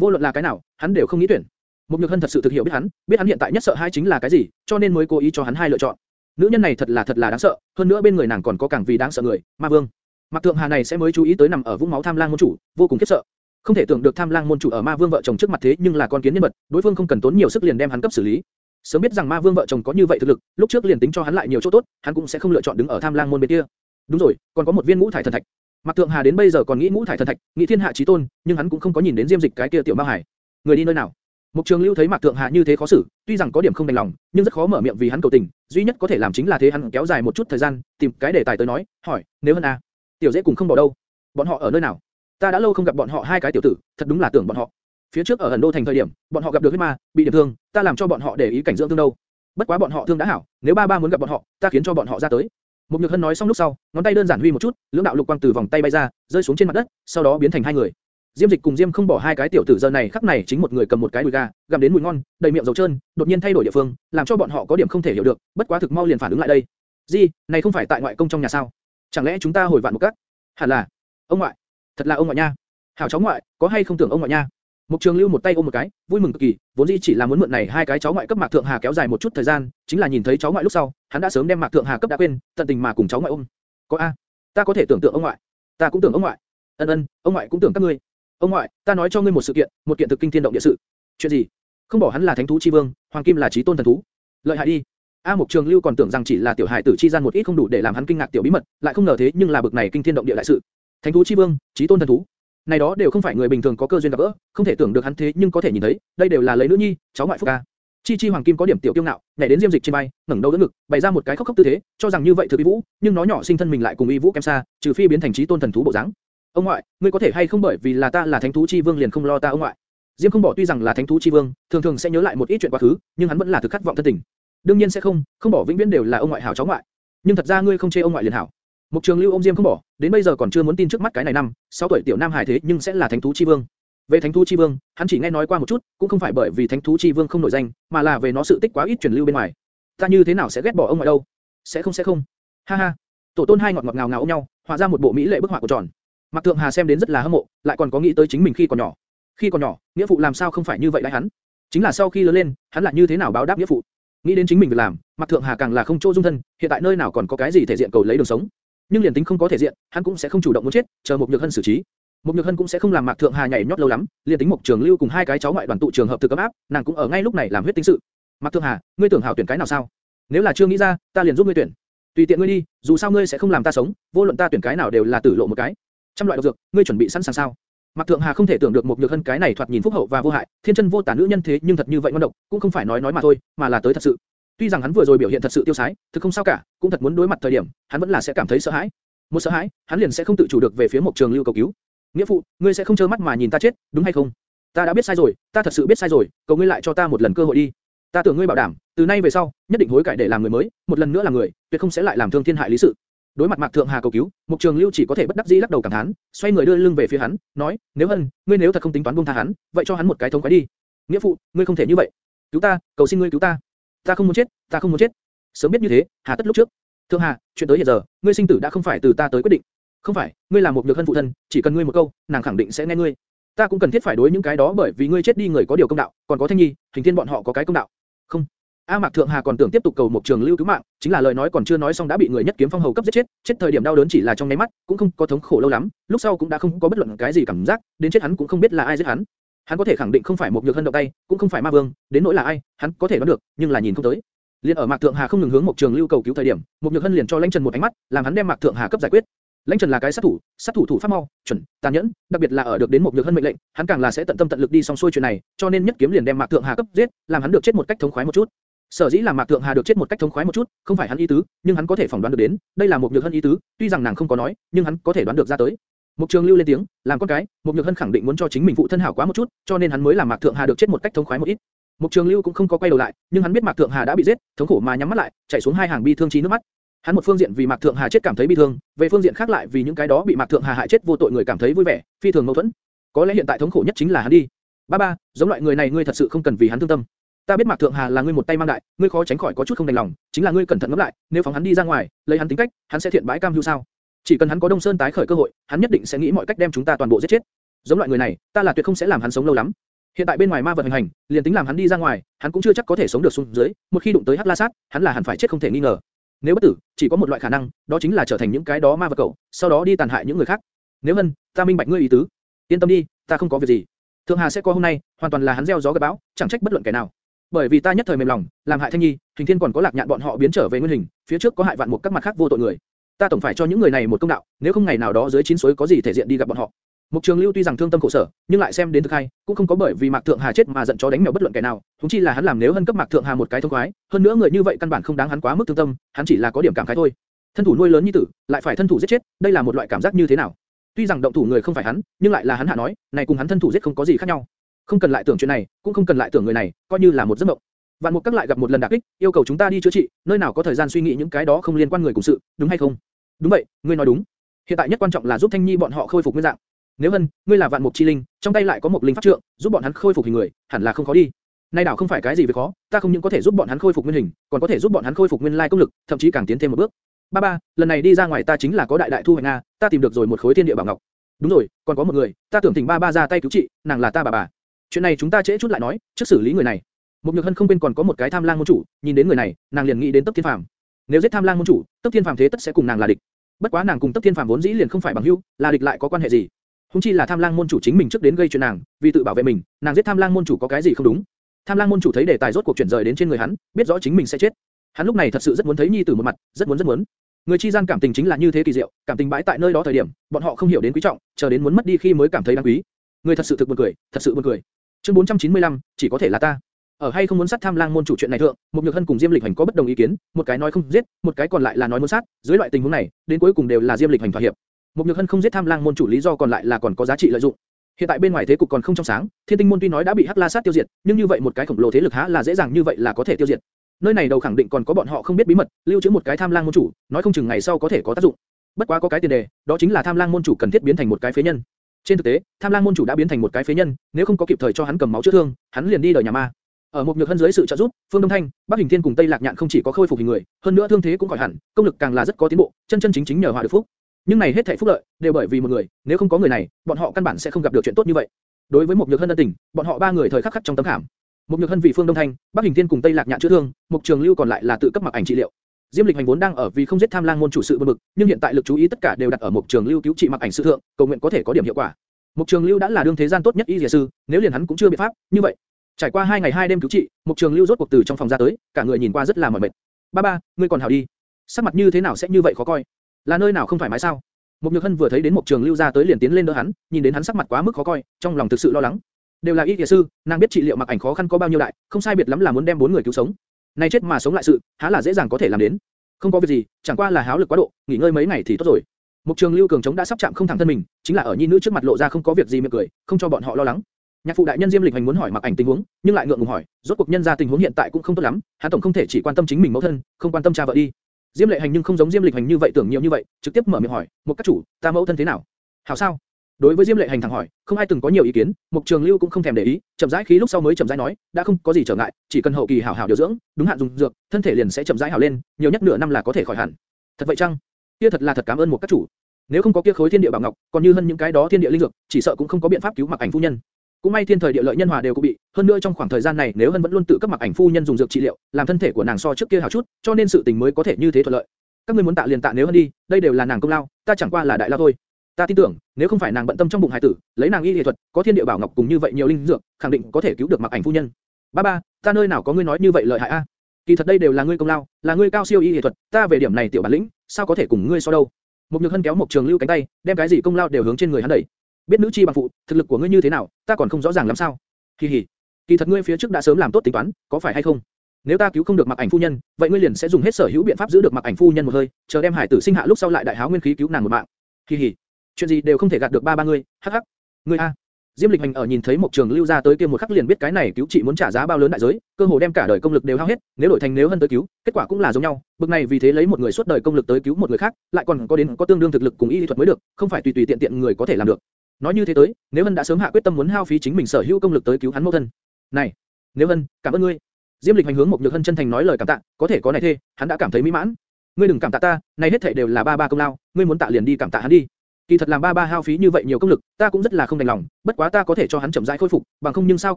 Vô luận là cái nào, hắn đều không nghĩ tuyển. Mục Nhược Hân thật sự thực hiểu biết hắn, biết hắn hiện tại nhất sợ hai chính là cái gì, cho nên mới cố ý cho hắn hai lựa chọn. Nữ nhân này thật là thật là đáng sợ, hơn nữa bên người nàng còn có càng vì đáng sợ người, Ma Vương. Mạc Thượng Hà này sẽ mới chú ý tới nằm ở vũng máu tham lang môn chủ, vô cùng khiếp sợ. Không thể tưởng được tham lang môn chủ ở Ma Vương vợ chồng trước mặt thế nhưng là con kiến nhân vật, đối phương không cần tốn nhiều sức liền đem hắn cấp xử lý. Sớm biết rằng Ma Vương vợ chồng có như vậy thực lực, lúc trước liền tính cho hắn lại nhiều chỗ tốt, hắn cũng sẽ không lựa chọn đứng ở tham lang môn bên kia. Đúng rồi, còn có một viên ngũ thải thần thạch. Mạc Thượng Hà đến bây giờ còn nghĩ ngũ thải thần thạch, nghĩ thiên hạ chí tôn, nhưng hắn cũng không có nhìn đến Diêm Dịch cái kia tiểu ma hải. Người đi nơi nào? Mục Trường Lưu thấy Mạc Thượng Hà như thế khó xử, tuy rằng có điểm không đành lòng, nhưng rất khó mở miệng vì hắn cầu tình, duy nhất có thể làm chính là thế hắn kéo dài một chút thời gian, tìm cái đề tài tới nói, hỏi, nếu hơn a, tiểu dễ cùng không bỏ đâu, bọn họ ở nơi nào? Ta đã lâu không gặp bọn họ hai cái tiểu tử, thật đúng là tưởng bọn họ. Phía trước ở Hàn đô thành thời điểm, bọn họ gặp được huyết ma, bị điểm thương, ta làm cho bọn họ để ý cảnh dưỡng thương đâu. Bất quá bọn họ thương đã hảo, nếu ba ba muốn gặp bọn họ, ta khiến cho bọn họ ra tới. Mục Nhược Hân nói xong lúc sau, ngón tay đơn giản huy một chút, lưỡng đạo lục quang từ vòng tay bay ra, rơi xuống trên mặt đất, sau đó biến thành hai người. Diêm Dịch cùng Diêm không bỏ hai cái tiểu tử giờ này khắc này chính một người cầm một cái đùi gà, gặm đến mùi ngon, đầy miệng dầu trơn, đột nhiên thay đổi địa phương, làm cho bọn họ có điểm không thể hiểu được, bất quá thực mau liền phản ứng lại đây. Gì, này không phải tại ngoại công trong nhà sao? Chẳng lẽ chúng ta hồi vạn một cắt? Hẳn là, ông ngoại, thật là ông ngoại nha. Hảo cháu ngoại, có hay không tưởng ông ngoại nha? Mục Trường Lưu một tay ôm một cái, vui mừng cực kỳ, vốn dĩ chỉ là muốn mượn này hai cái cháu ngoại cấp Mạc Thượng Hà kéo dài một chút thời gian, chính là nhìn thấy cháu ngoại lúc sau, hắn đã sớm đem Mạc Thượng Hà cấp đã quên, tận tình mà cùng cháu ngoại ôm. Có a, ta có thể tưởng tượng ông ngoại, ta cũng tưởng ông ngoại. Ân ân, ông ngoại cũng tưởng các ngươi. Ông ngoại, ta nói cho ngươi một sự kiện, một kiện thực kinh thiên động địa sự. Chuyện gì? Không bỏ hắn là thánh thú chi vương, hoàng kim là chí tôn thần thú. Lợi hại đi. A Mục Trường Lưu còn tưởng rằng chỉ là tiểu hài tử chi gian một ít không đủ để làm hắn kinh ngạc tiểu bí mật, lại không ngờ thế nhưng là bực này kinh thiên động địa đại sự. Thánh thú chi vương, chí tôn thần thú. Này đó đều không phải người bình thường có cơ duyên gặp gỡ, không thể tưởng được hắn thế nhưng có thể nhìn thấy, đây đều là lấy nữ nhi, cháu ngoại phúc ca. Chi Chi Hoàng Kim có điểm tiểu kiêu ngạo, nhảy đến diêm dịch trên bay, ngẩng đầu đỡ ngực, bày ra một cái khóc khóc tư thế, cho rằng như vậy thực uy vũ, nhưng nó nhỏ sinh thân mình lại cùng uy vũ kém xa, trừ phi biến thành chí tôn thần thú bộ dáng. Ông ngoại, ngươi có thể hay không bởi vì là ta là thánh thú chi vương liền không lo ta ông ngoại. Diêm không bỏ tuy rằng là thánh thú chi vương, thường thường sẽ nhớ lại một ít chuyện quá khứ, nhưng hắn vẫn là thực khát vọng thân tình. đương nhiên sẽ không, không bỏ vĩnh viễn đều là ông ngoại hảo cháu ngoại. nhưng thật ra ngươi không chê ông ngoại liền hảo. Mục Trường Lưu ôm Diêm không bỏ, đến bây giờ còn chưa muốn tin trước mắt cái này năm, 6 tuổi tiểu nam hải thế nhưng sẽ là thánh thú chi vương. Về thánh thú chi vương, hắn chỉ nghe nói qua một chút, cũng không phải bởi vì thánh thú chi vương không nổi danh, mà là về nó sự tích quá ít truyền lưu bên ngoài. Ta như thế nào sẽ ghét bỏ ông ngoại đâu? Sẽ không sẽ không. Ha ha. Tổ tôn hai ngọt ngọt ngào ngào ôm nhau, hóa ra một bộ mỹ lệ bức họa của tròn. Mạc Thượng Hà xem đến rất là hâm mộ, lại còn có nghĩ tới chính mình khi còn nhỏ. Khi còn nhỏ, nghĩa phụ làm sao không phải như vậy đãi hắn? Chính là sau khi lớn lên, hắn lại như thế nào báo đáp nghĩa phụ? Nghĩ đến chính mình việc làm, Mạc Thượng Hà càng là không chỗ dung thân, hiện tại nơi nào còn có cái gì thể diện cầu lấy đường sống. Nhưng liền tính không có thể diện, hắn cũng sẽ không chủ động muốn chết, chờ một nhược hân xử trí. Một nhược hân cũng sẽ không làm Mạc Thượng Hà nhảy nhót lâu lắm, liền tính một trường lưu cùng hai cái cháu ngoại đoàn tụ trường hợp thực cấp áp, nàng cũng ở ngay lúc này làm huyết tính sự. Mạc Thượng Hà, ngươi tưởng hảo tuyển cái nào sao? Nếu là chưa nghĩ ra, ta liền giúp ngươi tuyển. Tùy tiện ngươi đi, dù sao ngươi sẽ không làm ta sống, vô luận ta tuyển cái nào đều là tử lộ một cái. Trăm loại độc dược, ngươi chuẩn bị sẵn sàng sao? Mạc Thượng Hà không thể tưởng được một nhược hân cái này thoạt nhìn phúc hậu và vô hại, thiên chân vô tà nữ nhân thế nhưng thật như vậy ngon độc, cũng không phải nói nói mà thôi, mà là tới thật sự. Tuy rằng hắn vừa rồi biểu hiện thật sự tiêu sái, thực không sao cả, cũng thật muốn đối mặt thời điểm, hắn vẫn là sẽ cảm thấy sợ hãi. Một sợ hãi, hắn liền sẽ không tự chủ được về phía một trường lưu cầu cứu. Nghĩa phụ, ngươi sẽ không trơ mắt mà nhìn ta chết, đúng hay không? Ta đã biết sai rồi, ta thật sự biết sai rồi, cầu ngươi lại cho ta một lần cơ hội đi. Ta tưởng ngươi bảo đảm, từ nay về sau, nhất định hối cải để làm người mới, một lần nữa làm người, tuyệt không sẽ lại làm thương thiên hại lý sự. Đối mặt Mạc Thượng Hà cầu cứu, Mục Trường Lưu chỉ có thể bất đắc dĩ lắc đầu cảm thán, xoay người đưa lưng về phía hắn, nói, nếu hân, ngươi nếu thật không tính toán buông tha hắn, vậy cho hắn một cái thống khoái đi. Nghĩa phụ, ngươi không thể như vậy. Cứu ta, cầu xin ngươi cứu ta. Ta không muốn chết, ta không muốn chết. Sớm biết như thế, hà tất lúc trước. Thượng Hà, chuyện tới hiện giờ, ngươi sinh tử đã không phải từ ta tới quyết định. Không phải, ngươi là một nhược thân phụ thân, chỉ cần ngươi một câu, nàng khẳng định sẽ nghe ngươi. Ta cũng cần thiết phải đối những cái đó bởi vì ngươi chết đi người có điều công đạo, còn có Thanh Nhi, Hình Thiên bọn họ có cái công đạo. Không. A Mạc Thượng Hà còn tưởng tiếp tục cầu một trường lưu cứu mạng, chính là lời nói còn chưa nói xong đã bị người nhất kiếm phong hầu cấp giết chết, chết thời điểm đau đớn chỉ là trong nháy mắt, cũng không có thống khổ lâu lắm, lúc sau cũng đã không có bất luận cái gì cảm giác, đến chết hắn cũng không biết là ai giết hắn. Hắn có thể khẳng định không phải một nhược hân động tay, cũng không phải ma vương, đến nỗi là ai, hắn có thể đoán được, nhưng là nhìn không tới. Liên ở Mạc Thượng Hà không ngừng hướng một trường lưu cầu cứu thời điểm, một nhược hân liền cho Lãnh Trần một ánh mắt, làm hắn đem Mạc Thượng Hà cấp giải quyết. Lãnh Trần là cái sát thủ, sát thủ thủ pháp mau, chuẩn, tàn nhẫn, đặc biệt là ở được đến một nhược hân mệnh lệnh, hắn càng là sẽ tận tâm tận lực đi xong xuôi chuyện này, cho nên nhất kiếm liền đem Mạc Thượng Hà cấp giết, làm hắn được chết một cách thống khoái một chút. Sở dĩ làm Mạc Thượng Hà được chết một cách thống khoái một chút, không phải hắn ý tứ, nhưng hắn có thể phỏng đoán được đến, đây là một nhược hân ý tứ, tuy rằng nàng không có nói, nhưng hắn có thể đoán được ra tới. Mục Trường Lưu lên tiếng, làm con cái, Mục Nhược Hân khẳng định muốn cho chính mình phụ thân hảo quá một chút, cho nên hắn mới làm Mạc Thượng Hà được chết một cách thống khoái một ít. Mục Trường Lưu cũng không có quay đầu lại, nhưng hắn biết Mạc Thượng Hà đã bị giết, thống khổ mà nhắm mắt lại, chảy xuống hai hàng bi thương chí nước mắt. Hắn một phương diện vì Mạc Thượng Hà chết cảm thấy bi thương, về phương diện khác lại vì những cái đó bị Mạc Thượng Hà hại chết vô tội người cảm thấy vui vẻ, phi thường mâu thuẫn. Có lẽ hiện tại thống khổ nhất chính là hắn đi. Ba ba, giống loại người này ngươi thật sự không cần vì hắn thương tâm. Ta biết Mạc Thượng Hà là ngươi một tay mang đại, ngươi khó tránh khỏi có chút không đành lòng, chính là ngươi cẩn thận ngẫm lại, nếu phóng hắn đi ra ngoài, lấy hắn tính cách, hắn sẽ thiện bãi cam hưu sao? Chỉ cần hắn có Đông Sơn tái khởi cơ hội, hắn nhất định sẽ nghĩ mọi cách đem chúng ta toàn bộ giết chết. Giống loại người này, ta là tuyệt không sẽ làm hắn sống lâu lắm. Hiện tại bên ngoài ma vật hành hành, liền tính làm hắn đi ra ngoài, hắn cũng chưa chắc có thể sống được xuống dưới, một khi đụng tới Hắc La Sát, hắn là hẳn phải chết không thể nghi ngờ. Nếu bất tử, chỉ có một loại khả năng, đó chính là trở thành những cái đó ma vật cậu, sau đó đi tàn hại những người khác. Nếu hân, ta minh bạch ngươi ý tứ. Yên tâm đi, ta không có việc gì. Thượng Hà sẽ có hôm nay, hoàn toàn là hắn gieo gió gặt bão, chẳng trách bất luận kẻ nào. Bởi vì ta nhất thời mềm lòng, làm hại Thanh Nhi, Hình Thiên còn có lạc nhạn bọn họ biến trở về nguyên hình, phía trước có hại vạn một các mặt khác vô tội người. Ta tổng phải cho những người này một công đạo, nếu không ngày nào đó dưới chín suối có gì thể diện đi gặp bọn họ. Mục Trường Lưu tuy rằng thương tâm khổ sở, nhưng lại xem đến thực hay, cũng không có bởi vì Mạc Thượng Hà chết mà giận chó đánh mèo bất luận kẻ nào. Chúng chi là hắn làm nếu hân cấp Mạc Thượng Hà một cái thông khoái, hơn nữa người như vậy căn bản không đáng hắn quá mức thương tâm, hắn chỉ là có điểm cảm khái thôi. Thân thủ nuôi lớn như tử, lại phải thân thủ giết chết, đây là một loại cảm giác như thế nào? Tuy rằng động thủ người không phải hắn, nhưng lại là hắn hạ nói, này cùng hắn thân thủ giết không có gì khác nhau. Không cần lại tưởng chuyện này, cũng không cần lại tưởng người này, coi như là một giấc mộng. Vạn Mục các lại gặp một lần đả kích, yêu cầu chúng ta đi chữa trị, nơi nào có thời gian suy nghĩ những cái đó không liên quan người cùng sự, đúng hay không? Đúng vậy, ngươi nói đúng. Hiện tại nhất quan trọng là giúp Thanh Nhi bọn họ khôi phục nguyên dạng. Nếu Hân, ngươi là vạn mục chi linh, trong tay lại có một linh pháp trượng, giúp bọn hắn khôi phục hình người, hẳn là không khó đi. Nay đảo không phải cái gì việc khó, ta không những có thể giúp bọn hắn khôi phục nguyên hình, còn có thể giúp bọn hắn khôi phục nguyên lai công lực, thậm chí càng tiến thêm một bước. Ba ba, lần này đi ra ngoài ta chính là có đại đại thu hoạch nga, ta tìm được rồi một khối thiên địa bảo ngọc. Đúng rồi, còn có một người, ta tưởng thỉnh ba ba ra tay cứu trị, nàng là ta bà bà. Chuyện này chúng ta trễ chút lại nói, trước xử lý người này. Một nhược hân không quên còn có một cái tham lang môn chủ, nhìn đến người này, nàng liền nghĩ đến tấp thiên phàm. Nếu giết tham lang môn chủ, tấp thiên phàm thế tất sẽ cùng nàng là địch. Bất quá nàng cùng tấp thiên phàm vốn dĩ liền không phải bằng hữu, là địch lại có quan hệ gì? Hùng chi là tham lang môn chủ chính mình trước đến gây chuyện nàng, vì tự bảo vệ mình, nàng giết tham lang môn chủ có cái gì không đúng? Tham lang môn chủ thấy đề tài rốt cuộc chuyển rời đến trên người hắn, biết rõ chính mình sẽ chết. Hắn lúc này thật sự rất muốn thấy nhi tử một mặt, rất muốn rất muốn. Người chi gian cảm tình chính là như thế kỳ diệu, cảm tình bãi tại nơi đó thời điểm, bọn họ không hiểu đến quý trọng, chờ đến muốn mất đi khi mới cảm thấy đáng quý. Người thật sự thực buồn cười, thật sự buồn cười. Chương 495, chỉ có thể là ta. Ở hay không muốn sát tham lang môn chủ chuyện này thượng, một nhược hân cùng Diêm Lịch Hành có bất đồng ý kiến, một cái nói không giết, một cái còn lại là nói muốn sát, dưới loại tình huống này, đến cuối cùng đều là Diêm Lịch Hành thỏa hiệp. Một nhược hân không giết tham lang môn chủ lý do còn lại là còn có giá trị lợi dụng. Hiện tại bên ngoài thế cục còn không trong sáng, Thiên Tinh môn tuy nói đã bị Hắc La sát tiêu diệt, nhưng như vậy một cái khổng lồ thế lực há là dễ dàng như vậy là có thể tiêu diệt. Nơi này đầu khẳng định còn có bọn họ không biết bí mật, lưu trữ một cái tham lang môn chủ, nói không chừng ngày sau có thể có tác dụng. Bất quá có cái tiền đề, đó chính là tham lang môn chủ cần thiết biến thành một cái phế nhân. Trên thực tế, tham lang môn chủ đã biến thành một cái phế nhân, nếu không có kịp thời cho hắn cầm máu chữa thương, hắn liền đi đời nhà ma. Ở một nhược hân dưới sự trợ giúp, Phương Đông Thanh, Bắc Hình Thiên cùng Tây Lạc Nhạn không chỉ có khôi phục hình người, hơn nữa thương thế cũng khỏi hẳn, công lực càng là rất có tiến bộ, chân chân chính chính nhờ hòa được phúc. Nhưng này hết thảy phúc lợi đều bởi vì một người, nếu không có người này, bọn họ căn bản sẽ không gặp được chuyện tốt như vậy. Đối với một nhược hân ân tình, bọn họ ba người thời khắc khắc trong tấm cảm. Một nhược hân vì Phương Đông Thanh, Bắc Hình Thiên cùng Tây Lạc Nhạn chữa thương, Mục Trường Lưu còn lại là tự cấp mặc ảnh trị liệu. Diêm Lịch Hành vốn đang ở vì không giết tham lang môn chủ sự bực bực, nhưng hiện tại lực chú ý tất cả đều đặt ở Mục Trường Lưu cứu trị mặc ảnh sự thượng, cầu nguyện có thể có điểm hiệu quả. Mục Trường Lưu đã là đương thế gian tốt nhất y giả sư, nếu liền hắn cũng chưa biện pháp, như vậy, trải qua hai ngày hai đêm cứu trị, Mục Trường Lưu rốt cuộc từ trong phòng ra tới, cả người nhìn qua rất là mỏi mệt. Ba ba, ngươi còn hảo đi. Sắc mặt như thế nào sẽ như vậy khó coi? Là nơi nào không thoải mái sao? Mục Nhược Hân vừa thấy đến Mục Trường Lưu ra tới liền tiến lên đỡ hắn, nhìn đến hắn sắc mặt quá mức khó coi, trong lòng thực sự lo lắng. Đều là y y sư, nàng biết trị liệu mặc ảnh khó khăn có bao nhiêu đại, không sai biệt lắm là muốn đem bốn người cứu sống. Nay chết mà sống lại sự, há là dễ dàng có thể làm đến. Không có việc gì, chẳng qua là háo lực quá độ, nghỉ ngơi mấy ngày thì tốt rồi. Mục Trường Lưu cường chống đã sắp chạm không thẳng thân mình, chính là ở nhi nữ trước mặt lộ ra không có việc gì miệng cười, không cho bọn họ lo lắng. Nhạc phụ đại nhân Diêm Lịch Hành muốn hỏi mặc ảnh tình huống, nhưng lại ngượng ngùng hỏi, rốt cuộc nhân gia tình huống hiện tại cũng không tốt lắm, hắn tổng không thể chỉ quan tâm chính mình mẫu thân, không quan tâm cha vợ đi. Diêm Lệ Hành nhưng không giống Diêm Lịch Hành như vậy tưởng nhiều như vậy, trực tiếp mở miệng hỏi, một các chủ, ta mẫu thân thế nào? Hảo sao? Đối với Diêm Lệ Hành thẳng hỏi, không ai từng có nhiều ý kiến, Mục Trường Lưu cũng không thèm để ý, chậm rãi khí lúc sau mới chậm rãi nói, đã không có gì trở ngại, chỉ cần hậu kỳ hảo hảo điều dưỡng, đúng hạn dùng dược, thân thể liền sẽ chậm rãi hảo lên, nhiều nhất nửa năm là có thể khỏi hẳn. Thật vậy chăng? Kia thật là thật cảm ơn một các chủ. Nếu không có kia khối thiên địa bảo ngọc, còn như hơn những cái đó thiên địa linh dược, chỉ sợ cũng không có biện pháp cứu mặc ảnh phu nhân. Cũng may thiên thời địa lợi nhân hòa đều cũng bị, hơn nữa trong khoảng thời gian này nếu Hân vẫn luôn tự cấp mặc ảnh phu nhân dùng dược trị liệu, làm thân thể của nàng so trước kia hảo chút, cho nên sự tình mới có thể như thế thuận lợi. Các ngươi muốn tạ liền tạ nếu Hân đi, đây đều là nàng công lao, ta chẳng qua là đại lao thôi. Ta tin tưởng, nếu không phải nàng bận tâm trong bụng hải tử, lấy nàng y y thuật, có thiên địa bảo ngọc cùng như vậy nhiều linh dược, khẳng định có thể cứu được mặc ảnh phu nhân. Ba ba, ta nơi nào có ngươi nói như vậy lợi hại a? Kỳ thật đây đều là ngươi công lao, là ngươi cao siêu y y thuật, ta về điểm này tiểu bản lĩnh, sao có thể cùng ngươi so đâu? Một nhược hân kéo một trường lưu cánh tay, đem cái gì công lao đều hướng trên người hắn đẩy. Biết nữ chi bằng phụ, thực lực của ngươi như thế nào, ta còn không rõ ràng lắm sao. Kỳ hỉ, kỳ thật ngươi phía trước đã sớm làm tốt tính toán, có phải hay không? Nếu ta cứu không được mặc ảnh phu nhân, vậy ngươi liền sẽ dùng hết sở hữu biện pháp giữ được mặc ảnh phu nhân một hơi, chờ đem hải tử sinh hạ lúc sau lại đại háo nguyên khí cứu nàng một mạng. Kỳ hỉ, chuyện gì đều không thể gạt được ba ba ngươi, hắc hắc. Ngươi a. Diêm Lịch Hành ở nhìn thấy một trường lưu ra tới kia một khắc liền biết cái này cứu trị muốn trả giá bao lớn đại giới, cơ hồ đem cả đời công lực đều hao hết, nếu đổi thành nếu hơn tới cứu, kết quả cũng là giống nhau. Bực này vì thế lấy một người suốt đời công lực tới cứu một người khác, lại còn có đến có tương đương thực lực cùng y lý thuật mới được, không phải tùy tùy tiện tiện người có thể làm được. Nói như thế tới, nếu Hân đã sớm hạ quyết tâm muốn hao phí chính mình sở hữu công lực tới cứu hắn mẫu thân. Này, nếu Hân, cảm ơn ngươi. Diêm Lịch hành hướng một nhược hân chân thành nói lời cảm tạ, có thể có này thê, hắn đã cảm thấy mỹ mãn. Ngươi đừng cảm tạ ta, này hết thảy đều là ba ba công lao, ngươi muốn tạ liền đi cảm tạ hắn đi. Kỳ thật làm ba ba hao phí như vậy nhiều công lực, ta cũng rất là không đành lòng, bất quá ta có thể cho hắn chậm rãi khôi phục, bằng không nhưng sao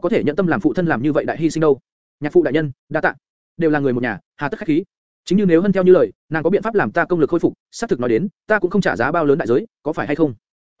có thể nhận tâm làm phụ thân làm như vậy đại hy sinh đâu. Nhạc phụ đại nhân, đa tạ. Đều là người một nhà, hà tất khách khí. Chính như nếu hân theo như lời, nàng có biện pháp làm ta công lực khôi phục, xác thực nói đến, ta cũng không trả giá bao lớn đại giới, có phải hay không?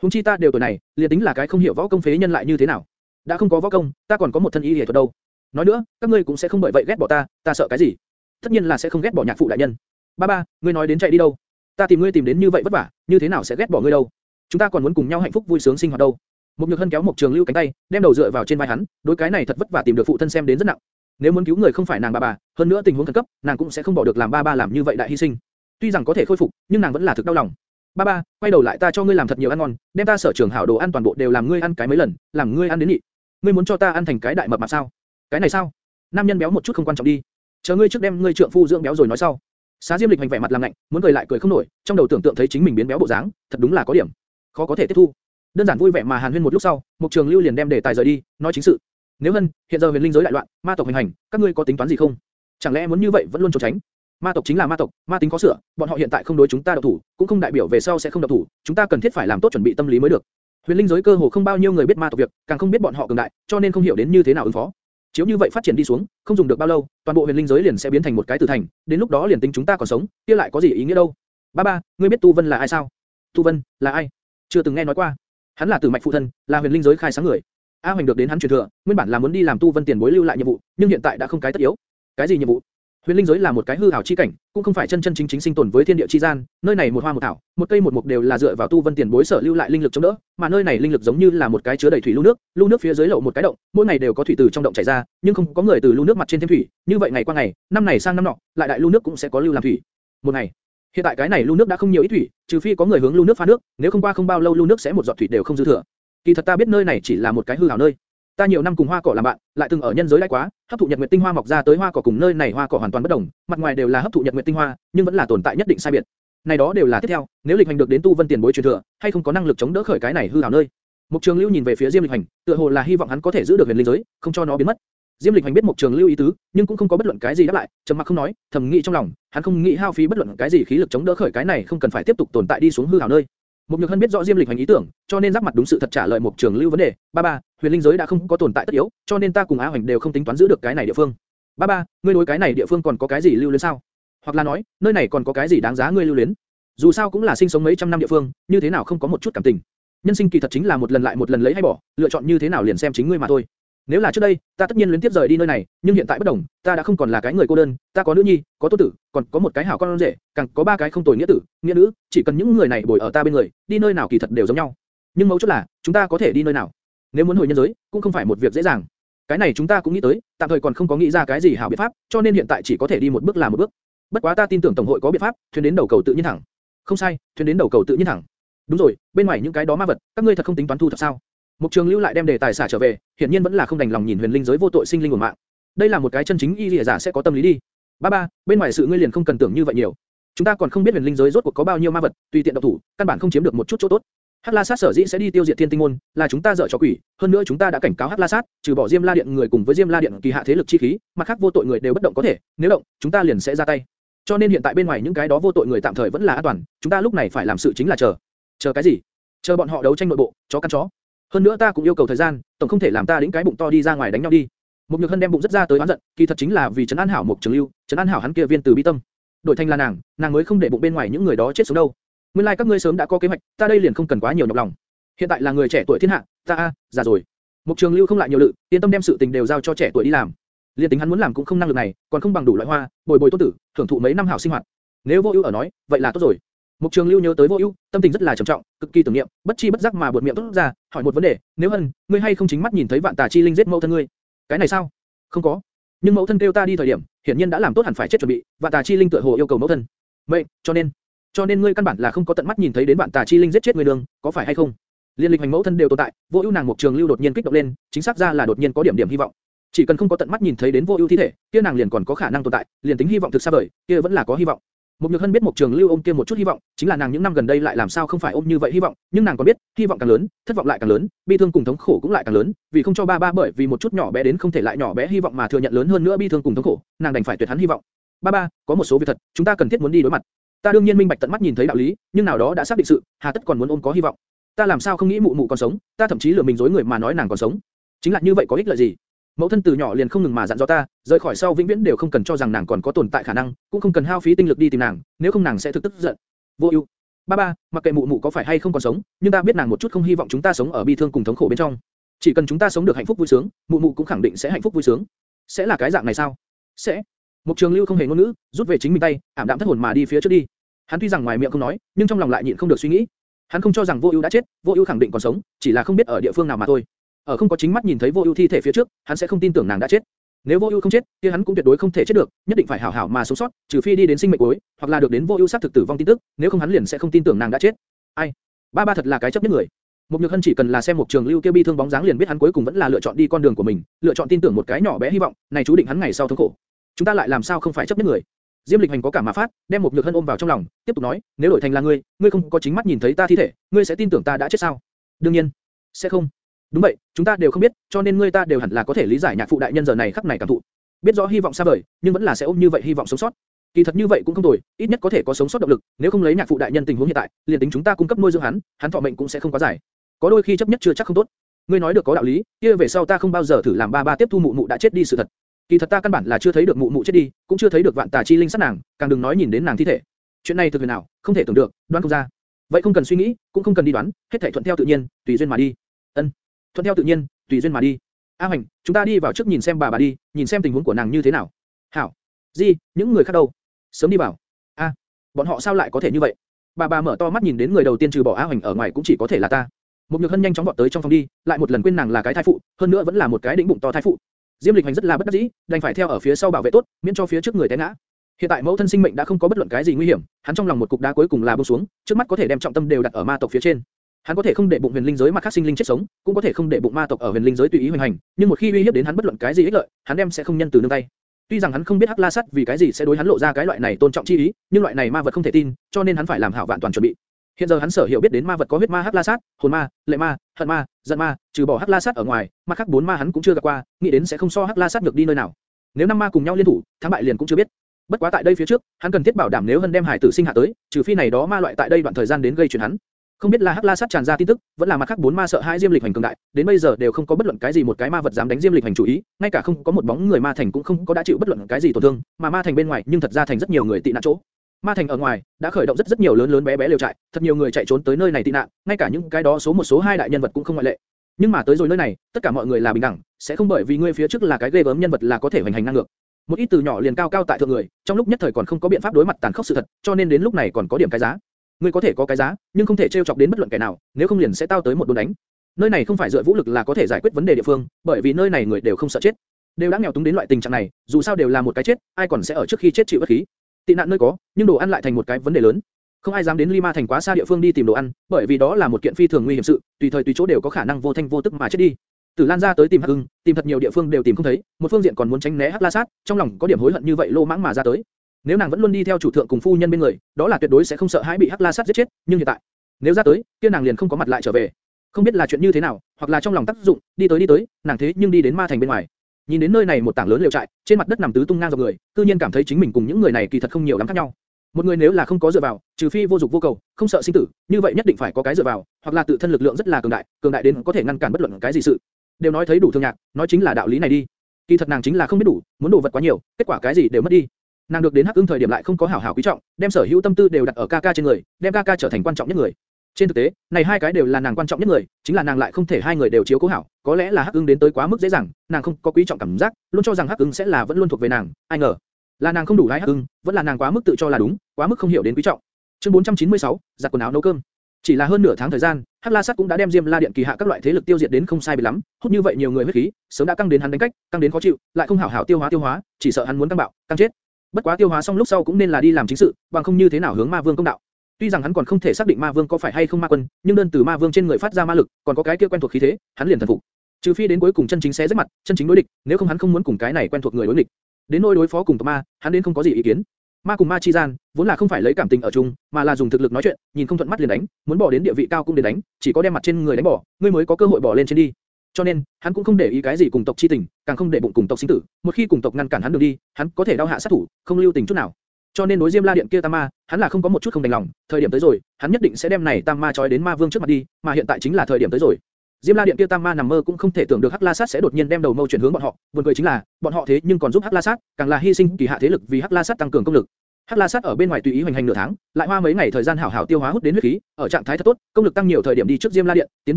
Chúng chi ta đều tuổi này, liền tính là cái không hiểu võ công phế nhân lại như thế nào? Đã không có võ công, ta còn có một thân y lìa thuật đâu. Nói nữa, các ngươi cũng sẽ không bởi vậy ghét bỏ ta, ta sợ cái gì? Tất nhiên là sẽ không ghét bỏ nhạc phụ đại nhân. Ba ba, ngươi nói đến chạy đi đâu? Ta tìm ngươi tìm đến như vậy vất vả, như thế nào sẽ ghét bỏ ngươi đâu? Chúng ta còn muốn cùng nhau hạnh phúc vui sướng sinh hoạt đâu. Một Nhược Hân kéo một Trường Lưu cánh tay, đem đầu dựa vào trên vai hắn, đối cái này thật vất vả tìm được phụ thân xem đến rất nặng. Nếu muốn cứu người không phải nàng bà bà, hơn nữa tình huống khẩn cấp, nàng cũng sẽ không bỏ được làm ba ba làm như vậy đại hy sinh. Tuy rằng có thể khôi phục, nhưng nàng vẫn là thực đau lòng. Ba ba, quay đầu lại ta cho ngươi làm thật nhiều ăn ngon, đem ta sở trường hảo đồ ăn toàn bộ đều làm ngươi ăn cái mấy lần, làm ngươi ăn đến nhị. Ngươi muốn cho ta ăn thành cái đại mập mạp sao? Cái này sao? Nam nhân béo một chút không quan trọng đi. Chờ ngươi trước đem ngươi trượng phu dưỡng béo rồi nói sau. Xá Diêm Lịch hành vẻ mặt làm lạnh, muốn cười lại cười không nổi, trong đầu tưởng tượng thấy chính mình biến béo bộ dáng, thật đúng là có điểm khó có thể tiếp thu. Đơn giản vui vẻ mà Hàn Huyên một lúc sau, Mục Trường Lưu liền đem đề tài rời đi, nói chính sự. Nếu Hân, hiện giờ huyền linh giới đại loạn, ma tộc hành hành, các ngươi có tính toán gì không? Chẳng lẽ muốn như vậy vẫn luôn trốn tránh? Ma tộc chính là ma tộc, ma tính có sửa, bọn họ hiện tại không đối chúng ta động thủ, cũng không đại biểu về sau sẽ không động thủ, chúng ta cần thiết phải làm tốt chuẩn bị tâm lý mới được. Huyền linh giới cơ hồ không bao nhiêu người biết ma tộc việc, càng không biết bọn họ cường đại, cho nên không hiểu đến như thế nào ứng phó. Chiếu như vậy phát triển đi xuống, không dùng được bao lâu, toàn bộ huyền linh giới liền sẽ biến thành một cái tử thành, đến lúc đó liền tính chúng ta còn sống, kia lại có gì ý nghĩa đâu? Ba ba, ngươi biết Tu Vân là ai sao? Tu Vân là ai? Chưa từng nghe nói qua. Hắn là Tử Mạch phụ thân, là huyền linh giới khai sáng người. A Hoành được đến hắn truyền thừa, nguyên bản là muốn đi làm Tu Vân tiền bối lưu lại nhiệm vụ, nhưng hiện tại đã không cái tất yếu. Cái gì nhiệm vụ? Huyền linh giới là một cái hư ảo chi cảnh, cũng không phải chân chân chính chính sinh tồn với thiên địa chi gian, nơi này một hoa một thảo, một cây một mục đều là dựa vào tu vân tiền bối sở lưu lại linh lực chống đỡ, mà nơi này linh lực giống như là một cái chứa đầy thủy lưu nước, lưu nước phía dưới lộ một cái động, mỗi ngày đều có thủy từ trong động chảy ra, nhưng không có người từ lưu nước mặt trên thêm thủy, như vậy ngày qua ngày, năm này sang năm nọ, lại đại lưu nước cũng sẽ có lưu làm thủy. Một ngày, hiện tại cái này lưu nước đã không nhiều ít thủy, trừ phi có người hướng lưu nước phá nước, nếu không qua không bao lâu lưu nước sẽ một giọt thủy đều không dư thừa. Kỳ thật ta biết nơi này chỉ là một cái hư ảo nơi, Ta nhiều năm cùng hoa cỏ làm bạn, lại từng ở nhân giới lại quá, hấp thụ nhật nguyệt tinh hoa mọc ra tới hoa cỏ cùng nơi này hoa cỏ hoàn toàn bất đồng, mặt ngoài đều là hấp thụ nhật nguyệt tinh hoa, nhưng vẫn là tồn tại nhất định sai biệt. Này đó đều là tiếp theo, nếu lịch hành được đến tu vân tiền bối truyền thừa, hay không có năng lực chống đỡ khởi cái này hư ảo nơi. Mục Trường Lưu nhìn về phía Diêm Lịch Hành, tựa hồ là hy vọng hắn có thể giữ được huyền linh giới, không cho nó biến mất. Diêm Lịch Hành biết Mục Trường Lưu ý tứ, nhưng cũng không có bất luận cái gì đáp lại, trầm mặc không nói, thầm nghĩ trong lòng, hắn không nghĩ hao phí bất luận cái gì khí lực chống đỡ khởi cái này không cần phải tiếp tục tồn tại đi xuống hư ảo nơi. Mục Nhược Hân biết rõ Diêm Lịch hành ý tưởng, cho nên giáp mặt đúng sự thật trả lời Mục Trường Lưu vấn đề. Ba ba, huyền linh giới đã không có tồn tại tất yếu, cho nên ta cùng Á Hoành đều không tính toán giữ được cái này địa phương. Ba ba, ngươi đối cái này địa phương còn có cái gì lưu luyến sao? Hoặc là nói, nơi này còn có cái gì đáng giá ngươi lưu luyến? Dù sao cũng là sinh sống mấy trăm năm địa phương, như thế nào không có một chút cảm tình? Nhân sinh kỳ thật chính là một lần lại một lần lấy hay bỏ, lựa chọn như thế nào liền xem chính ngươi mà thôi. Nếu là trước đây, ta tất nhiên luyến tiếp rời đi nơi này, nhưng hiện tại bất đồng, ta đã không còn là cái người cô đơn, ta có nữ nhi, có tôn tử, còn có một cái hảo con rể, càng có ba cái không tồi nghĩa tử, nghĩa nữ, chỉ cần những người này bồi ở ta bên người, đi nơi nào kỳ thật đều giống nhau. Nhưng mấu chốt là, chúng ta có thể đi nơi nào? Nếu muốn hồi nhân giới, cũng không phải một việc dễ dàng. Cái này chúng ta cũng nghĩ tới, tạm thời còn không có nghĩ ra cái gì hảo biện pháp, cho nên hiện tại chỉ có thể đi một bước là một bước. Bất quá ta tin tưởng tổng hội có biện pháp, thuyền đến đầu cầu tự nhiên thẳng. Không sai, thuyền đến đầu cầu tự nhiên thẳng. Đúng rồi, bên ngoài những cái đó ma vật, các ngươi thật không tính toán thu thập sao? Mục Trường Lưu lại đem đề tài xả trở về, hiển nhiên vẫn là không đành lòng nhìn huyền linh giới vô tội sinh linh của mạng. Đây là một cái chân chính y lìa giả sẽ có tâm lý đi. Ba ba, bên ngoài sự ngươi liền không cần tưởng như vậy nhiều. Chúng ta còn không biết huyền linh giới rốt cuộc có bao nhiêu ma vật, tùy tiện động thủ, căn bản không chiếm được một chút chỗ tốt. Hắc La Sát sở dĩ sẽ đi tiêu diệt Thiên Tinh môn, là chúng ta dở trò quỷ, hơn nữa chúng ta đã cảnh cáo Hắc La Sát, trừ bỏ Diêm La Điện người cùng với Diêm La Điện kỳ hạ thế lực chi khí, mặt khác vô tội người đều bất động có thể, nếu động, chúng ta liền sẽ ra tay. Cho nên hiện tại bên ngoài những cái đó vô tội người tạm thời vẫn là an toàn, chúng ta lúc này phải làm sự chính là chờ. Chờ cái gì? Chờ bọn họ đấu tranh nội bộ, chó căn chó. Hơn nữa ta cũng yêu cầu thời gian, tổng không thể làm ta đĩnh cái bụng to đi ra ngoài đánh nhau đi. Mục Nhược Hân đem bụng rất ra tới oán giận, kỳ thật chính là vì trấn an hảo Mục Trường Lưu, trấn an hảo hắn kia viên từ bi tâm. Đổi thành là nàng, nàng mới không để bụng bên ngoài những người đó chết sống đâu. Nguyên lai like các ngươi sớm đã có kế hoạch, ta đây liền không cần quá nhiều nhọc lòng. Hiện tại là người trẻ tuổi thiên hạ, ta a, già rồi. Mục Trường Lưu không lại nhiều lự, yên tâm đem sự tình đều giao cho trẻ tuổi đi làm. Liên tính hắn muốn làm cũng không năng lực này, còn không bằng đủ loại hoa, bồi bồi tốt tử, thưởng thụ mấy năm hảo sinh hoạt. Nếu vô ưu ở nói, vậy là tốt rồi. Mục Trường Lưu nhớ tới Vô Ưu, tâm tình rất là trầm trọng, cực kỳ tưởng niệm, bất chi bất giác mà buột miệng tốt ra, hỏi một vấn đề, nếu hân, ngươi hay không chính mắt nhìn thấy Vạn Tà Chi Linh giết mẫu thân ngươi? Cái này sao? Không có. Nhưng mẫu thân kêu ta đi thời điểm, hiển nhiên đã làm tốt hẳn phải chết chuẩn bị, Vạn Tà Chi Linh tựa hồ yêu cầu mẫu thân. Vậy, cho nên, cho nên ngươi căn bản là không có tận mắt nhìn thấy đến Vạn Tà Chi Linh giết chết người đường, có phải hay không? Liên lịch hành mẫu thân đều tồn tại, Vô Ưu nàng Mục Trường Lưu đột nhiên kích động lên, chính xác ra là đột nhiên có điểm điểm hy vọng. Chỉ cần không có tận mắt nhìn thấy đến Vô Ưu thi thể, kia nàng liền còn có khả năng tồn tại, liền tính hy vọng thực xa vời, kia vẫn là có hy vọng. Mục Nhược Hân biết Mục Trường Lưu ôm kia một chút hy vọng, chính là nàng những năm gần đây lại làm sao không phải ôm như vậy hy vọng, nhưng nàng còn biết, hy vọng càng lớn, thất vọng lại càng lớn, bi thương cùng thống khổ cũng lại càng lớn, vì không cho ba ba bởi vì một chút nhỏ bé đến không thể lại nhỏ bé hy vọng mà thừa nhận lớn hơn nữa bi thương cùng thống khổ, nàng đành phải tuyệt hắn hy vọng. Ba ba, có một số việc thật, chúng ta cần thiết muốn đi đối mặt. Ta đương nhiên minh bạch tận mắt nhìn thấy đạo lý, nhưng nào đó đã xác định sự, hà tất còn muốn ôm có hy vọng. Ta làm sao không nghĩ mụ mụ còn sống, ta thậm chí lừa mình dối người mà nói nàng còn sống. Chính là như vậy có ích lợi gì? Mẫu thân từ nhỏ liền không ngừng mà dặn dò ta, rời khỏi sau vĩnh viễn đều không cần cho rằng nàng còn có tồn tại khả năng, cũng không cần hao phí tinh lực đi tìm nàng, nếu không nàng sẽ thực tức giận. Vô ưu. Ba ba, mặc kệ mụ mụ có phải hay không còn sống, nhưng ta biết nàng một chút không hy vọng chúng ta sống ở bi thương cùng thống khổ bên trong. Chỉ cần chúng ta sống được hạnh phúc vui sướng, mụ mụ cũng khẳng định sẽ hạnh phúc vui sướng. Sẽ là cái dạng này sao? Sẽ. Mục Trường Lưu không hề ngôn ngữ, rút về chính mình tay, ảm đạm thất hồn mà đi phía trước đi. Hắn tuy rằng ngoài miệng không nói, nhưng trong lòng lại nhịn không được suy nghĩ. Hắn không cho rằng Vô Ưu đã chết, Vô Ưu khẳng định còn sống, chỉ là không biết ở địa phương nào mà thôi. Ở không có chính mắt nhìn thấy Vô Ưu thi thể phía trước, hắn sẽ không tin tưởng nàng đã chết. Nếu Vô Ưu không chết, kia hắn cũng tuyệt đối không thể chết được, nhất định phải hảo hảo mà sống sót, trừ phi đi đến sinh mệnh cuối, hoặc là được đến Vô Ưu xác thực tử vong tin tức, nếu không hắn liền sẽ không tin tưởng nàng đã chết. Ai? Ba ba thật là cái chấp nhất người. Mục Nhược Hân chỉ cần là xem một trường lưu kia bi thương bóng dáng liền biết hắn cuối cùng vẫn là lựa chọn đi con đường của mình, lựa chọn tin tưởng một cái nhỏ bé hy vọng, này chú định hắn ngày sau thống khổ. Chúng ta lại làm sao không phải chấp nhất người? Diêm Lịch Hành có cảm mà phát, đem một Nhược Hân ôm vào trong lòng, tiếp tục nói, nếu đổi thành là ngươi, ngươi không có chính mắt nhìn thấy ta thi thể, ngươi sẽ tin tưởng ta đã chết sao? Đương nhiên, sẽ không. Đúng vậy, chúng ta đều không biết, cho nên ngươi ta đều hẳn là có thể lý giải nhạc phụ đại nhân giờ này khắc này cảm thụ. Biết rõ hy vọng xa vời, nhưng vẫn là sẽ ôm như vậy hy vọng sống sót. Kỳ thật như vậy cũng không tồi, ít nhất có thể có sống sót động lực, nếu không lấy nhạc phụ đại nhân tình huống hiện tại, liền tính chúng ta cung cấp nuôi dưỡng hắn, hắn thọ mệnh cũng sẽ không quá dài. Có đôi khi chấp nhất chưa chắc không tốt. Ngươi nói được có đạo lý, kia về sau ta không bao giờ thử làm ba ba tiếp thu mụ mụ đã chết đi sự thật. Kỳ thật ta căn bản là chưa thấy được mụ mụ chết đi, cũng chưa thấy được vạn tà chi linh sát nàng, càng đừng nói nhìn đến nàng thi thể. Chuyện này thực huyền nào, không thể tưởng được, đoán không ra. Vậy không cần suy nghĩ, cũng không cần đi đoán, hết thảy thuận theo tự nhiên, tùy duyên mà đi. Ân, thuận theo tự nhiên, tùy duyên mà đi. A Hoành, chúng ta đi vào trước nhìn xem bà bà đi, nhìn xem tình huống của nàng như thế nào. Hảo. Gì, những người khác đâu? Sớm đi vào. A, bọn họ sao lại có thể như vậy? Bà bà mở to mắt nhìn đến người đầu tiên trừ bỏ A Hoành ở ngoài cũng chỉ có thể là ta. Một nhược hân nhanh chóng vọt tới trong phòng đi, lại một lần quên nàng là cái thai phụ, hơn nữa vẫn là một cái đỉnh bụng to thai phụ. Diêm Lịch Hành rất là bất đắc dĩ, đành phải theo ở phía sau bảo vệ tốt, miễn cho phía trước người té ngã. Hiện tại mẫu thân sinh mệnh đã không có bất luận cái gì nguy hiểm, hắn trong lòng một cục đá cuối cùng là buông xuống, trước mắt có thể đem trọng tâm đều đặt ở ma tộc phía trên. Hắn có thể không để bụng huyền linh giới mà khác sinh linh chết sống, cũng có thể không để bụng ma tộc ở huyền linh giới tùy ý hoành hành, nhưng một khi uy hiếp đến hắn bất luận cái gì ích lợi, hắn đem sẽ không nhân từ nương tay. Tuy rằng hắn không biết Hắc La Sát vì cái gì sẽ đối hắn lộ ra cái loại này tôn trọng chi ý, nhưng loại này ma vật không thể tin, cho nên hắn phải làm hảo vạn toàn chuẩn bị. Hiện giờ hắn sở hiểu biết đến ma vật có huyết ma Hắc La Sát, hồn ma, lệ ma, hận ma, giận ma, trừ bỏ Hắc La Sát ở ngoài, mà khác bốn ma hắn cũng chưa gặp qua, nghĩ đến sẽ không so Hắc La Sát được đi nơi nào. Nếu năm ma cùng nhau liên thủ, thắng bại liền cũng chưa biết. Bất quá tại đây phía trước, hắn cần thiết bảo đảm nếu Hân đem hải tử sinh hạ tới, trừ phi này đó ma loại tại đây đoạn thời gian đến gây chuyện hắn. Không biết là Hắc La Sát tràn ra tin tức, vẫn là mặt khác bốn ma sợ hãi Diêm Lịch Hành cường đại, đến bây giờ đều không có bất luận cái gì một cái ma vật dám đánh Diêm Lịch Hành chủ ý, ngay cả không có một bóng người ma thành cũng không có đã chịu bất luận cái gì tổn thương, mà ma thành bên ngoài nhưng thật ra thành rất nhiều người tị nạn chỗ. Ma thành ở ngoài đã khởi động rất rất nhiều lớn lớn bé bé liều trại, thật nhiều người chạy trốn tới nơi này tị nạn, ngay cả những cái đó số một số hai đại nhân vật cũng không ngoại lệ. Nhưng mà tới rồi nơi này, tất cả mọi người là bình đẳng, sẽ không bởi vì ngươi phía trước là cái ghê gớm nhân vật là có thể hành hành năng ngược. Một ít từ nhỏ liền cao cao tại thượng người, trong lúc nhất thời còn không có biện pháp đối mặt tàn khốc sự thật, cho nên đến lúc này còn có điểm cái giá. Ngươi có thể có cái giá, nhưng không thể trêu chọc đến bất luận kẻ nào, nếu không liền sẽ tao tới một đốn đánh. Nơi này không phải dựa vũ lực là có thể giải quyết vấn đề địa phương, bởi vì nơi này người đều không sợ chết, đều đã nghèo túng đến loại tình trạng này, dù sao đều là một cái chết, ai còn sẽ ở trước khi chết chịu bất khí. Tị nạn nơi có, nhưng đồ ăn lại thành một cái vấn đề lớn. Không ai dám đến Lima thành quá xa địa phương đi tìm đồ ăn, bởi vì đó là một kiện phi thường nguy hiểm sự, tùy thời tùy chỗ đều có khả năng vô thanh vô tức mà chết đi. Tử Lan ra tới tìm Hắc Ưng, tìm thật nhiều địa phương đều tìm không thấy, một phương diện còn muốn tránh né Hắc La Sát, trong lòng có điểm hối hận như vậy lô mãng mà ra tới. Nếu nàng vẫn luôn đi theo chủ thượng cùng phu nhân bên người, đó là tuyệt đối sẽ không sợ hãi bị Hắc La Sát giết chết, nhưng hiện tại, nếu ra tới, kia nàng liền không có mặt lại trở về. Không biết là chuyện như thế nào, hoặc là trong lòng tác dụng, đi tới đi tới, nàng thế nhưng đi đến ma thành bên ngoài. Nhìn đến nơi này một tảng lớn liều trại, trên mặt đất nằm tứ tung ngang dọc người, tự nhiên cảm thấy chính mình cùng những người này kỳ thật không nhiều lắm khác nhau. Một người nếu là không có dựa vào, trừ phi vô dục vô cầu, không sợ sinh tử, như vậy nhất định phải có cái dựa vào, hoặc là tự thân lực lượng rất là cường đại, cường đại đến có thể ngăn cản bất luận cái gì sự. Đều nói thấy đủ thương nhạc, nói chính là đạo lý này đi. Kỳ thật nàng chính là không biết đủ, muốn đồ vật quá nhiều, kết quả cái gì đều mất đi. Nàng được đến Hắc Ưng thời điểm lại không có hảo hảo quý trọng, đem sở hữu tâm tư đều đặt ở ca ca trên người, đem ca ca trở thành quan trọng nhất người. Trên thực tế, này hai cái đều là nàng quan trọng nhất người, chính là nàng lại không thể hai người đều chiếu cố hảo, có lẽ là Hắc Ưng đến tới quá mức dễ dàng, nàng không có quý trọng cảm giác, luôn cho rằng Hắc Ưng sẽ là vẫn luôn thuộc về nàng, ai ngờ, là nàng không đủ lái Hắc Ưng, vẫn là nàng quá mức tự cho là đúng, quá mức không hiểu đến quý trọng. Chương 496, giặt quần áo nấu cơm. Chỉ là hơn nửa tháng thời gian, Hắc La Sát cũng đã đem Diêm La Điện kỳ hạ các loại thế lực tiêu diệt đến không sai biệt lắm, hút như vậy nhiều người huyết khí, sớm đã căng đến hắn đánh cách, căng đến khó chịu, lại không hảo hảo tiêu hóa tiêu hóa, chỉ sợ hắn muốn căng bạo, căng chết. Bất quá tiêu hóa xong lúc sau cũng nên là đi làm chính sự, bằng không như thế nào hướng Ma Vương công đạo. Tuy rằng hắn còn không thể xác định Ma Vương có phải hay không ma quân, nhưng đơn từ Ma Vương trên người phát ra ma lực, còn có cái kia quen thuộc khí thế, hắn liền thần phục. Trừ phi đến cuối cùng chân chính xé rách mặt, chân chính đối địch, nếu không hắn không muốn cùng cái này quen thuộc người đối địch. Đến nỗi đối phó cùng tộc ma, hắn đến không có gì ý kiến. Ma cùng ma chi gian, vốn là không phải lấy cảm tình ở chung, mà là dùng thực lực nói chuyện, nhìn không thuận mắt liền đánh, muốn bỏ đến địa vị cao cũng đến đánh, chỉ có đem mặt trên người đánh bỏ, ngươi mới có cơ hội bỏ lên trên đi. Cho nên, hắn cũng không để ý cái gì cùng tộc chi tình, càng không để bụng cùng tộc sinh tử. Một khi cùng tộc ngăn cản hắn đường đi, hắn có thể đao hạ sát thủ, không lưu tình chút nào. Cho nên đối Diêm La Điện kia Tam Ma, hắn là không có một chút không đành lòng, thời điểm tới rồi, hắn nhất định sẽ đem này Tam Ma trói đến Ma Vương trước mặt đi, mà hiện tại chính là thời điểm tới rồi. Diêm La Điện kia Tam Ma nằm mơ cũng không thể tưởng được Hắc La Sát sẽ đột nhiên đem đầu mâu chuyển hướng bọn họ, buồn cười chính là, bọn họ thế nhưng còn giúp Hắc La Sát, càng là hy sinh kỳ hạ thế lực vì Hắc La Sát tăng cường công lực. Hắc La Sát ở bên ngoài tùy ý hoành hành nửa tháng, lại hoa mấy ngày thời gian hảo hảo tiêu hóa hút đến huyết khí, ở trạng thái thật tốt, công lực tăng nhiều thời điểm đi trước Diêm La Điện, tiến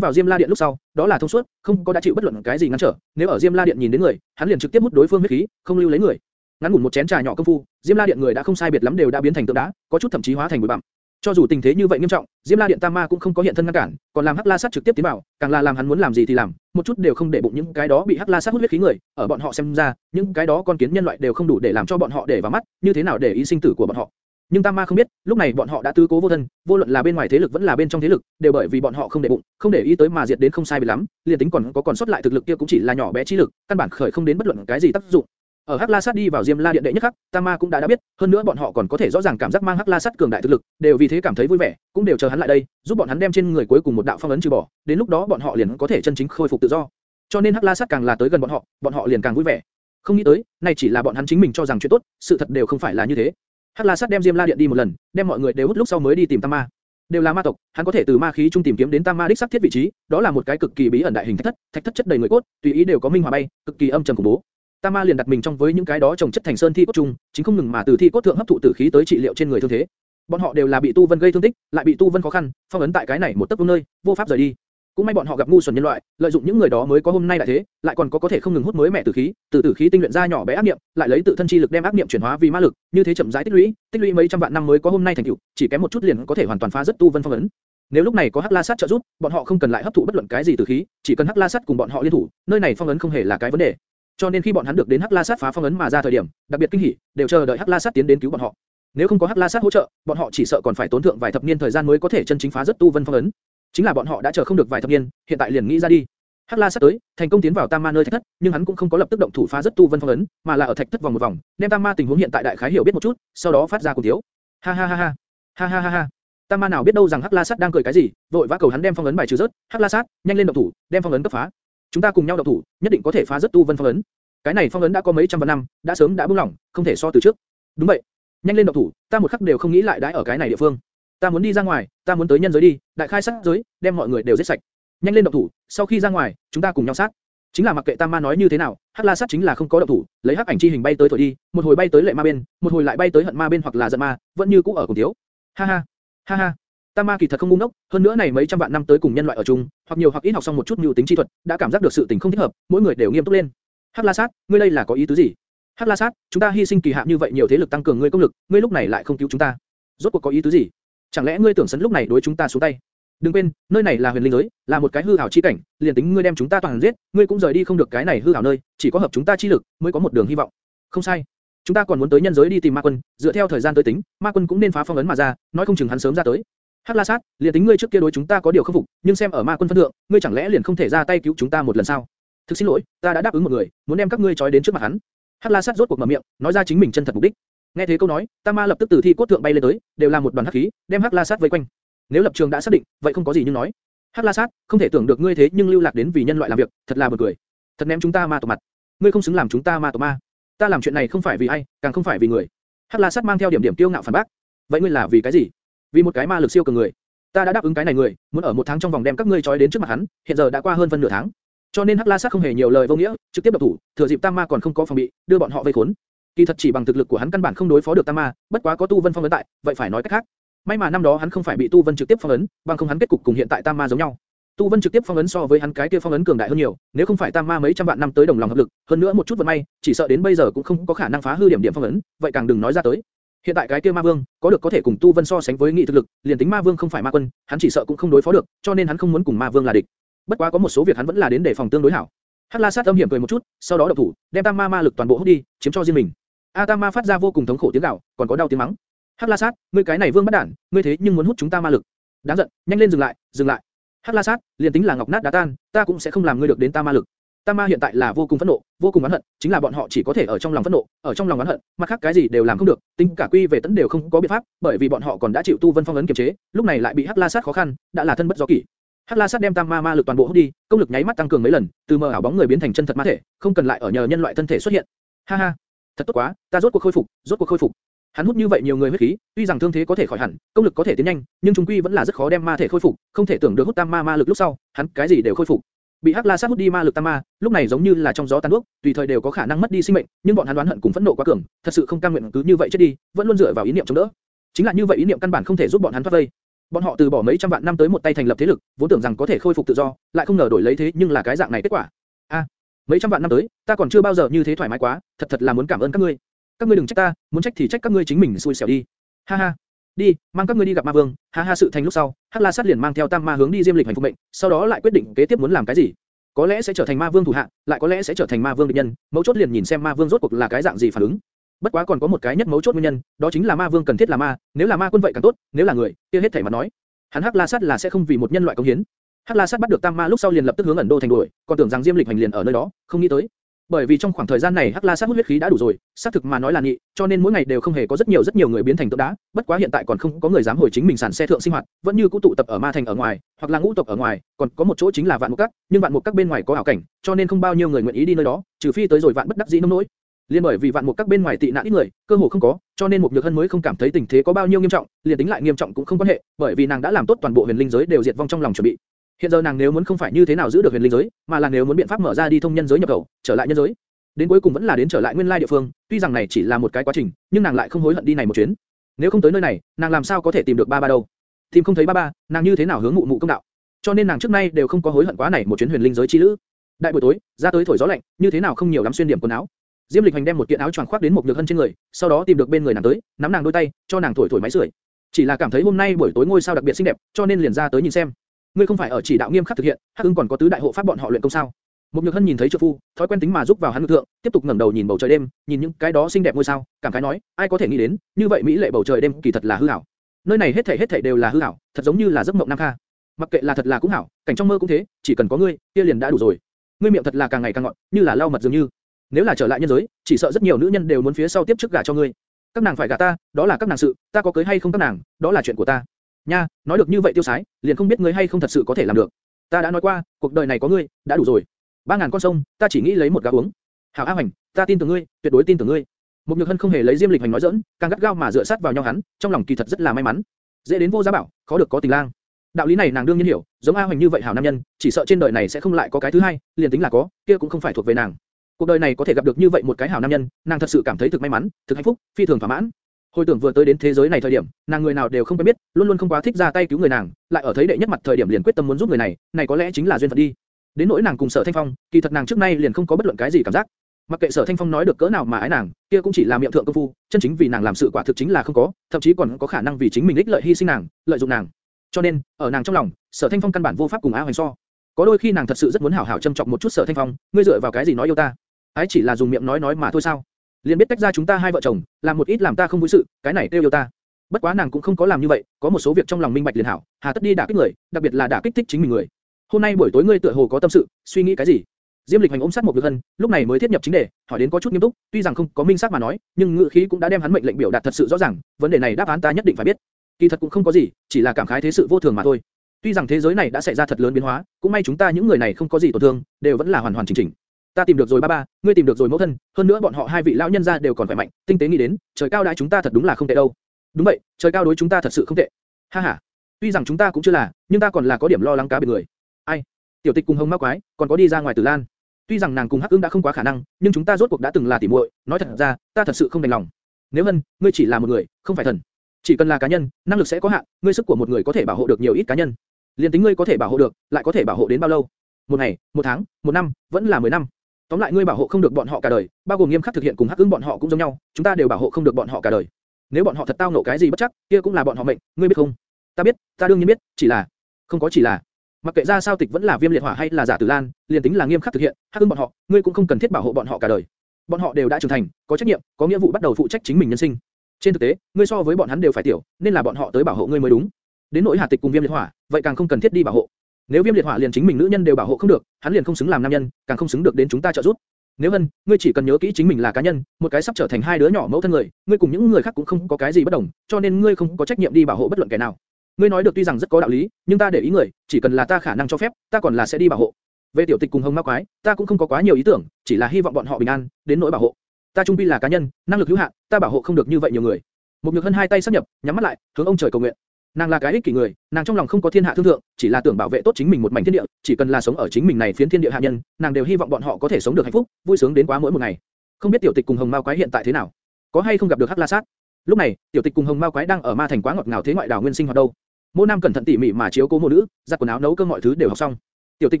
vào Diêm La Điện lúc sau, đó là thông suốt, không có đã chịu bất luận cái gì ngăn trở, nếu ở Diêm La Điện nhìn đến người, hắn liền trực tiếp hút đối phương huyết khí, không lưu lấy người. Ngắn ngủn một chén trà nhỏ công phu, Diêm La Điện người đã không sai biệt lắm đều đã biến thành tượng đá, có chút thậm chí hóa thành bụi bặm. Cho dù tình thế như vậy nghiêm trọng, Diêm La Điện Tam Ma cũng không có hiện thân ngăn cản, còn làm Hắc La Sát trực tiếp tiến vào, càng là làm hắn muốn làm gì thì làm, một chút đều không để bụng những cái đó bị Hắc La Sát hút huyết khí người, ở bọn họ xem ra, những cái đó con kiến nhân loại đều không đủ để làm cho bọn họ để vào mắt, như thế nào để ý sinh tử của bọn họ. Nhưng Tam Ma không biết, lúc này bọn họ đã tứ cố vô thân, vô luận là bên ngoài thế lực vẫn là bên trong thế lực, đều bởi vì bọn họ không để bụng, không để ý tới mà diệt đến không sai biệt lắm, liền tính còn có còn sót lại thực lực kia cũng chỉ là nhỏ bé chi lực, căn bản khởi không đến bất luận cái gì tác dụng. Ở Hắc La Sát đi vào Diêm La Điện đệ nhất khắc, Tam Ma cũng đã đã biết, hơn nữa bọn họ còn có thể rõ ràng cảm giác mang Hắc La Sát cường đại thực lực, đều vì thế cảm thấy vui vẻ, cũng đều chờ hắn lại đây, giúp bọn hắn đem trên người cuối cùng một đạo phong ấn trừ bỏ, đến lúc đó bọn họ liền có thể chân chính khôi phục tự do. Cho nên Hắc La Sát càng là tới gần bọn họ, bọn họ liền càng vui vẻ. Không nghĩ tới, này chỉ là bọn hắn chính mình cho rằng chuyện tốt, sự thật đều không phải là như thế. Hắc La Sát đem Diêm La Điện đi một lần, đem mọi người đều hút lúc sau mới đi tìm Tam Ma. Đều là ma tộc, hắn có thể từ ma khí trung tìm kiếm đến Tam Ma đích xác thiết vị trí, đó là một cái cực kỳ bí ẩn đại hình thạch thất, thạch thất chất đầy người cốt, tùy ý đều có minh hỏa bay, cực kỳ âm trầm khủng bố. Tam Ma liền đặt mình trong với những cái đó trồng chất thành sơn thi cốt trùng, chính không ngừng mà từ thi cốt thượng hấp thụ tử khí tới trị liệu trên người thương thế. Bọn họ đều là bị tu vân gây thương tích, lại bị tu vân khó khăn, phong ấn tại cái này một tấc vương nơi, vô pháp rời đi. Cũng may bọn họ gặp ngu xuẩn nhân loại, lợi dụng những người đó mới có hôm nay đại thế, lại còn có có thể không ngừng hút mới mẹ tử khí, từ tử khí tinh luyện ra nhỏ bé ác niệm, lại lấy tự thân chi lực đem ác niệm chuyển hóa vì ma lực, như thế chậm rãi tích lũy, tích lũy mấy trăm vạn năm mới có hôm nay thành tựu, chỉ kém một chút liền có thể hoàn toàn phá rất tu vân phong ấn. Nếu lúc này có Hắc La Sát trợ giúp, bọn họ không cần lại hấp thụ bất luận cái gì tử khí, chỉ cần Hắc La Sát cùng bọn họ liên thủ, nơi này phong ấn không hề là cái vấn đề. Cho nên khi bọn hắn được đến Hắc La Sát phá phong ấn mà ra thời điểm, đặc biệt kinh hỉ, đều chờ đợi Hắc La Sát tiến đến cứu bọn họ. Nếu không có Hắc La Sát hỗ trợ, bọn họ chỉ sợ còn phải tốn thượng vài thập niên thời gian mới có thể chân chính phá rất tu vân phong ấn. Chính là bọn họ đã chờ không được vài thập niên, hiện tại liền nghĩ ra đi. Hắc La Sát tới, thành công tiến vào Tam Ma nơi thạch thất, nhưng hắn cũng không có lập tức động thủ phá rất tu vân phong ấn, mà là ở thạch thất vòng một vòng, đem Tam Ma tình huống hiện tại đại khái hiểu biết một chút, sau đó phát ra cùng thiếu. Ha ha ha ha, ha ha ha ha. Tam Ma nào biết đâu rằng Hắc La Sát đang cười cái gì, vội vã cầu hắn đem phong ấn bài trừ rớt. Hắc La Sát, nhanh lên động thủ, đem phong ấn cấp phá. Chúng ta cùng nhau động thủ, nhất định có thể phá rất tu vân phong ấn. Cái này phong ấn đã có mấy trăm vạn năm, đã sớm đã buông lỏng, không thể so từ trước. Đúng vậy, nhanh lên động thủ, ta một khắc đều không nghĩ lại đãi ở cái này địa phương. Ta muốn đi ra ngoài, ta muốn tới nhân giới đi, đại khai sát giới, đem mọi người đều giết sạch. Nhanh lên động thủ, sau khi ra ngoài, chúng ta cùng nhau sát. Chính là mặc kệ Tam Ma nói như thế nào, Hắc La Sát chính là không có động thủ, lấy Hắc ảnh chi hình bay tới thổi đi, một hồi bay tới lệ ma bên, một hồi lại bay tới hận ma bên hoặc là giận ma, vẫn như cũ ở cùng thiếu. Ha ha, ha ha. Tam Ma kỳ thật không ngu ngốc, hơn nữa này mấy trăm vạn năm tới cùng nhân loại ở chung, hoặc nhiều hoặc ít học xong một chút nhu tính chi thuật, đã cảm giác được sự tình không thích hợp, mỗi người đều nghiêm túc lên. Hắc La Sát, ngươi đây là có ý tứ gì? Hắc La Sát, chúng ta hy sinh kỳ hạ như vậy nhiều thế lực tăng cường ngươi công lực, ngươi lúc này lại không cứu chúng ta, rốt cuộc có ý tứ gì? Chẳng lẽ ngươi tưởng sấn lúc này đối chúng ta xuống tay? Đừng quên, nơi này là huyền linh giới, là một cái hư ảo chi cảnh, liền tính ngươi đem chúng ta toàn giết, ngươi cũng rời đi không được cái này hư ảo nơi, chỉ có hợp chúng ta chi lực mới có một đường hy vọng. Không sai. Chúng ta còn muốn tới nhân giới đi tìm ma quân, dựa theo thời gian tới tính, ma quân cũng nên phá phong ấn mà ra, nói không chừng hắn sớm ra tới. Hắc La Sát, liền tính ngươi trước kia đối chúng ta có điều không phục, nhưng xem ở ma quân phân thượng, ngươi chẳng lẽ liền không thể ra tay cứu chúng ta một lần sao? Thực xin lỗi, ta đã đáp ứng một người, muốn đem các ngươi trói đến trước mặt hắn. Hắc La Sát rốt cuộc mở miệng, nói ra chính mình chân thật mục đích. Nghe thế câu nói, Tam Ma lập tức từ thi cốt thượng bay lên tới, đều là một đoàn hắc khí, đem Hắc La Sát vây quanh. Nếu lập trường đã xác định, vậy không có gì nhưng nói. Hắc La Sát, không thể tưởng được ngươi thế nhưng lưu lạc đến vì nhân loại làm việc, thật là buồn cười. Thật ném chúng ta ma tộc mặt. Ngươi không xứng làm chúng ta ma tộc ma. Ta làm chuyện này không phải vì ai, càng không phải vì người. Hắc La Sát mang theo điểm điểm kiêu ngạo phản bác. Vậy ngươi là vì cái gì? Vì một cái ma lực siêu cường người. Ta đã đáp ứng cái này người, muốn ở một tháng trong vòng đem các ngươi trói đến trước mặt hắn, hiện giờ đã qua hơn phân nửa tháng. Cho nên Hắc La Sát không hề nhiều lời vô nghĩa, trực tiếp động thủ, thừa dịp Tam Ma còn không có phòng bị, đưa bọn họ vây khốn. Kỳ thật chỉ bằng thực lực của hắn căn bản không đối phó được Tam Ma, bất quá có Tu Vân phong ấn tại, vậy phải nói cách khác. May mà năm đó hắn không phải bị Tu Vân trực tiếp phong ấn, bằng không hắn kết cục cùng hiện tại Tam Ma giống nhau. Tu Vân trực tiếp phong ấn so với hắn cái kia phong ấn cường đại hơn nhiều, nếu không phải Tam Ma mấy trăm vạn năm tới đồng lòng hợp lực, hơn nữa một chút vận may, chỉ sợ đến bây giờ cũng không có khả năng phá hư điểm điểm phong ấn, vậy càng đừng nói ra tới. Hiện tại cái kia Ma Vương, có được có thể cùng Tu Vân so sánh với nghị thực lực, liền tính Ma Vương không phải Ma Quân, hắn chỉ sợ cũng không đối phó được, cho nên hắn không muốn cùng Ma Vương là địch. Bất quá có một số việc hắn vẫn là đến để phòng tương đối hảo. Hắc La Sát âm hiểm cười một chút, sau đó động thủ, đem Tam Ma ma lực toàn bộ hút đi, chiếm cho riêng mình. A Tam Ma phát ra vô cùng thống khổ tiếng gào, còn có đau tiếng mắng. Hắc La Sát, ngươi cái này vương bất đản, ngươi thế nhưng muốn hút chúng ta ma lực. Đáng giận, nhanh lên dừng lại, dừng lại. Hắc La Sát, liền tính là ngọc nát đá tan, ta cũng sẽ không làm ngươi được đến ta ma lực. Tam Ma hiện tại là vô cùng phẫn nộ, vô cùng oán hận, chính là bọn họ chỉ có thể ở trong lòng phẫn nộ, ở trong lòng oán hận, mặt khác cái gì đều làm không được, tính cả quy về tấn đều không có biện pháp, bởi vì bọn họ còn đã chịu tu vân phong ấn kiềm chế, lúc này lại bị Hắc La Sát khó khăn, đã là thân bất do kỷ. Hắc La Sát đem Tam Ma ma lực toàn bộ hút đi, công lực nháy mắt tăng cường mấy lần, từ mờ ảo bóng người biến thành chân thật ma thể, không cần lại ở nhờ nhân loại thân thể xuất hiện. Ha ha, thật tốt quá, ta rốt cuộc khôi phục, rốt cuộc khôi phục. Hắn hút như vậy nhiều người huyết khí, tuy rằng thương thế có thể khỏi hẳn, công lực có thể tiến nhanh, nhưng chúng quy vẫn là rất khó đem ma thể khôi phục, không thể tưởng được hút tam ma ma lực lúc sau, hắn cái gì đều khôi phục. Bị Hắc La Sát hút đi ma lực tam ma, lúc này giống như là trong gió tan nước, tùy thời đều có khả năng mất đi sinh mệnh, nhưng bọn hắn đoán hận cùng phẫn nộ quá cường, thật sự không cam nguyện cứ như vậy chết đi, vẫn luôn dựa vào ý niệm chống đỡ. Chính là như vậy ý niệm căn bản không thể giúp bọn hắn thoát vây. Bọn họ từ bỏ mấy trăm vạn năm tới một tay thành lập thế lực, vốn tưởng rằng có thể khôi phục tự do, lại không ngờ đổi lấy thế nhưng là cái dạng này kết quả. A, mấy trăm vạn năm tới, ta còn chưa bao giờ như thế thoải mái quá, thật thật là muốn cảm ơn các ngươi. Các ngươi đừng trách ta, muốn trách thì trách các ngươi chính mình xui xẻo đi. Ha ha. Đi, mang các ngươi đi gặp ma vương. Ha ha sự thành lúc sau, Hắc La Sát liền mang theo Tam Ma hướng đi Diêm Lịch hành phục mệnh, sau đó lại quyết định kế tiếp muốn làm cái gì. Có lẽ sẽ trở thành ma vương thủ hạ, lại có lẽ sẽ trở thành ma vương địch nhân, mấu chốt liền nhìn xem ma vương rốt cuộc là cái dạng gì phản ứng. Bất quá còn có một cái nhất mấu chốt nguyên nhân, đó chính là ma vương cần thiết là ma, nếu là ma quân vậy càng tốt, nếu là người, kia hết thảy mà nói. Hắn Hắc La Sát là sẽ không vì một nhân loại công hiến. Hắc La Sát bắt được Tam Ma lúc sau liền lập tức hướng ẩn đô thành đuổi, còn tưởng rằng Diêm Lịch hành liền ở nơi đó, không nghĩ tới. Bởi vì trong khoảng thời gian này Hắc La Sát hút huyết khí đã đủ rồi, xác thực mà nói là nhị, cho nên mỗi ngày đều không hề có rất nhiều rất nhiều người biến thành tượng đá, bất quá hiện tại còn không có người dám hồi chính mình sản xe thượng sinh hoạt, vẫn như cũ tụ tập ở ma thành ở ngoài, hoặc là ngũ tộc ở ngoài, còn có một chỗ chính là vạn mục các, nhưng vạn mục các bên ngoài có ảo cảnh, cho nên không bao nhiêu người nguyện ý đi nơi đó, trừ phi tới rồi vạn bất đắc dĩ nông nỗi. Liên bởi vì vạn mục các bên ngoài tị nạn ít người, cơ hồ không có, cho nên một nhược hân mới không cảm thấy tình thế có bao nhiêu nghiêm trọng, liền tính lại nghiêm trọng cũng không quan hệ, bởi vì nàng đã làm tốt toàn bộ huyền linh giới đều diệt vong trong lòng chuẩn bị. Hiện giờ nàng nếu muốn không phải như thế nào giữ được huyền linh giới, mà là nếu muốn biện pháp mở ra đi thông nhân giới nhập khẩu, trở lại nhân giới. Đến cuối cùng vẫn là đến trở lại nguyên lai địa phương, tuy rằng này chỉ là một cái quá trình, nhưng nàng lại không hối hận đi này một chuyến. Nếu không tới nơi này, nàng làm sao có thể tìm được ba ba đâu? Tìm không thấy ba ba, nàng như thế nào hướng mụ mụ công đạo? Cho nên nàng trước nay đều không có hối hận quá này một chuyến huyền linh giới chi lữ. Đại buổi tối, ra tới thổi gió lạnh, như thế nào không nhiều lắm xuyên điểm quần áo. Diêm Lịch Hành đem một kiện áo choàng khoác đến một nhược hân trên người, sau đó tìm được bên người nàng tới, nắm nàng đôi tay, cho nàng thổi thổi máy sưởi. Chỉ là cảm thấy hôm nay buổi tối ngôi sao đặc biệt xinh đẹp, cho nên liền ra tới nhìn xem. Ngươi không phải ở chỉ đạo nghiêm khắc thực hiện, Hắc Ưng còn có tứ đại hộ pháp bọn họ luyện công sao? Một Nhược Hân nhìn thấy trợ phu, thói quen tính mà giúp vào hắn ngự thượng, tiếp tục ngẩng đầu nhìn bầu trời đêm, nhìn những cái đó xinh đẹp ngôi sao, cảm khái nói, ai có thể nghĩ đến, như vậy mỹ lệ bầu trời đêm kỳ thật là hư ảo. Nơi này hết thảy hết thảy đều là hư ảo, thật giống như là giấc mộng nam kha. Mặc kệ là thật là cũng hảo, cảnh trong mơ cũng thế, chỉ cần có ngươi, kia liền đã đủ rồi. Ngươi miệng thật là càng ngày càng ngọt, như là lau mật dường như. Nếu là trở lại nhân giới, chỉ sợ rất nhiều nữ nhân đều muốn phía sau tiếp trước gả cho ngươi. Các nàng phải gả ta, đó là các nàng sự, ta có cưới hay không các nàng, đó là chuyện của ta. Nha, nói được như vậy tiêu sái, liền không biết ngươi hay không thật sự có thể làm được. Ta đã nói qua, cuộc đời này có ngươi, đã đủ rồi. Ba ngàn con sông, ta chỉ nghĩ lấy một gáo uống. Hảo A Hoành, ta tin tưởng ngươi, tuyệt đối tin tưởng ngươi. Một Nhược Hân không hề lấy Diêm Lịch Hành nói giỡn, càng gắt gao mà dựa sát vào nhau hắn, trong lòng kỳ thật rất là may mắn. Dễ đến vô giá bảo, khó được có tình lang. Đạo lý này nàng đương nhiên hiểu, giống A Hoành như vậy hảo nam nhân, chỉ sợ trên đời này sẽ không lại có cái thứ hai, liền tính là có, kia cũng không phải thuộc về nàng. Cuộc đời này có thể gặp được như vậy một cái hảo nam nhân, nàng thật sự cảm thấy thực may mắn, thực hạnh phúc, phi thường thỏa mãn. Hồi tưởng vừa tới đến thế giới này thời điểm, nàng người nào đều không quen biết, luôn luôn không quá thích ra tay cứu người nàng, lại ở thấy đệ nhất mặt thời điểm liền quyết tâm muốn giúp người này, này có lẽ chính là duyên phận đi. Đến nỗi nàng cùng Sở Thanh Phong, kỳ thật nàng trước nay liền không có bất luận cái gì cảm giác. Mặc kệ Sở Thanh Phong nói được cỡ nào mà ái nàng, kia cũng chỉ là miệng thượng công phu, chân chính vì nàng làm sự quả thực chính là không có, thậm chí còn có khả năng vì chính mình ích lợi hy sinh nàng, lợi dụng nàng. Cho nên, ở nàng trong lòng, Sở Thanh Phong căn bản vô pháp cùng A Hoành so. Có đôi khi nàng thật sự rất muốn hảo hảo châm trọng một chút Sở Thanh Phong, ngươi dựa vào cái gì nói yêu ta? Ái chỉ là dùng miệng nói nói mà thôi sao? Liền biết tách ra chúng ta hai vợ chồng, làm một ít làm ta không vui sự, cái này tiêu yêu ta. Bất quá nàng cũng không có làm như vậy, có một số việc trong lòng minh bạch liền hảo, hà tất đi đả kích người, đặc biệt là đả kích thích chính mình người. Hôm nay buổi tối ngươi tựa hồ có tâm sự, suy nghĩ cái gì? Diêm Lịch Hành ôm sát một Nhược Hân, lúc này mới thiết nhập chính đề, hỏi đến có chút nghiêm túc, tuy rằng không có minh xác mà nói, nhưng ngữ khí cũng đã đem hắn mệnh lệnh biểu đạt thật sự rõ ràng, vấn đề này đáp án ta nhất định phải biết. Kỳ thật cũng không có gì, chỉ là cảm khái thế sự vô thường mà thôi. Tuy rằng thế giới này đã xảy ra thật lớn biến hóa, cũng may chúng ta những người này không có gì tổn thương, đều vẫn là hoàn hoàn chỉnh chỉnh. Ta tìm được rồi ba ba, ngươi tìm được rồi mẫu thân, hơn nữa bọn họ hai vị lão nhân gia đều còn khỏe mạnh, tinh tế nghĩ đến, trời cao đại chúng ta thật đúng là không tệ đâu. Đúng vậy, trời cao đối chúng ta thật sự không tệ. Ha ha. Tuy rằng chúng ta cũng chưa là, nhưng ta còn là có điểm lo lắng cá biệt người. Ai? Tiểu Tịch cùng Hồng Ma Quái, còn có đi ra ngoài Tử Lan. Tuy rằng nàng cùng Hắc Ưng đã không quá khả năng, nhưng chúng ta rốt cuộc đã từng là tỉ muội, nói thật ra, ta thật sự không đành lòng. Nếu Hân, ngươi chỉ là một người, không phải thần. Chỉ cần là cá nhân, năng lực sẽ có hạn, ngươi sức của một người có thể bảo hộ được nhiều ít cá nhân. Liên tính ngươi có thể bảo hộ được, lại có thể bảo hộ đến bao lâu? Một ngày, một tháng, một năm, vẫn là mười năm. Tóm lại ngươi bảo hộ không được bọn họ cả đời, bao gồm nghiêm khắc thực hiện cùng hắc ứng bọn họ cũng giống nhau, chúng ta đều bảo hộ không được bọn họ cả đời. Nếu bọn họ thật tao nộ cái gì bất chắc, kia cũng là bọn họ mệnh, ngươi biết không? Ta biết, ta đương nhiên biết, chỉ là, không có chỉ là. Mặc kệ ra sao tịch vẫn là viêm liệt hỏa hay là giả tử lan, liền tính là nghiêm khắc thực hiện, hắc ứng bọn họ, ngươi cũng không cần thiết bảo hộ bọn họ cả đời. Bọn họ đều đã trưởng thành, có trách nhiệm, có nghĩa vụ bắt đầu phụ trách chính mình nhân sinh. Trên thực tế, ngươi so với bọn hắn đều phải tiểu, nên là bọn họ tới bảo hộ ngươi mới đúng. Đến nỗi Hà Tịch cùng Viêm Liệt Hỏa, vậy càng không cần thiết đi bảo hộ. Nếu Viêm Liệt Hỏa liền chính mình nữ nhân đều bảo hộ không được, hắn liền không xứng làm nam nhân, càng không xứng được đến chúng ta trợ giúp. Nếu Hân, ngươi chỉ cần nhớ kỹ chính mình là cá nhân, một cái sắp trở thành hai đứa nhỏ mẫu thân người, ngươi cùng những người khác cũng không có cái gì bất đồng, cho nên ngươi không có trách nhiệm đi bảo hộ bất luận kẻ nào. Ngươi nói được tuy rằng rất có đạo lý, nhưng ta để ý người, chỉ cần là ta khả năng cho phép, ta còn là sẽ đi bảo hộ. Về tiểu tịch cùng hồng ma quái, ta cũng không có quá nhiều ý tưởng, chỉ là hy vọng bọn họ bình an, đến nỗi bảo hộ. Ta trung quy là cá nhân, năng lực hữu hạn, ta bảo hộ không được như vậy nhiều người. Một nhược hân hai tay sắp nhập, nhắm mắt lại, hướng ông trời cầu nguyện. Nàng là cái ích kỷ người, nàng trong lòng không có thiên hạ thương thượng, chỉ là tưởng bảo vệ tốt chính mình một mảnh thiên địa, chỉ cần là sống ở chính mình này phiến thiên địa hạ nhân, nàng đều hy vọng bọn họ có thể sống được hạnh phúc, vui sướng đến quá mỗi một ngày. Không biết tiểu tịch cùng hồng mao quái hiện tại thế nào, có hay không gặp được hắc la sát? Lúc này, tiểu tịch cùng hồng mao quái đang ở ma thành quá ngọt ngào thế ngoại đảo nguyên sinh hoạt đâu. Mô Nam cẩn thận tỉ mỉ mà chiếu cố mộ nữ, giặt quần áo nấu cơm mọi thứ đều học xong. Tiểu Tịch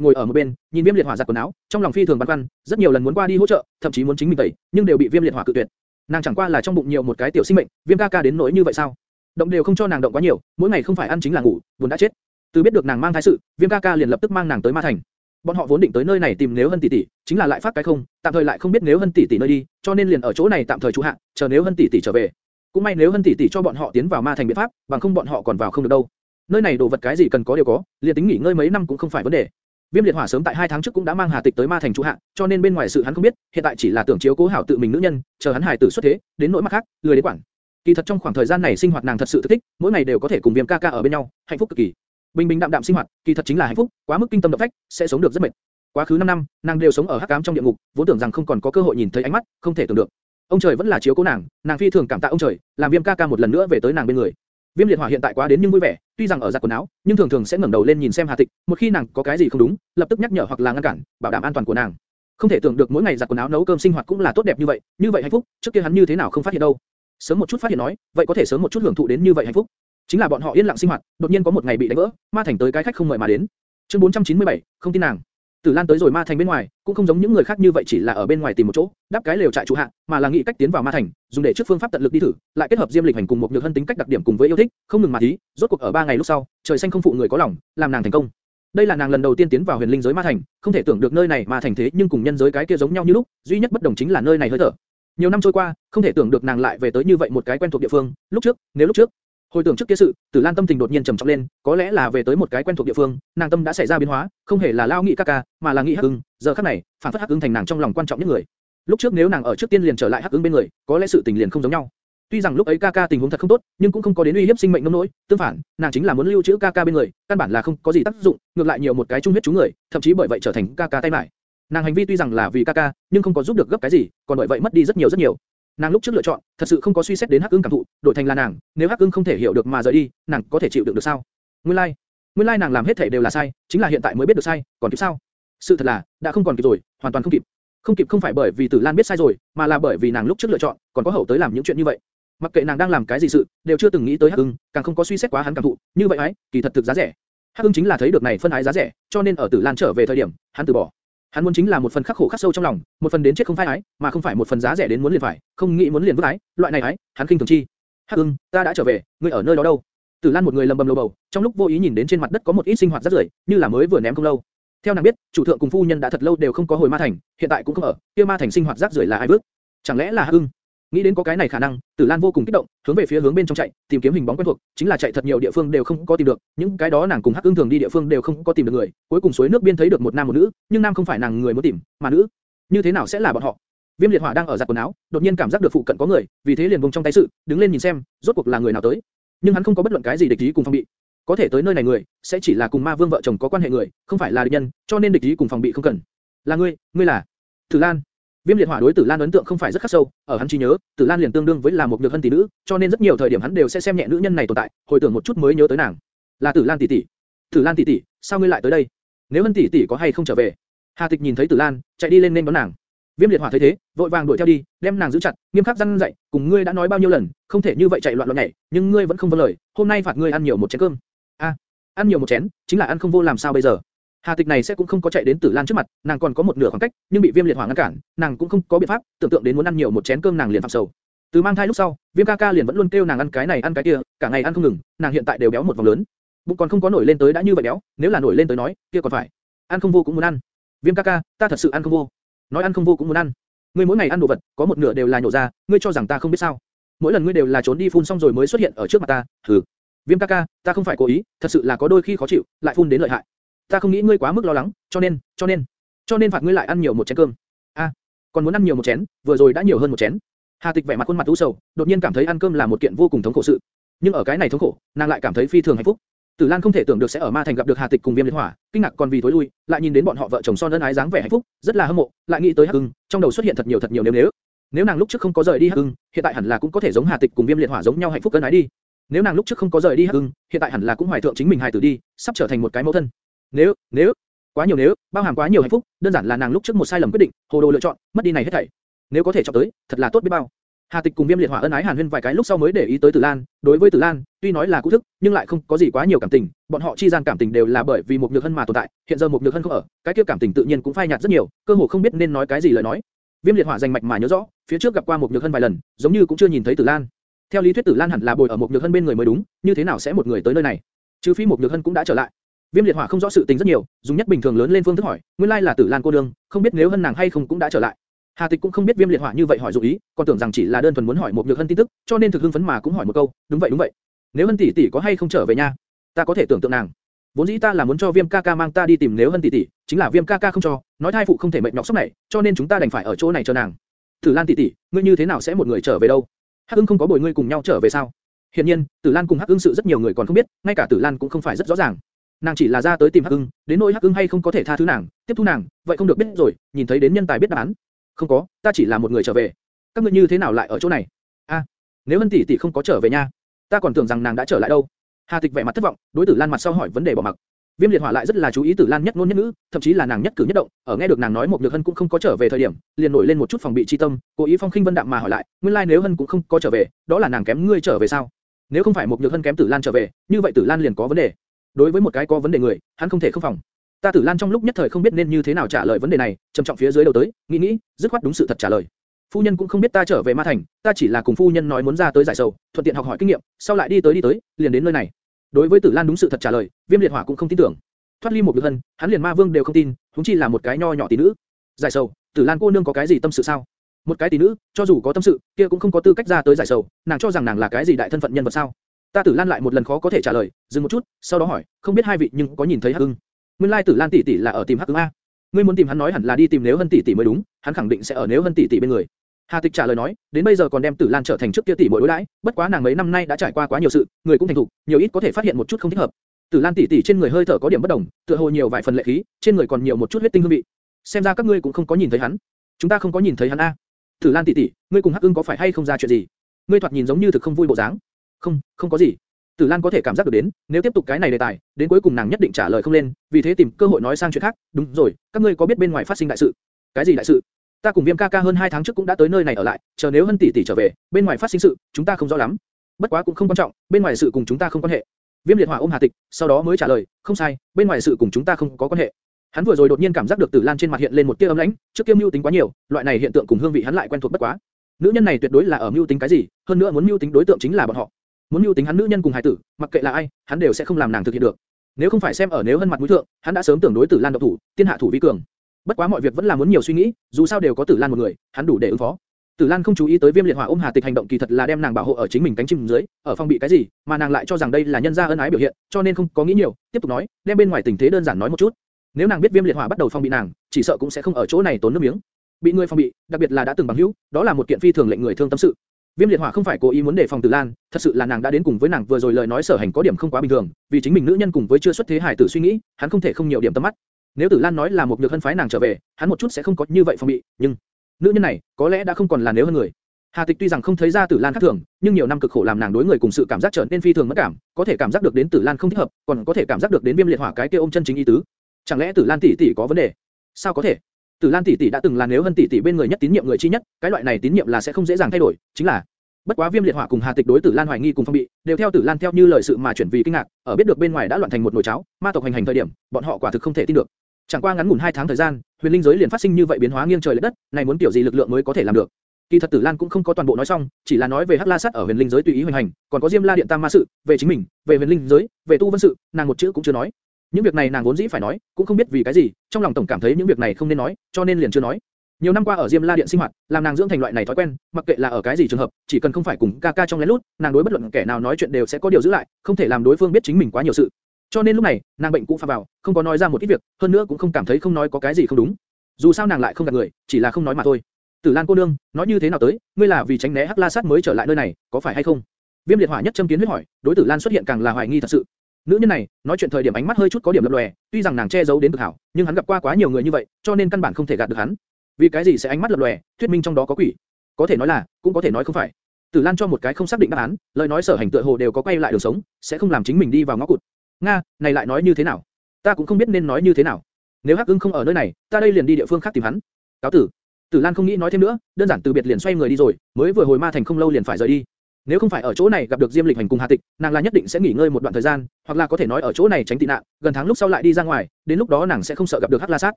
ngồi ở một bên, nhìn Viêm Liệt Hỏa giặt quần áo, trong lòng phi thường băn khoăn, rất nhiều lần muốn qua đi hỗ trợ, thậm chí muốn chính mình tẩy, nhưng đều bị Viêm Liệt Hỏa cự tuyệt. Nàng chẳng qua là trong bụng nhiều một cái tiểu sinh mệnh, Viêm ca ca đến nỗi như vậy sao? Động đều không cho nàng động quá nhiều, mỗi ngày không phải ăn chính là ngủ, buồn đã chết. Từ biết được nàng mang thai sự, Viêm ca ca liền lập tức mang nàng tới Ma Thành. Bọn họ vốn định tới nơi này tìm nếu Hân tỷ tỷ, chính là lại phát cái không, tạm thời lại không biết nếu Hân tỷ tỷ nơi đi, cho nên liền ở chỗ này tạm thời trú hạ, chờ nếu Hân tỷ tỷ trở về. Cũng may nếu Hân tỷ tỷ cho bọn họ tiến vào Ma Thành biện pháp, bằng không bọn họ còn vào không được đâu. Nơi này đồ vật cái gì cần có đều có, liền tính nghỉ ngơi mấy năm cũng không phải vấn đề. Viêm liệt hỏa sớm tại hai tháng trước cũng đã mang Hà Tịch tới Ma Thành trú hạ, cho nên bên ngoài sự hắn không biết, hiện tại chỉ là tưởng chiếu cố hảo tự mình nữ nhân, chờ hắn hài tử xuất thế, đến nỗi mặt khác, lười đến quản. Kỳ thật trong khoảng thời gian này sinh hoạt nàng thật sự thích, mỗi ngày đều có thể cùng Viêm ca ca ở bên nhau, hạnh phúc cực kỳ. Bình bình đạm đạm sinh hoạt, kỳ thật chính là hạnh phúc, quá mức kinh tâm động phách, sẽ sống được rất mệt. Quá khứ 5 năm, nàng đều sống ở hắc ám trong địa ngục, vốn tưởng rằng không còn có cơ hội nhìn thấy ánh mắt, không thể tưởng được. Ông trời vẫn là chiếu cố nàng, nàng phi thường cảm tạ ông trời, làm Viêm ca ca một lần nữa về tới nàng bên người. Viêm liệt hỏa hiện tại quá đến nhưng vui vẻ, tuy rằng ở giặt quần áo, nhưng thường thường sẽ ngẩng đầu lên nhìn xem Hà Tịch, một khi nàng có cái gì không đúng, lập tức nhắc nhở hoặc là ngăn cản, bảo đảm an toàn của nàng. Không thể tưởng được mỗi ngày giặt quần áo nấu cơm sinh hoạt cũng là tốt đẹp như vậy, như vậy hạnh phúc, trước kia hắn như thế nào không phát hiện đâu. Sớm một chút phát hiện nói, vậy có thể sớm một chút hưởng thụ đến như vậy hạnh phúc. Chính là bọn họ yên lặng sinh hoạt, đột nhiên có một ngày bị đánh vỡ, ma thành tới cái khách không mời mà đến. Chương 497, không tin nàng. Tử Lan tới rồi Ma Thành bên ngoài, cũng không giống những người khác như vậy chỉ là ở bên ngoài tìm một chỗ, đắp cái lều trại trụ hạ, mà là nghĩ cách tiến vào Ma Thành, dùng để trước phương pháp tận lực đi thử, lại kết hợp Diêm Lịch hành cùng một nhược hân tính cách đặc điểm cùng với yêu thích, không ngừng mà thí, rốt cuộc ở 3 ngày lúc sau, trời xanh không phụ người có lòng, làm nàng thành công. Đây là nàng lần đầu tiên tiến vào huyền linh giới Ma Thành, không thể tưởng được nơi này Ma Thành thế nhưng cùng nhân giới cái kia giống nhau như lúc, duy nhất bất đồng chính là nơi này hơi thở. Nhiều năm trôi qua, không thể tưởng được nàng lại về tới như vậy một cái quen thuộc địa phương, lúc trước, nếu lúc trước, Hồi tưởng trước kia sự, Tử Lan tâm tình đột nhiên trầm trọng lên, có lẽ là về tới một cái quen thuộc địa phương, nàng tâm đã xảy ra biến hóa, không hề là lao nghị ca ca, mà là nghị Hắc Ưng, giờ khắc này, phản phất Hắc Ưng thành nàng trong lòng quan trọng nhất người. Lúc trước nếu nàng ở trước tiên liền trở lại Hắc Ưng bên người, có lẽ sự tình liền không giống nhau. Tuy rằng lúc ấy ca ca tình huống thật không tốt, nhưng cũng không có đến uy hiếp sinh mệnh nông nỗi, tương phản, nàng chính là muốn lưu trữ ca ca bên người, căn bản là không có gì tác dụng, ngược lại nhiều một cái trung huyết chú người, thậm chí bởi vậy trở thành ca ca tay mải. Nàng hành vi tuy rằng là vì ca ca, nhưng không có giúp được gấp cái gì, còn bởi vậy mất đi rất nhiều rất nhiều. Nàng lúc trước lựa chọn, thật sự không có suy xét đến Hắc Ưng cảm thụ, đổi thành là nàng, nếu Hắc Ưng không thể hiểu được mà rời đi, nàng có thể chịu đựng được sao? Nguyên lai, like. nguyên lai like nàng làm hết thể đều là sai, chính là hiện tại mới biết được sai, còn kịp sao? Sự thật là, đã không còn kịp rồi, hoàn toàn không kịp. Không kịp không phải bởi vì Tử Lan biết sai rồi, mà là bởi vì nàng lúc trước lựa chọn, còn có hậu tới làm những chuyện như vậy. Mặc kệ nàng đang làm cái gì sự, đều chưa từng nghĩ tới Hắc Ưng, càng không có suy xét quá hắn cảm thụ, như vậy ấy, kỳ thật thực giá rẻ. Hắc Ưng chính là thấy được này phân ái giá rẻ, cho nên ở Tử Lan trở về thời điểm, hắn từ bỏ. Hắn muốn chính là một phần khắc khổ khắc sâu trong lòng, một phần đến chết không phai ái, mà không phải một phần giá rẻ đến muốn liền phải, không nghĩ muốn liền vứt ái, loại này ái, hắn khinh thường chi. Hắc Ưng, ta đã trở về, ngươi ở nơi đó đâu? Tử Lan một người lầm bầm lầu bầu, trong lúc vô ý nhìn đến trên mặt đất có một ít sinh hoạt rất rưởi, như là mới vừa ném không lâu. Theo nàng biết, chủ thượng cùng phu nhân đã thật lâu đều không có hồi ma thành, hiện tại cũng không ở, kia ma thành sinh hoạt rác rưởi là ai bước? Chẳng lẽ là Hắc Ưng? Nghĩ đến có cái này khả năng, Tử Lan vô cùng kích động, hướng về phía hướng bên trong chạy, tìm kiếm hình bóng quen thuộc, chính là chạy thật nhiều địa phương đều không có tìm được, những cái đó nàng cùng Hắc Ưng thường đi địa phương đều không có tìm được người, cuối cùng suối nước biên thấy được một nam một nữ, nhưng nam không phải nàng người muốn tìm, mà nữ, như thế nào sẽ là bọn họ? Viêm liệt hỏa đang ở giặt quần áo, đột nhiên cảm giác được phụ cận có người, vì thế liền vùng trong tay sự, đứng lên nhìn xem, rốt cuộc là người nào tới. Nhưng hắn không có bất luận cái gì địch ý cùng phòng bị, có thể tới nơi này người, sẽ chỉ là cùng ma vương vợ chồng có quan hệ người, không phải là địch nhân, cho nên địch ý cùng phòng bị không cần. Là ngươi, ngươi là Tử Lan. Viêm liệt hỏa đối Tử Lan ấn tượng không phải rất khắc sâu, ở hắn trí nhớ, Tử Lan liền tương đương với là một nhược hân tỷ nữ, cho nên rất nhiều thời điểm hắn đều sẽ xem nhẹ nữ nhân này tồn tại, hồi tưởng một chút mới nhớ tới nàng. Là Tử Lan tỷ tỷ. Tử Lan tỷ tỷ, sao ngươi lại tới đây? Nếu hân tỷ tỷ có hay không trở về? Hà Tịch nhìn thấy Tử Lan, chạy đi lên nên đón nàng. Viêm liệt hỏa thấy thế, vội vàng đuổi theo đi, đem nàng giữ chặt, nghiêm khắc răn dạy, cùng ngươi đã nói bao nhiêu lần, không thể như vậy chạy loạn loạn nhảy, nhưng ngươi vẫn không vâng lời, hôm nay phạt ngươi ăn nhiều một chén cơm. A, ăn nhiều một chén, chính là ăn không vô làm sao bây giờ? Hà Tịch này sẽ cũng không có chạy đến Tử Lan trước mặt, nàng còn có một nửa khoảng cách, nhưng bị Viêm Liệt Hỏa ngăn cản, nàng cũng không có biện pháp, tưởng tượng đến muốn ăn nhiều một chén cơm nàng liền phạm sầu. Từ mang thai lúc sau, Viêm ca ca liền vẫn luôn kêu nàng ăn cái này ăn cái kia, cả ngày ăn không ngừng, nàng hiện tại đều béo một vòng lớn, bụng còn không có nổi lên tới đã như vậy béo, nếu là nổi lên tới nói, kia còn phải, ăn không vô cũng muốn ăn. Viêm ca ca, ta thật sự ăn không vô, nói ăn không vô cũng muốn ăn. Ngươi mỗi ngày ăn đồ vật, có một nửa đều là nhổ ra, ngươi cho rằng ta không biết sao? Mỗi lần ngươi đều là trốn đi phun xong rồi mới xuất hiện ở trước mặt ta, thử. Viêm ca ca, ta không phải cố ý, thật sự là có đôi khi khó chịu, lại phun đến lợi hại ta không nghĩ ngươi quá mức lo lắng, cho nên, cho nên, cho nên phạt ngươi lại ăn nhiều một chén cơm. A, còn muốn ăn nhiều một chén, vừa rồi đã nhiều hơn một chén. Hà Tịch vẻ mặt khuôn mặt u sầu, đột nhiên cảm thấy ăn cơm là một kiện vô cùng thống khổ sự. Nhưng ở cái này thống khổ, nàng lại cảm thấy phi thường hạnh phúc. Tử Lan không thể tưởng được sẽ ở Ma Thành gặp được Hà Tịch cùng Viêm Liệt Hỏa, kinh ngạc còn vì tối lui, lại nhìn đến bọn họ vợ chồng son ân ái dáng vẻ hạnh phúc, rất là hâm mộ, lại nghĩ tới Hắc Ưng, trong đầu xuất hiện thật nhiều thật nhiều nếu nếu. Nếu nàng lúc trước không có rời đi Hắc Ưng, hiện tại hẳn là cũng có thể giống Hà Tịch cùng Viêm Liệt Hỏa giống nhau hạnh phúc cân ái đi. Nếu nàng lúc trước không có rời đi Hắc Ưng, hiện tại hẳn là cũng hoài thượng chính mình hài tử đi, sắp trở thành một cái mẫu thân. Nếu, nếu, quá nhiều nếu, bao hàm quá nhiều hạnh phúc, đơn giản là nàng lúc trước một sai lầm quyết định, hồ đồ lựa chọn, mất đi này hết thảy. Nếu có thể chọn tới, thật là tốt biết bao. Hà Tịch cùng Viêm Liệt Hỏa ân ái Hàn Huyên vài cái lúc sau mới để ý tới Tử Lan, đối với Tử Lan, tuy nói là cũ thức, nhưng lại không có gì quá nhiều cảm tình, bọn họ chi gian cảm tình đều là bởi vì một nhược hân mà tồn tại, hiện giờ một nhược hân không ở, cái kia cảm tình tự nhiên cũng phai nhạt rất nhiều, cơ hồ không biết nên nói cái gì lời nói. Viêm Liệt Hỏa danh mạch mà nhớ rõ, phía trước gặp qua một nhược hân vài lần, giống như cũng chưa nhìn thấy Tử Lan. Theo lý thuyết Tử Lan hẳn là bồi ở một nhược hân bên người mới đúng, như thế nào sẽ một người tới nơi này? Trừ phi một nhược hân cũng đã trở lại. Viêm liệt hỏa không rõ sự tình rất nhiều, dùng nhất bình thường lớn lên phương thức hỏi, nguyên lai là Tử Lan cô đương, không biết nếu hân nàng hay không cũng đã trở lại. Hà Tịch cũng không biết Viêm liệt hỏa như vậy hỏi dụ ý, còn tưởng rằng chỉ là đơn thuần muốn hỏi một nhược hân tin tức, cho nên thực hưng phấn mà cũng hỏi một câu, đúng vậy đúng vậy. Nếu hân tỷ tỷ có hay không trở về nha? Ta có thể tưởng tượng nàng. Vốn dĩ ta là muốn cho Viêm ca ca mang ta đi tìm nếu hân tỷ tỷ, chính là Viêm ca ca không cho, nói thai phụ không thể mệt nhọc sốc này, cho nên chúng ta đành phải ở chỗ này chờ nàng. Tử Lan tỷ tỷ, ngươi như thế nào sẽ một người trở về đâu? Hắc Ưng không có bồi ngươi cùng nhau trở về sao? Hiện nhiên, Tử Lan cùng Hắc Ưng sự rất nhiều người còn không biết, ngay cả Tử Lan cũng không phải rất rõ ràng. Nàng chỉ là ra tới tìm Hắc Ưng, đến nỗi Hắc Ưng hay không có thể tha thứ nàng, tiếp thu nàng, vậy không được biết rồi, nhìn thấy đến nhân tài biết đáp án. Không có, ta chỉ là một người trở về. Các ngươi như thế nào lại ở chỗ này? A, nếu Hân tỷ tỷ không có trở về nha, ta còn tưởng rằng nàng đã trở lại đâu. Hà Tịch vẻ mặt thất vọng, đối Tử Lan mặt sau hỏi vấn đề bỏ mặc. Viêm liệt hỏa lại rất là chú ý Tử Lan nhất ngôn nhất ngữ, thậm chí là nàng nhất cử nhất động, ở nghe được nàng nói một nhược hân cũng không có trở về thời điểm, liền nổi lên một chút phòng bị chi tâm, cố ý phong khinh vân đạm mà hỏi lại, nguyên lai like nếu hân cũng không có trở về, đó là nàng kém ngươi trở về sao? Nếu không phải một nhược hân kém Tử Lan trở về, như vậy Tử Lan liền có vấn đề. Đối với một cái có vấn đề người, hắn không thể không phòng. Ta Tử Lan trong lúc nhất thời không biết nên như thế nào trả lời vấn đề này, trầm trọng phía dưới đầu tới, nghĩ nghĩ, dứt khoát đúng sự thật trả lời. Phu nhân cũng không biết ta trở về Ma Thành, ta chỉ là cùng phu nhân nói muốn ra tới giải sầu, thuận tiện học hỏi kinh nghiệm, sau lại đi tới đi tới, liền đến nơi này. Đối với Tử Lan đúng sự thật trả lời, Viêm Liệt Hỏa cũng không tin tưởng. Thoát ly một được hân, hắn liền Ma Vương đều không tin, huống chi là một cái nho nhỏ tỷ nữ. Giải sầu, Tử Lan cô nương có cái gì tâm sự sao? Một cái tỷ nữ, cho dù có tâm sự, kia cũng không có tư cách ra tới giải sầu, nàng cho rằng nàng là cái gì đại thân phận nhân vật sao? Ta Tử Lan lại một lần khó có thể trả lời, dừng một chút, sau đó hỏi, không biết hai vị nhưng có nhìn thấy Hắc Ưng? Nguyên lai Tử Lan tỷ tỷ là ở tìm Hắc Ưng a. Ngươi muốn tìm hắn nói hẳn là đi tìm nếu Hân tỷ tỷ mới đúng, hắn khẳng định sẽ ở nếu Hân tỷ tỷ bên người. Hà Tịch trả lời nói, đến bây giờ còn đem Tử Lan trở thành trước kia tỷ muội đối đãi, bất quá nàng mấy năm nay đã trải qua quá nhiều sự, người cũng thành thục, nhiều ít có thể phát hiện một chút không thích hợp. Tử Lan tỷ tỷ trên người hơi thở có điểm bất đồng, tựa hồ nhiều vài phần lệ khí, trên người còn nhiều một chút huyết tinh hương vị. Xem ra các ngươi cũng không có nhìn thấy hắn. Chúng ta không có nhìn thấy hắn a. Tử Lan tỷ tỷ, ngươi cùng Hắc Ưng có phải hay không ra chuyện gì? Ngươi thoạt nhìn giống như thực không vui bộ dáng. Không, không có gì. Tử Lan có thể cảm giác được đến, nếu tiếp tục cái này đề tài, đến cuối cùng nàng nhất định trả lời không lên, vì thế tìm cơ hội nói sang chuyện khác. Đúng rồi, các ngươi có biết bên ngoài phát sinh đại sự? Cái gì đại sự? Ta cùng Viêm ca ca hơn 2 tháng trước cũng đã tới nơi này ở lại, chờ nếu Hân tỷ tỷ trở về, bên ngoài phát sinh sự, chúng ta không rõ lắm. Bất quá cũng không quan trọng, bên ngoài sự cùng chúng ta không quan hệ. Viêm liệt hỏa ôm Hà Tịch, sau đó mới trả lời, không sai, bên ngoài sự cùng chúng ta không có quan hệ. Hắn vừa rồi đột nhiên cảm giác được Tử Lan trên mặt hiện lên một tia ấm lãnh, trước kia mưu tính quá nhiều, loại này hiện tượng cùng hương vị hắn lại quen thuộc bất quá. Nữ nhân này tuyệt đối là ở mưu tính cái gì, hơn nữa muốn mưu tính đối tượng chính là bọn họ. Muốn lưu tính hắn nữ nhân cùng hài tử, mặc kệ là ai, hắn đều sẽ không làm nàng thực hiện được. Nếu không phải xem ở nếu hơn mặt mũi thượng, hắn đã sớm tưởng đối Tử Lan độc thủ, tiên hạ thủ vi cường. Bất quá mọi việc vẫn là muốn nhiều suy nghĩ, dù sao đều có Tử Lan một người, hắn đủ để ứng phó. Tử Lan không chú ý tới Viêm Liệt Hỏa ôm Hà Tịch hành động kỳ thật là đem nàng bảo hộ ở chính mình cánh chim dưới, ở phòng bị cái gì, mà nàng lại cho rằng đây là nhân gia ân ái biểu hiện, cho nên không có nghĩ nhiều, tiếp tục nói, đem bên ngoài tình thế đơn giản nói một chút. Nếu nàng biết Viêm Liệt Hỏa bắt đầu phòng bị nàng, chỉ sợ cũng sẽ không ở chỗ này tốn nước miếng. Bị người phòng bị, đặc biệt là đã từng bằng hữu, đó là một kiện phi thường lệnh người thương tâm sự. Viêm liệt hỏa không phải cố ý muốn đề phòng Tử Lan, thật sự là nàng đã đến cùng với nàng vừa rồi lời nói sở hành có điểm không quá bình thường, vì chính mình nữ nhân cùng với chưa xuất thế hải tử suy nghĩ, hắn không thể không nhiều điểm tâm mắt. Nếu Tử Lan nói là một nhược hân phái nàng trở về, hắn một chút sẽ không có như vậy phòng bị, nhưng nữ nhân này có lẽ đã không còn là nếu hơn người. Hà Tịch tuy rằng không thấy ra Tử Lan khác thường, nhưng nhiều năm cực khổ làm nàng đối người cùng sự cảm giác trở nên phi thường mất cảm, có thể cảm giác được đến Tử Lan không thích hợp, còn có thể cảm giác được đến Viêm liệt hỏa cái kia ôm chân chính ý tứ. Chẳng lẽ Tử Lan tỷ tỷ có vấn đề? Sao có thể? Tử Lan tỷ tỷ đã từng là nếu Hân tỷ tỷ bên người nhất tín nhiệm người chi nhất, cái loại này tín nhiệm là sẽ không dễ dàng thay đổi, chính là Bất quá Viêm Liệt Hỏa cùng Hà Tịch đối Tử Lan hoài nghi cùng phong bị, đều theo Tử Lan theo như lời sự mà chuyển vì kinh ngạc, ở biết được bên ngoài đã loạn thành một nồi cháo, ma tộc hành hành thời điểm, bọn họ quả thực không thể tin được. Chẳng qua ngắn ngủn 2 tháng thời gian, huyền linh giới liền phát sinh như vậy biến hóa nghiêng trời lệch đất, này muốn tiểu gì lực lượng mới có thể làm được. Kỳ thật Tử Lan cũng không có toàn bộ nói xong, chỉ là nói về Hắc La Sát ở huyền linh giới tùy ý hoành hành, còn có Diêm La Điện Tam Ma sự, về chính mình, về huyền linh giới, về tu vân sự, nàng một chữ cũng chưa nói. Những việc này nàng vốn dĩ phải nói, cũng không biết vì cái gì, trong lòng tổng cảm thấy những việc này không nên nói, cho nên liền chưa nói. Nhiều năm qua ở Diêm La Điện sinh hoạt, làm nàng dưỡng thành loại này thói quen, mặc kệ là ở cái gì trường hợp, chỉ cần không phải cùng ca ca trong lén lút, nàng đối bất luận kẻ nào nói chuyện đều sẽ có điều giữ lại, không thể làm đối phương biết chính mình quá nhiều sự. Cho nên lúc này, nàng bệnh cũng pha vào, không có nói ra một ít việc, hơn nữa cũng không cảm thấy không nói có cái gì không đúng. Dù sao nàng lại không gạt người, chỉ là không nói mà thôi. Tử Lan cô nương, nói như thế nào tới, ngươi là vì tránh né Hắc La Sát mới trở lại nơi này, có phải hay không? Viêm liệt hỏa nhất châm kiến huyết hỏi, đối Tử Lan xuất hiện càng là hoài nghi thật sự. Nữ nhân này, nói chuyện thời điểm ánh mắt hơi chút có điểm lập lòe, tuy rằng nàng che giấu đến cực hảo, nhưng hắn gặp qua quá nhiều người như vậy, cho nên căn bản không thể gạt được hắn. Vì cái gì sẽ ánh mắt lập lòe, thuyết minh trong đó có quỷ. Có thể nói là, cũng có thể nói không phải. Tử Lan cho một cái không xác định đáp án, lời nói sở hành tựa hồ đều có quay lại đường sống, sẽ không làm chính mình đi vào ngõ cụt. Nga, này lại nói như thế nào? Ta cũng không biết nên nói như thế nào. Nếu Hắc Ưng không ở nơi này, ta đây liền đi địa phương khác tìm hắn. Cáo tử. Tử Lan không nghĩ nói thêm nữa, đơn giản từ biệt liền xoay người đi rồi, mới vừa hồi ma thành không lâu liền phải rời đi. Nếu không phải ở chỗ này gặp được Diêm Lịch Hành cùng Hà Tịch, nàng là nhất định sẽ nghỉ ngơi một đoạn thời gian, hoặc là có thể nói ở chỗ này tránh tị nạn, gần tháng lúc sau lại đi ra ngoài, đến lúc đó nàng sẽ không sợ gặp được Hắc La Sát.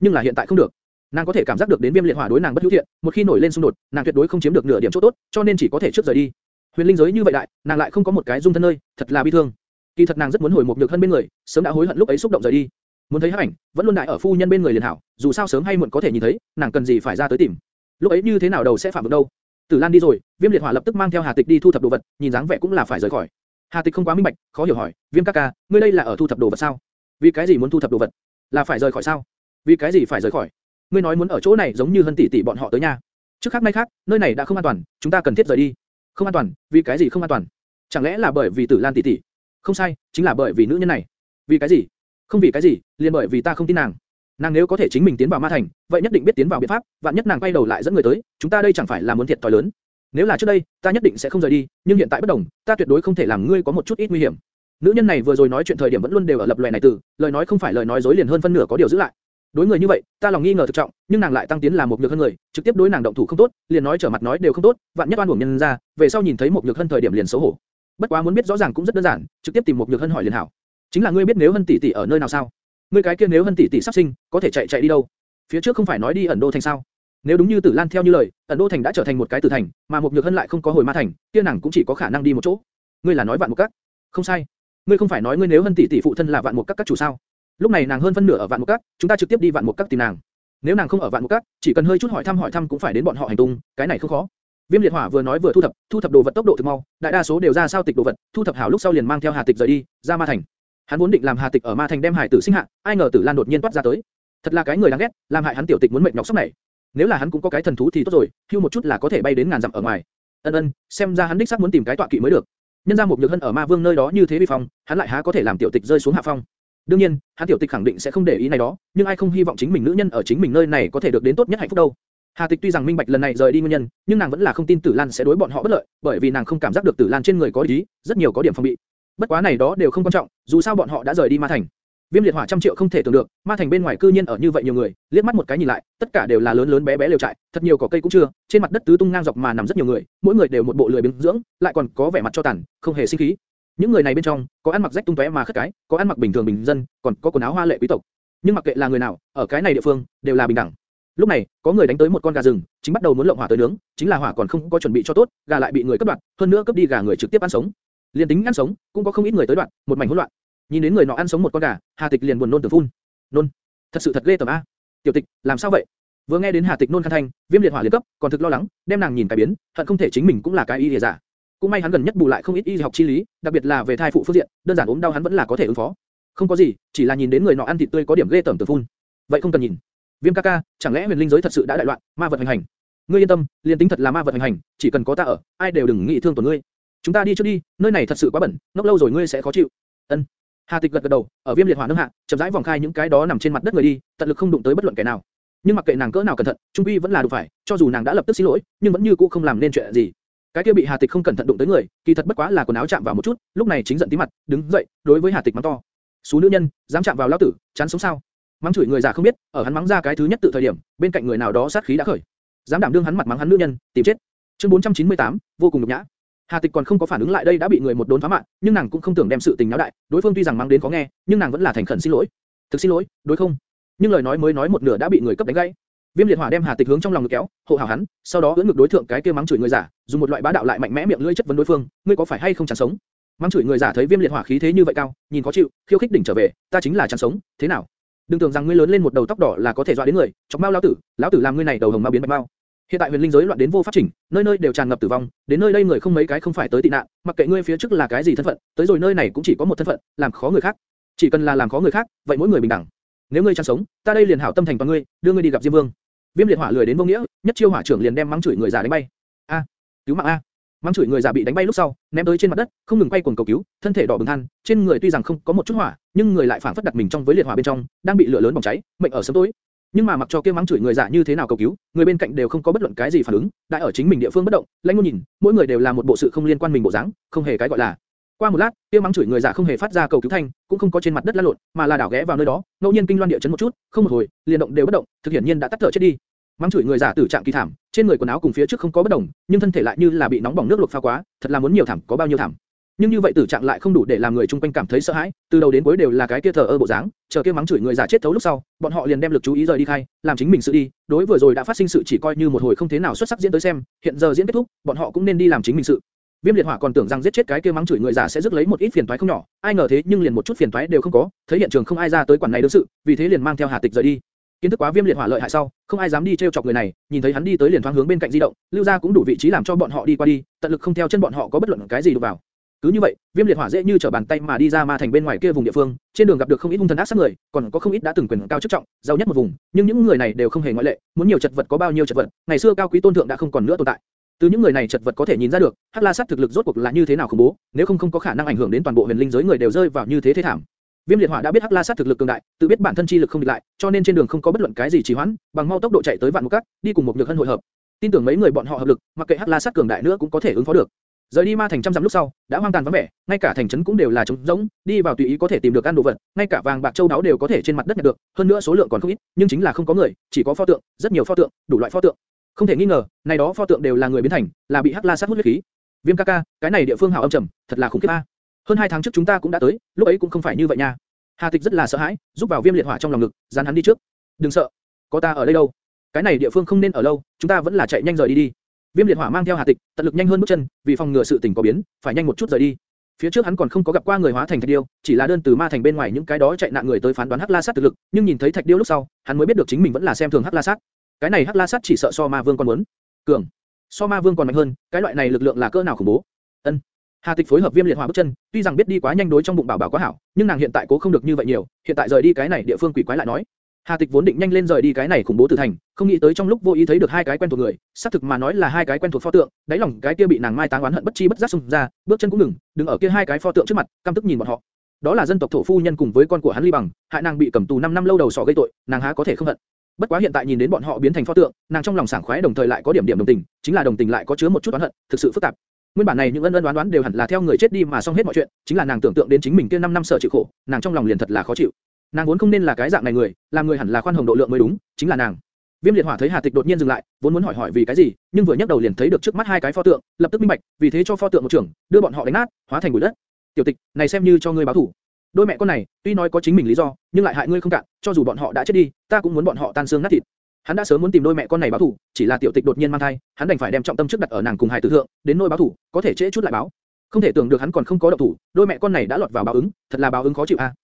Nhưng là hiện tại không được. Nàng có thể cảm giác được đến Viêm Liệt Hỏa đối nàng bất hữu thiện, một khi nổi lên xung đột, nàng tuyệt đối không chiếm được nửa điểm chỗ tốt, cho nên chỉ có thể trước rời đi. Huyền linh giới như vậy đại, nàng lại không có một cái dung thân nơi, thật là bi thương. Kỳ thật nàng rất muốn hồi một nhược thân bên người, sớm đã hối hận lúc ấy xúc động rời đi. Muốn thấy hắc ảnh, vẫn luôn đại ở phu nhân bên người liền hảo, dù sao sớm hay muộn có thể nhìn thấy, nàng cần gì phải ra tới tìm. Lúc ấy như thế nào đầu sẽ phạm được đâu. Tử Lan đi rồi, Viêm Liệt Hỏa lập tức mang theo Hà Tịch đi thu thập đồ vật, nhìn dáng vẻ cũng là phải rời khỏi. Hà Tịch không quá minh bạch, khó hiểu hỏi, Viêm ca ca, ngươi đây là ở thu thập đồ vật sao? Vì cái gì muốn thu thập đồ vật? Là phải rời khỏi sao? Vì cái gì phải rời khỏi? Ngươi nói muốn ở chỗ này giống như Hân tỷ tỷ bọn họ tới nhà. Trước khác nay khác, nơi này đã không an toàn, chúng ta cần thiết rời đi. Không an toàn, vì cái gì không an toàn? Chẳng lẽ là bởi vì Tử Lan tỷ tỷ? Không sai, chính là bởi vì nữ nhân này. Vì cái gì? Không vì cái gì, liền bởi vì ta không tin nàng. Nàng nếu có thể chính mình tiến vào ma thành, vậy nhất định biết tiến vào biện pháp, vạn nhất nàng quay đầu lại dẫn người tới, chúng ta đây chẳng phải là muốn thiệt thòi lớn. Nếu là trước đây, ta nhất định sẽ không rời đi, nhưng hiện tại bất đồng, ta tuyệt đối không thể làm ngươi có một chút ít nguy hiểm. Nữ nhân này vừa rồi nói chuyện thời điểm vẫn luôn đều ở lập loè này từ, lời nói không phải lời nói dối liền hơn phân nửa có điều giữ lại. Đối người như vậy, ta lòng nghi ngờ thực trọng, nhưng nàng lại tăng tiến làm một nhược hơn người, trực tiếp đối nàng động thủ không tốt, liền nói trở mặt nói đều không tốt, vạn nhất oan uổng nhân ra, về sau nhìn thấy một nhược hơn thời điểm liền xấu hổ. Bất quá muốn biết rõ ràng cũng rất đơn giản, trực tiếp tìm một nhược hơn hỏi liền hảo. Chính là ngươi biết nếu hân tỷ tỷ ở nơi nào sao? Ngươi cái kia nếu hân tỷ tỷ sắp sinh, có thể chạy chạy đi đâu? Phía trước không phải nói đi ẩn đô thành sao? Nếu đúng như Tử Lan theo như lời, ẩn đô thành đã trở thành một cái tử thành, mà một nhược hân lại không có hồi ma thành, kia nàng cũng chỉ có khả năng đi một chỗ. Ngươi là nói vạn một các? Không sai. Ngươi không phải nói ngươi nếu hân tỷ tỷ phụ thân là vạn một các các chủ sao? Lúc này nàng hơn phân nửa ở vạn một các, chúng ta trực tiếp đi vạn một các tìm nàng. Nếu nàng không ở vạn một các, chỉ cần hơi chút hỏi thăm hỏi thăm cũng phải đến bọn họ hành tung, cái này không khó. Viêm liệt hỏa vừa nói vừa thu thập, thu thập đồ vật tốc độ thực mau, đại đa số đều ra sao tịch đồ vật, thu thập hảo lúc sau liền mang theo Hà Tịch rời đi, ra ma thành. Hắn vốn định làm Hà Tịch ở ma thành đem hải tử sinh hạ, ai ngờ Tử Lan đột nhiên toát ra tới. Thật là cái người đáng ghét, làm hại hắn tiểu tịch muốn mệt nhọc sốc này. Nếu là hắn cũng có cái thần thú thì tốt rồi, hưu một chút là có thể bay đến ngàn dặm ở ngoài. Ân ân, xem ra hắn đích xác muốn tìm cái tọa kỵ mới được. Nhân ra một nhược hân ở ma vương nơi đó như thế vi phong, hắn lại há có thể làm tiểu tịch rơi xuống hạ phong. đương nhiên, hắn tiểu tịch khẳng định sẽ không để ý này đó, nhưng ai không hy vọng chính mình nữ nhân ở chính mình nơi này có thể được đến tốt nhất hạnh phúc đâu. Hà Tịch tuy rằng minh bạch lần này rời đi nguyên nhân, nhưng nàng vẫn là không tin Tử Lan sẽ đối bọn họ bất lợi, bởi vì nàng không cảm giác được Tử Lan trên người có ý, rất nhiều có điểm phòng bị. Bất quá này đó đều không quan trọng, dù sao bọn họ đã rời đi Ma Thành. Viêm liệt hỏa trăm triệu không thể tưởng được, Ma Thành bên ngoài cư nhiên ở như vậy nhiều người, liếc mắt một cái nhìn lại, tất cả đều là lớn lớn bé bé lều trại, thật nhiều cỏ cây cũng chưa, trên mặt đất tứ tung ngang dọc mà nằm rất nhiều người, mỗi người đều một bộ lười biếng dưỡng, lại còn có vẻ mặt cho tàn, không hề sinh khí. Những người này bên trong, có ăn mặc rách tung tóe mà khất cái, có ăn mặc bình thường bình dân, còn có quần áo hoa lệ quý tộc. Nhưng mặc kệ là người nào, ở cái này địa phương, đều là bình đẳng. Lúc này, có người đánh tới một con gà rừng, chính bắt đầu muốn lộng hỏa tới nướng, chính là hỏa còn không có chuẩn bị cho tốt, gà lại bị người cướp đoạt, hơn nữa cướp đi gà người trực tiếp ăn sống. Liên tính ăn sống, cũng có không ít người tới đoạn, một mảnh hỗn loạn. Nhìn đến người nọ ăn sống một con gà, Hà Tịch liền buồn nôn từ phun. Nôn, thật sự thật ghê tởm a. Tiểu Tịch, làm sao vậy? Vừa nghe đến Hà Tịch nôn khan thanh, Viêm liệt hỏa liền cấp, còn thực lo lắng, đem nàng nhìn cái biến, thật không thể chính mình cũng là cái y lìa giả. Cũng may hắn gần nhất bù lại không ít y học chi lý, đặc biệt là về thai phụ phương diện, đơn giản ốm đau hắn vẫn là có thể ứng phó. Không có gì, chỉ là nhìn đến người nọ ăn thịt tươi có điểm ghê tởm từ phun. Vậy không cần nhìn. Viêm ca ca, chẳng lẽ huyền linh giới thật sự đã đại loạn, ma vật hành hành? Ngươi yên tâm, liên tính thật là ma vật hành hành, chỉ cần có ta ở, ai đều đừng nghĩ thương tổn ngươi. Chúng ta đi trước đi, nơi này thật sự quá bẩn, nốc lâu rồi ngươi sẽ khó chịu. Ân. Hà Tịch gật gật đầu, ở viêm liệt hỏa nâng hạ, chậm rãi vòng khai những cái đó nằm trên mặt đất người đi, tận lực không đụng tới bất luận kẻ nào. Nhưng mặc kệ nàng cỡ nào cẩn thận, trung quy vẫn là đủ phải, cho dù nàng đã lập tức xin lỗi, nhưng vẫn như cũ không làm nên chuyện gì. Cái kia bị Hà Tịch không cẩn thận đụng tới người, kỳ thật bất quá là quần áo chạm vào một chút, lúc này chính giận tí mặt, đứng dậy, đối với Hà Tịch mắng to. Số nữ nhân, dám chạm vào lão tử, chán sống sao? Mắng chửi người già không biết, ở hắn mắng ra cái thứ nhất tự thời điểm, bên cạnh người nào đó sát khí đã khởi. Dám đảm đương hắn mặt mắng hắn nữ nhân, tìm chết. Chương 498, vô cùng nhục nhã. Hà Tịch còn không có phản ứng lại đây đã bị người một đốn phá mạng, nhưng nàng cũng không tưởng đem sự tình náo đại, đối phương tuy rằng mắng đến khó nghe, nhưng nàng vẫn là thành khẩn xin lỗi. Thực xin lỗi, đối không? Nhưng lời nói mới nói một nửa đã bị người cấp đánh gãy. Viêm liệt hỏa đem Hà Tịch hướng trong lòng ngực kéo, hộ hảo hắn, sau đó ưỡn ngực đối thượng cái kia mắng chửi người giả, dùng một loại bá đạo lại mạnh mẽ miệng lưỡi chất vấn đối phương, ngươi có phải hay không chán sống? Mắng chửi người giả thấy Viêm liệt hỏa khí thế như vậy cao, nhìn khó chịu, khiêu khích đỉnh trở về, ta chính là chán sống, thế nào? Đừng tưởng rằng ngươi lớn lên một đầu tóc đỏ là có thể dọa đến người, chọc mau lão tử, lão tử làm ngươi này đầu hồng ma biến bạch mau. Hiện tại huyền linh giới loạn đến vô pháp chỉnh, nơi nơi đều tràn ngập tử vong, đến nơi đây người không mấy cái không phải tới tị nạn, mặc kệ ngươi phía trước là cái gì thân phận, tới rồi nơi này cũng chỉ có một thân phận, làm khó người khác. Chỉ cần là làm khó người khác, vậy mỗi người bình đẳng. Nếu ngươi chẳng sống, ta đây liền hảo tâm thành toàn ngươi, đưa ngươi đi gặp Diêm Vương. Viêm liệt hỏa lười đến vô nghĩa, nhất chiêu hỏa trưởng liền đem mắng chửi người già đánh bay. A, cứu mạng a! Mắng chửi người già bị đánh bay lúc sau, ném tới trên mặt đất, không ngừng quay cuồng cầu cứu, thân thể đỏ bừng than, trên người tuy rằng không có một chút hỏa, nhưng người lại phản phất đặt mình trong với liệt hỏa bên trong, đang bị lửa lớn bỏng cháy, mệnh ở sớm tối. Nhưng mà mặc cho kia mắng chửi người giả như thế nào cầu cứu, người bên cạnh đều không có bất luận cái gì phản ứng, đại ở chính mình địa phương bất động, lãnh ngôn nhìn, mỗi người đều là một bộ sự không liên quan mình bộ dáng, không hề cái gọi là. Qua một lát, kia mắng chửi người giả không hề phát ra cầu cứu thanh, cũng không có trên mặt đất lăn lộn, mà là đảo ghé vào nơi đó, ngẫu nhiên kinh loan địa chấn một chút, không một hồi, liền động đều bất động, thực hiện nhiên đã tắt thở chết đi. Mắng chửi người giả tử trạng kỳ thảm, trên người quần áo cùng phía trước không có bất đồng, nhưng thân thể lại như là bị nóng bỏng nước luộc pha quá, thật là muốn nhiều thảm có bao nhiêu thảm. Nhưng như vậy tử trạng lại không đủ để làm người chung quanh cảm thấy sợ hãi, từ đầu đến cuối đều là cái kia thờ ơ bộ dáng, chờ kia mắng chửi người giả chết thấu lúc sau, bọn họ liền đem lực chú ý rời đi khai, làm chính mình sự đi, đối vừa rồi đã phát sinh sự chỉ coi như một hồi không thế nào xuất sắc diễn tới xem, hiện giờ diễn kết thúc, bọn họ cũng nên đi làm chính mình sự. Viêm liệt hỏa còn tưởng rằng giết chết cái kia mắng chửi người giả sẽ rước lấy một ít phiền toái không nhỏ, ai ngờ thế nhưng liền một chút phiền toái đều không có, thấy hiện trường không ai ra tới quản này đương sự, vì thế liền mang theo Hà Tịch rời đi. Kiến thức quá viêm liệt hỏa lợi hại sau, không ai dám đi treo chọc người này, nhìn thấy hắn đi tới liền thoáng hướng bên cạnh di động, lưu ra cũng đủ vị trí làm cho bọn họ đi qua đi, tận lực không theo chân bọn họ có bất luận cái gì đụng vào. Cứ như vậy, viêm liệt hỏa dễ như trở bàn tay mà đi ra ma thành bên ngoài kia vùng địa phương, trên đường gặp được không ít hung thần ác sát người, còn có không ít đã từng quyền cao chức trọng, giàu nhất một vùng, nhưng những người này đều không hề ngoại lệ, muốn nhiều chật vật có bao nhiêu chật vật, ngày xưa cao quý tôn thượng đã không còn nữa tồn tại. Từ những người này chật vật có thể nhìn ra được, Hắc La Sát thực lực rốt cuộc là như thế nào khủng bố, nếu không không có khả năng ảnh hưởng đến toàn bộ huyền linh giới người đều rơi vào như thế thế thảm. Viêm liệt hỏa đã biết Hắc La Sát thực lực cường đại, tự biết bản thân chi lực không địch lại, cho nên trên đường không có bất luận cái gì trì hoãn, bằng mau tốc độ chạy tới vạn một cát, đi cùng một nhược hân hội hợp. Tin tưởng mấy người bọn họ hợp lực, mặc kệ Hắc La Sát cường đại nữa cũng có thể ứng phó được. Rời đi ma thành trăm dặm lúc sau, đã hoang tàn vắng vẻ, ngay cả thành trấn cũng đều là trống rỗng, đi vào tùy ý có thể tìm được ăn đồ vật, ngay cả vàng bạc châu đáo đều có thể trên mặt đất nhặt được, hơn nữa số lượng còn không ít, nhưng chính là không có người, chỉ có pho tượng, rất nhiều pho tượng, đủ loại pho tượng. Không thể nghi ngờ, này đó pho tượng đều là người biến thành, là bị Hắc La sát hút huyết khí. Viêm ca ca, cái này địa phương hào âm trầm, thật là khủng khiếp a. Hơn hai tháng trước chúng ta cũng đã tới, lúc ấy cũng không phải như vậy nha. Hà Tịch rất là sợ hãi, giúp vào Viêm liệt hỏa trong lòng ngực, dán hắn đi trước. Đừng sợ, có ta ở đây đâu. Cái này địa phương không nên ở lâu, chúng ta vẫn là chạy nhanh rời đi đi. Viêm liệt hỏa mang theo Hà Tịch, tận lực nhanh hơn bước chân, vì phòng ngừa sự tình có biến, phải nhanh một chút rời đi. Phía trước hắn còn không có gặp qua người hóa thành thạch điêu, chỉ là đơn từ ma thành bên ngoài những cái đó chạy nạn người tới phán đoán Hắc La Sát thực lực, nhưng nhìn thấy thạch điêu lúc sau, hắn mới biết được chính mình vẫn là xem thường Hắc La Sát. Cái này Hắc La Sát chỉ sợ so ma vương còn muốn cường, so ma vương còn mạnh hơn, cái loại này lực lượng là cỡ nào khủng bố. Ân. Hà Tịch phối hợp Viêm liệt hỏa bước chân, tuy rằng biết đi quá nhanh đối trong bụng bảo bảo quá hảo, nhưng nàng hiện tại cố không được như vậy nhiều, hiện tại rời đi cái này địa phương quỷ quái lại nói, Hà Tịch vốn định nhanh lên rời đi cái này khủng bố tử thành, không nghĩ tới trong lúc vô ý thấy được hai cái quen thuộc người, xác thực mà nói là hai cái quen thuộc pho tượng, đáy lòng cái kia bị nàng mai táng oán hận bất chi bất giác xung ra, bước chân cũng ngừng, đứng ở kia hai cái pho tượng trước mặt, căm tức nhìn bọn họ. Đó là dân tộc thổ phu nhân cùng với con của hắn Ly Bằng, hại nàng bị cầm tù 5 năm lâu đầu sọ gây tội, nàng há có thể không hận. Bất quá hiện tại nhìn đến bọn họ biến thành pho tượng, nàng trong lòng sảng khoái đồng thời lại có điểm điểm đồng tình, chính là đồng tình lại có chứa một chút oán hận, thực sự phức tạp. Nguyên bản này những ân ân đoán đoán đều hẳn là theo người chết đi mà xong hết mọi chuyện, chính là nàng tưởng tượng đến chính mình kia 5 năm sợ chịu khổ, nàng trong lòng liền thật là khó chịu. Nàng vốn không nên là cái dạng này người, làm người hẳn là khoan hồng độ lượng mới đúng, chính là nàng. Viêm liệt hỏa thấy Hà Tịch đột nhiên dừng lại, vốn muốn hỏi hỏi vì cái gì, nhưng vừa nhấc đầu liền thấy được trước mắt hai cái pho tượng, lập tức minh bạch, vì thế cho pho tượng một trưởng, đưa bọn họ đánh nát, hóa thành bụi đất. Tiểu Tịch, này xem như cho ngươi báo thù. Đôi mẹ con này, tuy nói có chính mình lý do, nhưng lại hại ngươi không cạn, cho dù bọn họ đã chết đi, ta cũng muốn bọn họ tan xương nát thịt. Hắn đã sớm muốn tìm đôi mẹ con này báo thù, chỉ là tiểu tịch đột nhiên mang thai, hắn đành phải đem trọng tâm trước đặt ở nàng cùng hài tử thượng, đến nỗi báo thù, có thể trễ chút lại báo. Không thể tưởng được hắn còn không có động thủ, đôi mẹ con này đã lọt vào báo ứng, thật là báo ứng khó chịu a.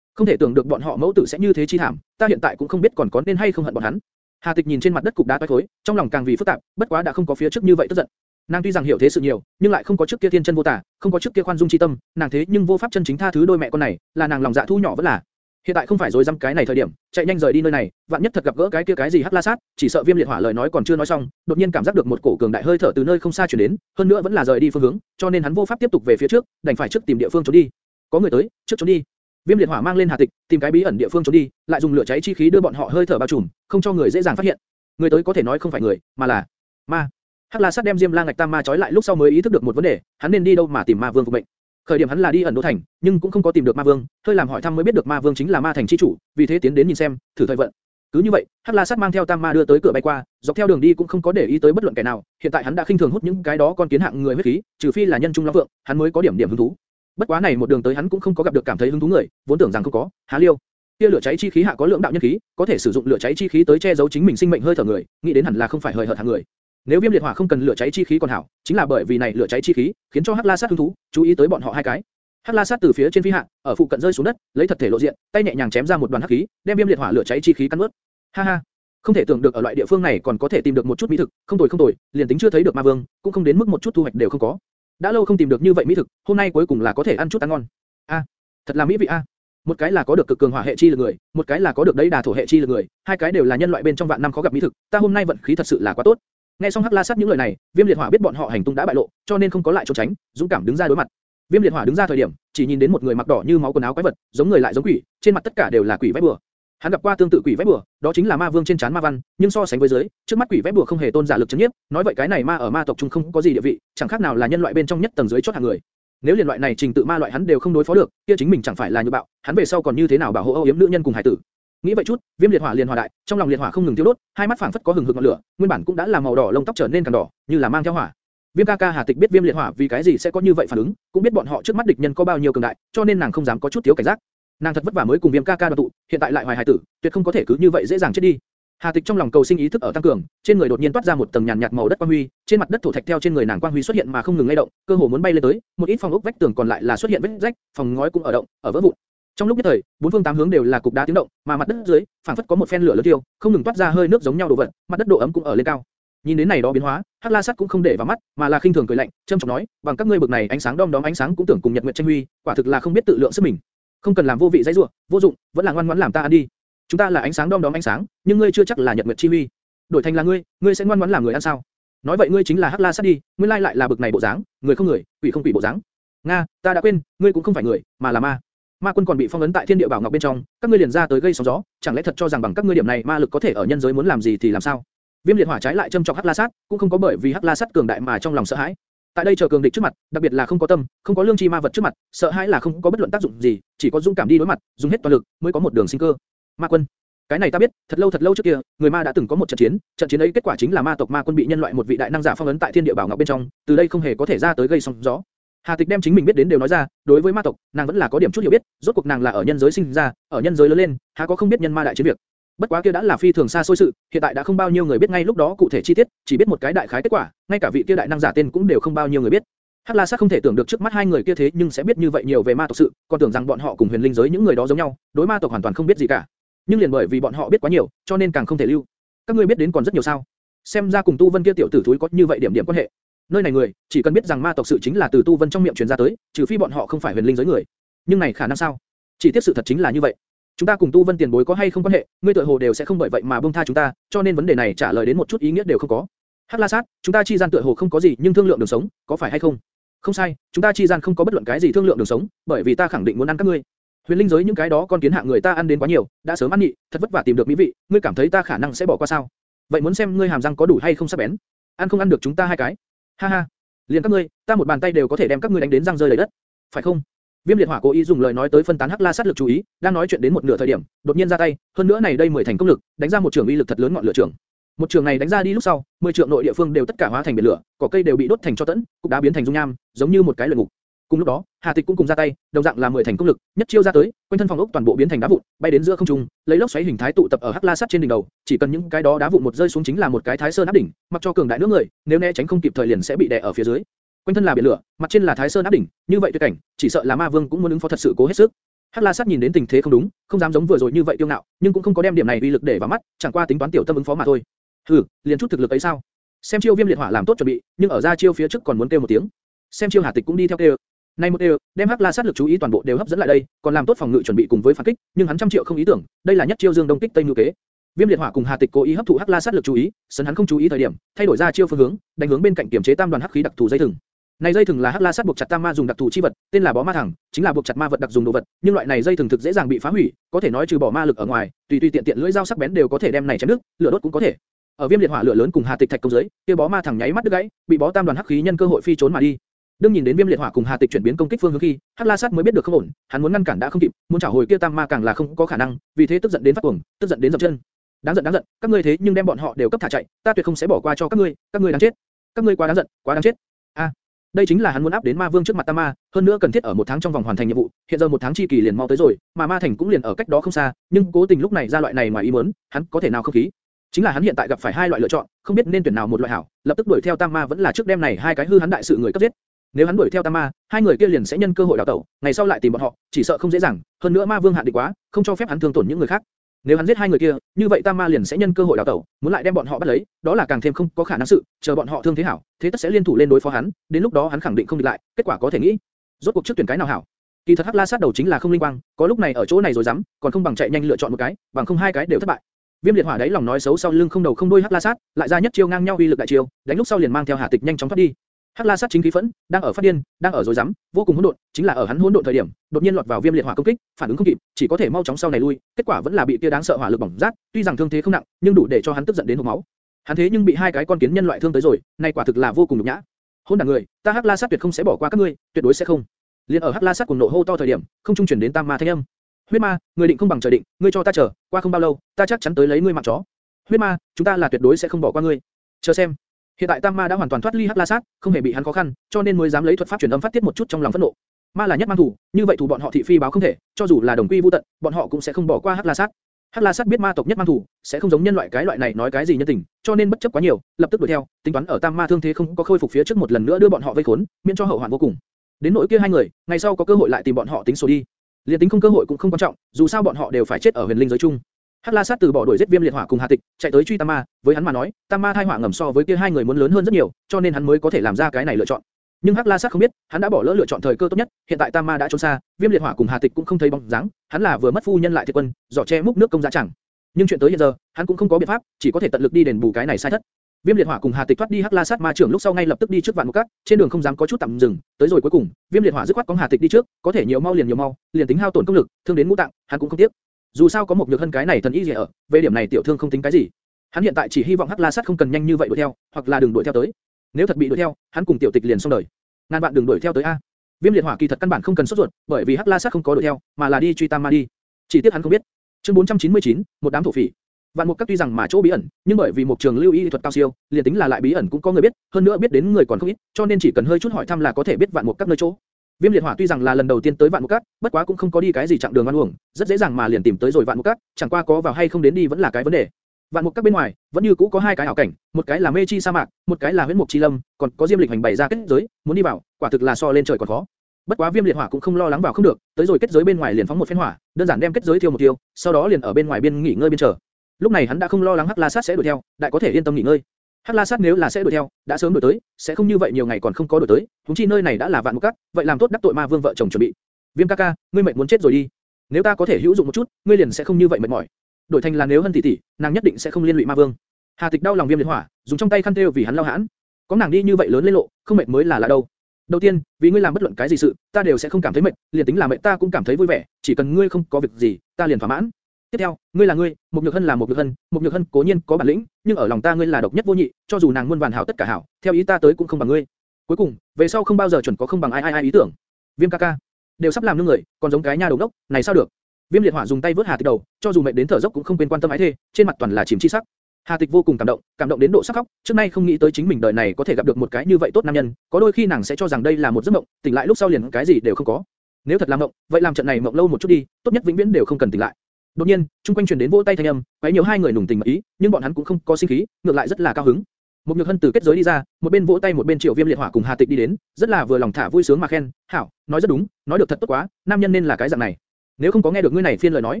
Không thể tưởng được bọn họ mẫu tử sẽ như thế chi thảm, ta hiện tại cũng không biết còn có nên hay không hận bọn hắn. Hà Tịch nhìn trên mặt đất cục đá toái khối, trong lòng càng vì phức tạp, bất quá đã không có phía trước như vậy tức giận. Nàng tuy rằng hiểu thế sự nhiều, nhưng lại không có trước kia thiên chân vô tả, không có trước kia khoan dung chi tâm, nàng thế nhưng vô pháp chân chính tha thứ đôi mẹ con này, là nàng lòng dạ thu nhỏ vẫn là. Hiện tại không phải rồi dăm cái này thời điểm, chạy nhanh rời đi nơi này, vạn nhất thật gặp gỡ cái kia cái gì hắc la sát, chỉ sợ viêm liệt hỏa lời nói còn chưa nói xong, đột nhiên cảm giác được một cổ cường đại hơi thở từ nơi không xa truyền đến, hơn nữa vẫn là rời đi phương hướng, cho nên hắn vô pháp tiếp tục về phía trước, đành phải trước tìm địa phương trốn đi. Có người tới, trước trốn đi. Viêm liệt hỏa mang lên Hà Tịch, tìm cái bí ẩn địa phương trốn đi, lại dùng lửa cháy chi khí đưa bọn họ hơi thở bao trùm, không cho người dễ dàng phát hiện. Người tới có thể nói không phải người, mà là ma. Hắc La Sát đem Diêm La Ngạch Tam Ma trói lại lúc sau mới ý thức được một vấn đề, hắn nên đi đâu mà tìm Ma Vương phục mệnh. Khởi điểm hắn là đi ẩn đô thành, nhưng cũng không có tìm được Ma Vương, hơi làm hỏi thăm mới biết được Ma Vương chính là Ma thành chi chủ, vì thế tiến đến nhìn xem, thử thời vận. Cứ như vậy, Hắc La Sát mang theo Tam Ma đưa tới cửa bay qua, dọc theo đường đi cũng không có để ý tới bất luận kẻ nào, hiện tại hắn đã khinh thường hút những cái đó con kiến hạng người huyết khí, trừ phi là nhân trung lão vượng, hắn mới có điểm điểm hứng thú. Bất quá này một đường tới hắn cũng không có gặp được cảm thấy hứng thú người, vốn tưởng rằng không có, há liêu. Kia lửa cháy chi khí hạ có lượng đạo nhân khí, có thể sử dụng lửa cháy chi khí tới che giấu chính mình sinh mệnh hơi thở người, nghĩ đến hẳn là không phải hời hợt hạng người. Nếu viêm liệt hỏa không cần lửa cháy chi khí còn hảo, chính là bởi vì này lửa cháy chi khí, khiến cho Hắc La Sát hứng thú, chú ý tới bọn họ hai cái. Hắc La Sát từ phía trên phi hạ, ở phụ cận rơi xuống đất, lấy thật thể lộ diện, tay nhẹ nhàng chém ra một đoàn hắc khí, đem viêm liệt hỏa lửa cháy chi khí cắn nuốt. Ha ha, không thể tưởng được ở loại địa phương này còn có thể tìm được một chút mỹ thực, không tồi không tồi, liền tính chưa thấy được ma vương, cũng không đến mức một chút thu hoạch đều không có đã lâu không tìm được như vậy mỹ thực, hôm nay cuối cùng là có thể ăn chút ăn ngon. A, thật là mỹ vị a. Một cái là có được cực cường hỏa hệ chi lực người, một cái là có được đấy đà thổ hệ chi lực người, hai cái đều là nhân loại bên trong vạn năm khó gặp mỹ thực, ta hôm nay vận khí thật sự là quá tốt. Nghe xong Hắc La Sát những lời này, Viêm Liệt Hỏa biết bọn họ hành tung đã bại lộ, cho nên không có lại trốn tránh, dũng cảm đứng ra đối mặt. Viêm Liệt Hỏa đứng ra thời điểm, chỉ nhìn đến một người mặc đỏ như máu quần áo quái vật, giống người lại giống quỷ, trên mặt tất cả đều là quỷ vẽ bừa. Hắn gặp qua tương tự quỷ vẽ bùa, đó chính là ma vương trên chán ma văn, nhưng so sánh với dưới, trước mắt quỷ vẽ bùa không hề tôn giả lực chấn nhiếp, nói vậy cái này ma ở ma tộc trung không có gì địa vị, chẳng khác nào là nhân loại bên trong nhất tầng dưới chót hạng người. Nếu liền loại này trình tự ma loại hắn đều không đối phó được, kia chính mình chẳng phải là như bạo, hắn về sau còn như thế nào bảo hộ âu yếm nữ nhân cùng hải tử. Nghĩ vậy chút, viêm liệt hỏa liền hòa đại, trong lòng liệt hỏa không ngừng tiêu đốt, hai mắt phảng phất có hừng hực ngọn lửa, nguyên bản cũng đã là màu đỏ lông tóc trở nên càng đỏ, như là mang theo hỏa. Viêm ca ca Hà Tịch biết Viêm Liệt Hỏa vì cái gì sẽ có như vậy phản ứng, cũng biết bọn họ trước mắt địch nhân có bao nhiêu cường đại, cho nên nàng không dám có chút thiếu cảnh giác. Nàng thật vất vả mới cùng Viêm ca ca đoàn tụ, hiện tại lại hoài hài tử, tuyệt không có thể cứ như vậy dễ dàng chết đi. Hà Tịch trong lòng cầu sinh ý thức ở tăng cường, trên người đột nhiên toát ra một tầng nhàn nhạt màu đất quang huy, trên mặt đất thổ thạch theo trên người nàng quang huy xuất hiện mà không ngừng lay động, cơ hồ muốn bay lên tới, một ít phòng ốc vách tường còn lại là xuất hiện vết rách, phòng ngói cũng ở động, ở vỡ vụn. Trong lúc nhất thời, bốn phương tám hướng đều là cục đá tiếng động, mà mặt đất dưới, phảng phất có một phen lửa lớn tiêu, không ngừng toát ra hơi nước giống nhau đồ vật, mặt đất độ ấm cũng ở lên cao. Nhìn đến này đó biến hóa, Hắc La Sát cũng không để vào mắt, mà là khinh thường cười lạnh, trâm trọng nói, bằng các ngươi bực này ánh sáng đom đóm ánh sáng cũng tưởng cùng Nhật Nguyệt tranh huy, quả thực là không biết tự lượng sức mình. Không cần làm vô vị dãy rủa, vô dụng, vẫn là ngoan ngoãn làm ta ăn đi. Chúng ta là ánh sáng đom đóm ánh sáng, nhưng ngươi chưa chắc là Nhật Nguyệt chi huy. Đổi thành là ngươi, ngươi sẽ ngoan ngoãn làm người ăn sao? Nói vậy ngươi chính là Hắc La Sát đi, nguyên lai lại là bực này bộ dáng, người không người, quỷ không quỷ bộ dáng. Nga, ta đã quên, ngươi cũng không phải người, mà là ma. Ma quân còn bị phong ấn tại thiên địa bảo ngọc bên trong, các ngươi liền ra tới gây sóng gió, chẳng lẽ thật cho rằng bằng các ngươi điểm này ma lực có thể ở nhân giới muốn làm gì thì làm sao? Viêm liệt hỏa trái lại châm chọc Hắc La Sát, cũng không có bởi vì Hắc La Sát cường đại mà trong lòng sợ hãi. Tại đây chờ cường địch trước mặt, đặc biệt là không có tâm, không có lương chi ma vật trước mặt, sợ hãi là không có bất luận tác dụng gì, chỉ có dũng cảm đi đối mặt, dùng hết toàn lực mới có một đường sinh cơ. Ma quân, cái này ta biết, thật lâu thật lâu trước kia, người ma đã từng có một trận chiến, trận chiến ấy kết quả chính là ma tộc ma quân bị nhân loại một vị đại năng giả phong ấn tại thiên địa bảo ngọc bên trong, từ đây không hề có thể ra tới gây sóng gió. Hà Tịch đem chính mình biết đến đều nói ra, đối với ma tộc, nàng vẫn là có điểm chút hiểu biết, rốt cuộc nàng là ở nhân giới sinh ra, ở nhân giới lớn lên, há có không biết nhân ma đại chiến việc. Bất quá kia đã là phi thường xa xôi sự, hiện tại đã không bao nhiêu người biết ngay lúc đó cụ thể chi tiết, chỉ biết một cái đại khái kết quả, ngay cả vị kia đại năng giả tên cũng đều không bao nhiêu người biết. Hắc La Sát không thể tưởng được trước mắt hai người kia thế nhưng sẽ biết như vậy nhiều về ma tộc sự, còn tưởng rằng bọn họ cùng huyền linh giới những người đó giống nhau, đối ma tộc hoàn toàn không biết gì cả. Nhưng liền bởi vì bọn họ biết quá nhiều, cho nên càng không thể lưu. Các ngươi biết đến còn rất nhiều sao? Xem ra cùng Tu Vân kia tiểu tử thúi có như vậy điểm điểm quan hệ. Nơi này người, chỉ cần biết rằng ma tộc sự chính là từ Tu Vân trong miệng truyền ra tới, trừ phi bọn họ không phải huyền linh giới người. Nhưng này khả năng sao? Chỉ tiếp sự thật chính là như vậy. Chúng ta cùng Tu Vân tiền bối có hay không quan hệ, ngươi tựa hồ đều sẽ không bởi vậy mà buông tha chúng ta, cho nên vấn đề này trả lời đến một chút ý nghĩa đều không có. Hắc La Sát, chúng ta chi gian tựa hồ không có gì, nhưng thương lượng đường sống, có phải hay không? Không sai, chúng ta chi gian không có bất luận cái gì thương lượng đường sống, bởi vì ta khẳng định muốn ăn các ngươi. Huyền linh giới những cái đó con kiến hạng người ta ăn đến quá nhiều, đã sớm ăn nhị, thật vất vả tìm được mỹ vị, ngươi cảm thấy ta khả năng sẽ bỏ qua sao? Vậy muốn xem ngươi hàm răng có đủ hay không sắc bén. Ăn không ăn được chúng ta hai cái. Ha ha, liền các ngươi, ta một bàn tay đều có thể đem các ngươi đánh đến răng rơi đầy đất, phải không? Viêm liệt hỏa cố ý dùng lời nói tới phân tán Hắc La sát lực chú ý, đang nói chuyện đến một nửa thời điểm, đột nhiên ra tay, hơn nữa này đây mười thành công lực, đánh ra một trường uy lực thật lớn ngọn lửa trường. Một trường này đánh ra đi lúc sau, mười trường nội địa phương đều tất cả hóa thành biển lửa, cỏ cây đều bị đốt thành cho tẫn, cục đá biến thành dung nham, giống như một cái luyện ngục. Cùng lúc đó, Hà Tịch cũng cùng ra tay, đồng dạng là mười thành công lực, nhất chiêu ra tới, quanh thân phòng ốc toàn bộ biến thành đá vụn, bay đến giữa không trung, lấy lốc xoáy hình thái tụ tập ở Hắc La sát trên đỉnh đầu, chỉ cần những cái đó đá vụn một rơi xuống chính là một cái thái sơn áp đỉnh, mặc cho cường đại nước người, nếu né tránh không kịp thời liền sẽ bị đè ở phía dưới. Quanh thân là biển lửa, mặt trên là thái sơn áp đỉnh, như vậy tuyệt cảnh, chỉ sợ là ma vương cũng muốn ứng phó thật sự cố hết sức. Hắc La Sát nhìn đến tình thế không đúng, không dám giống vừa rồi như vậy tiêu ngạo, nhưng cũng không có đem điểm này uy lực để vào mắt, chẳng qua tính toán tiểu tâm ứng phó mà thôi. Hừ, liền chút thực lực ấy sao? Xem chiêu viêm liệt hỏa làm tốt chuẩn bị, nhưng ở ra chiêu phía trước còn muốn kêu một tiếng. Xem chiêu Hà Tịch cũng đi theo kêu. Nay một đều, đem Hắc La Sát lực chú ý toàn bộ đều hấp dẫn lại đây, còn làm tốt phòng ngự chuẩn bị cùng với phản kích, nhưng hắn trăm triệu không ý tưởng, đây là nhất chiêu Dương Đông kích Tây Ngư kế. Viêm liệt hỏa cùng Hà Tịch cố ý hấp thụ Hắc La Sát lực chú ý, sấn hắn không chú ý thời điểm, thay đổi ra chiêu phương hướng, đánh hướng bên cạnh kiểm chế tam đoàn hắc khí đặc thù dây thừng. Này dây thừng là Hắc La Sát buộc chặt tam ma dùng đặc thù chi vật, tên là bó ma thẳng, chính là buộc chặt ma vật đặc dùng đồ vật, nhưng loại này dây thừng thực dễ dàng bị phá hủy, có thể nói trừ bỏ ma lực ở ngoài, tùy tùy tiện tiện lưỡi dao sắc bén đều có thể đem này chém nước lửa đốt cũng có thể. Ở viêm liệt hỏa lửa lớn cùng Hà Tịch thạch công dưới, kia bó ma thẳng nháy mắt đứt gãy, bị bó tam đoàn hắc khí nhân cơ hội phi trốn mà đi. Đương nhìn đến viêm liệt hỏa cùng Hà Tịch chuyển biến công kích phương hướng khi, Hắc La Sát mới biết được không ổn, hắn muốn ngăn cản đã không kịp, muốn trả hồi kia tam ma càng là không có khả năng, vì thế tức giận đến phát cuồng, tức giận đến dậm chân. Đáng giận đáng giận, các ngươi thế nhưng đem bọn họ đều cấp thả chạy, ta tuyệt không sẽ bỏ qua cho các ngươi, các ngươi đáng chết. Các ngươi quá đáng giận, quá đáng chết. A, đây chính là hắn muốn áp đến ma vương trước mặt tam ma, hơn nữa cần thiết ở một tháng trong vòng hoàn thành nhiệm vụ, hiện giờ một tháng chi kỳ liền mau tới rồi, mà ma thành cũng liền ở cách đó không xa, nhưng cố tình lúc này ra loại này ngoài ý muốn, hắn có thể nào không khí? Chính là hắn hiện tại gặp phải hai loại lựa chọn, không biết nên tuyển nào một loại hảo, lập tức đuổi theo tam ma vẫn là trước đêm này hai cái hư hắn đại sự người cấp giết. Nếu hắn đuổi theo tam ma, hai người kia liền sẽ nhân cơ hội đào tẩu, ngày sau lại tìm bọn họ, chỉ sợ không dễ dàng. Hơn nữa ma vương hạn định quá, không cho phép hắn thương tổn những người khác. Nếu hắn giết hai người kia, như vậy tam ma liền sẽ nhân cơ hội đào tẩu, muốn lại đem bọn họ bắt lấy, đó là càng thêm không có khả năng sự. Chờ bọn họ thương thế hảo, thế tất sẽ liên thủ lên đối phó hắn, đến lúc đó hắn khẳng định không địch lại, kết quả có thể nghĩ. Rốt cuộc trước tuyển cái nào hảo? Kỳ thật Hắc La sát đầu chính là không linh quang, có lúc này ở chỗ này rồi dám, còn không bằng chạy nhanh lựa chọn một cái, bằng không hai cái đều thất bại. Viêm liệt hỏa đấy lòng nói xấu sau lưng không đầu không đuôi Hắc La sát, lại ra nhất chiêu ngang nhau uy lực đại chiêu, đánh lúc sau liền mang theo Hà Tịch nhanh chóng thoát đi. Hắc La Sát chính khí phẫn, đang ở phát điên, đang ở rối rắm, vô cùng hỗn độn, chính là ở hắn hỗn độn thời điểm, đột nhiên lọt vào viêm liệt hỏa công kích, phản ứng không kịp, chỉ có thể mau chóng sau này lui, kết quả vẫn là bị kia đáng sợ hỏa lực bỏng rát, tuy rằng thương thế không nặng, nhưng đủ để cho hắn tức giận đến hộc máu. Hắn thế nhưng bị hai cái con kiến nhân loại thương tới rồi, này quả thực là vô cùng nhục nhã. Hỗn đản người, ta Hắc La Sát tuyệt không sẽ bỏ qua các ngươi, tuyệt đối sẽ không. Liên ở Hắc La Sát cùng nộ hô to thời điểm, không trung truyền đến tam ma thanh âm. Huyết ma, người định không bằng trời định, ngươi cho ta chờ, qua không bao lâu, ta chắc chắn tới lấy ngươi mạng chó. Huyết ma, chúng ta là tuyệt đối sẽ không bỏ qua ngươi. Chờ xem. Hiện tại Tam Ma đã hoàn toàn thoát ly Hắc La Sát, không hề bị hắn khó khăn, cho nên mới dám lấy thuật pháp truyền âm phát tiết một chút trong lòng phẫn nộ. Ma là nhất mang thủ, như vậy thủ bọn họ thị phi báo không thể, cho dù là đồng quy vu tận, bọn họ cũng sẽ không bỏ qua Hắc La Sát. Hắc La Sát biết ma tộc nhất mang thủ, sẽ không giống nhân loại cái loại này nói cái gì nhân tình, cho nên bất chấp quá nhiều, lập tức đuổi theo, tính toán ở Tam Ma thương thế không có khôi phục phía trước một lần nữa đưa bọn họ vây khốn, miễn cho hậu hoạn vô cùng. Đến nỗi kia hai người, ngày sau có cơ hội lại tìm bọn họ tính số đi. Liên tính không cơ hội cũng không quan trọng, dù sao bọn họ đều phải chết ở huyền linh giới chung. Hắc La Sát từ bỏ đuổi giết Viêm Liệt Hỏa cùng Hà Tịch, chạy tới truy Tam Ma, với hắn mà nói, Tam Ma thai hỏa ngầm so với kia hai người muốn lớn hơn rất nhiều, cho nên hắn mới có thể làm ra cái này lựa chọn. Nhưng Hắc La Sát không biết, hắn đã bỏ lỡ lựa chọn thời cơ tốt nhất, hiện tại Tam Ma đã trốn xa, Viêm Liệt Hỏa cùng Hà Tịch cũng không thấy bóng dáng, hắn là vừa mất phu nhân lại thiệt quân, giỏ che múc nước công giá chẳng. Nhưng chuyện tới hiện giờ, hắn cũng không có biện pháp, chỉ có thể tận lực đi đền bù cái này sai thất. Viêm liệt hỏa cùng Hà Tịch thoát đi Hắc La Sát ma trưởng lúc sau ngay lập tức đi trước vạn một cát, trên đường không dám có chút tạm dừng, tới rồi cuối cùng, Viêm liệt hỏa dứt khoát có Hà Tịch đi trước, có thể nhiều mau liền nhiều mau, liền tính hao tổn công lực, thương đến ngũ tạng, hắn cũng không tiếc. Dù sao có một nhược hân cái này thần y gì ở, về điểm này tiểu thương không tính cái gì. Hắn hiện tại chỉ hy vọng Hắc La Sát không cần nhanh như vậy đuổi theo, hoặc là đừng đuổi theo tới. Nếu thật bị đuổi theo, hắn cùng tiểu tịch liền xong đời. Ngàn bạn đừng đuổi theo tới a. Viêm liệt hỏa kỳ thật căn bản không cần sốt ruột, bởi vì Hắc La Sát không có đuổi theo, mà là đi truy Tam Ma đi. Chỉ tiếc hắn không biết. Chương 499, một đám thổ phỉ. Vạn Mục Các tuy rằng mà chỗ bí ẩn, nhưng bởi vì một trường lưu y thuật cao siêu, liền tính là lại bí ẩn cũng có người biết, hơn nữa biết đến người còn không ít, cho nên chỉ cần hơi chút hỏi thăm là có thể biết Vạn Mục Các nơi chỗ. Viêm liệt hỏa tuy rằng là lần đầu tiên tới Vạn Mục cát, bất quá cũng không có đi cái gì chặng đường ngoan uổng, rất dễ dàng mà liền tìm tới rồi Vạn Mục cát, chẳng qua có vào hay không đến đi vẫn là cái vấn đề. Vạn Mục Các bên ngoài vẫn như cũ có hai cái ảo cảnh, một cái là mê chi sa mạc, một cái là huyễn mục chi lâm, còn có Diêm Lịch hành bày ra kết giới, muốn đi vào, quả thực là so lên trời còn khó. Bất quá Viêm liệt hỏa cũng không lo lắng vào không được, tới rồi kết giới bên ngoài liền phóng một phen hỏa, đơn giản đem kết giới thiêu một tiêu, sau đó liền ở bên ngoài biên nghỉ ngơi biên chờ. Lúc này hắn đã không lo lắng Hắc La Sát sẽ đuổi theo, đại có thể yên tâm nghỉ ngơi. Hắc La Sát nếu là sẽ đuổi theo, đã sớm đuổi tới, sẽ không như vậy nhiều ngày còn không có đuổi tới. Chúng chi nơi này đã là vạn mục cát, vậy làm tốt đắc tội ma vương vợ chồng chuẩn bị. Viêm ca ca, ngươi mệt muốn chết rồi đi. Nếu ta có thể hữu dụng một chút, ngươi liền sẽ không như vậy mệt mỏi. Đổi thành là nếu hân tỷ tỷ, nàng nhất định sẽ không liên lụy ma vương. Hà Tịch đau lòng viêm liệt hỏa, dùng trong tay khăn thêu vì hắn lao hãn. Có nàng đi như vậy lớn lên lộ, không mệt mới là lạ đâu. Đầu tiên, vì ngươi làm bất luận cái gì sự, ta đều sẽ không cảm thấy mệt, liền tính là mệt ta cũng cảm thấy vui vẻ, chỉ cần ngươi không có việc gì, ta liền thỏa mãn. Tiếp theo, ngươi là ngươi, một nhược hân là một nhược hân, một nhược hân cố nhiên có bản lĩnh, nhưng ở lòng ta ngươi là độc nhất vô nhị, cho dù nàng muôn vàn hảo tất cả hảo, theo ý ta tới cũng không bằng ngươi. Cuối cùng, về sau không bao giờ chuẩn có không bằng ai ai ai ý tưởng. Viêm ca ca, đều sắp làm nương người, còn giống cái nha đầu đốc, này sao được? Viêm liệt hỏa dùng tay vớt Hà Tịch đầu, cho dù mệt đến thở dốc cũng không quên quan tâm ái thê, trên mặt toàn là chìm chi sắc. Hà Tịch vô cùng cảm động, cảm động đến độ sắc khóc, trước nay không nghĩ tới chính mình đời này có thể gặp được một cái như vậy tốt nam nhân, có đôi khi nàng sẽ cho rằng đây là một giấc mộng, tỉnh lại lúc sau liền cái gì đều không có. Nếu thật là mộng, vậy làm trận này mộng lâu một chút đi, tốt nhất vĩnh viễn đều không cần tỉnh lại. Đột nhiên, trung quanh truyền đến vỗ tay thanh âm, quấy nhiều hai người nùng tình mật ý, nhưng bọn hắn cũng không có sinh khí, ngược lại rất là cao hứng. Một nhược hân từ kết giới đi ra, một bên vỗ tay một bên triệu viêm liệt hỏa cùng Hà Tịch đi đến, rất là vừa lòng thả vui sướng mà khen, hảo, nói rất đúng, nói được thật tốt quá, nam nhân nên là cái dạng này. Nếu không có nghe được ngươi này phiên lời nói,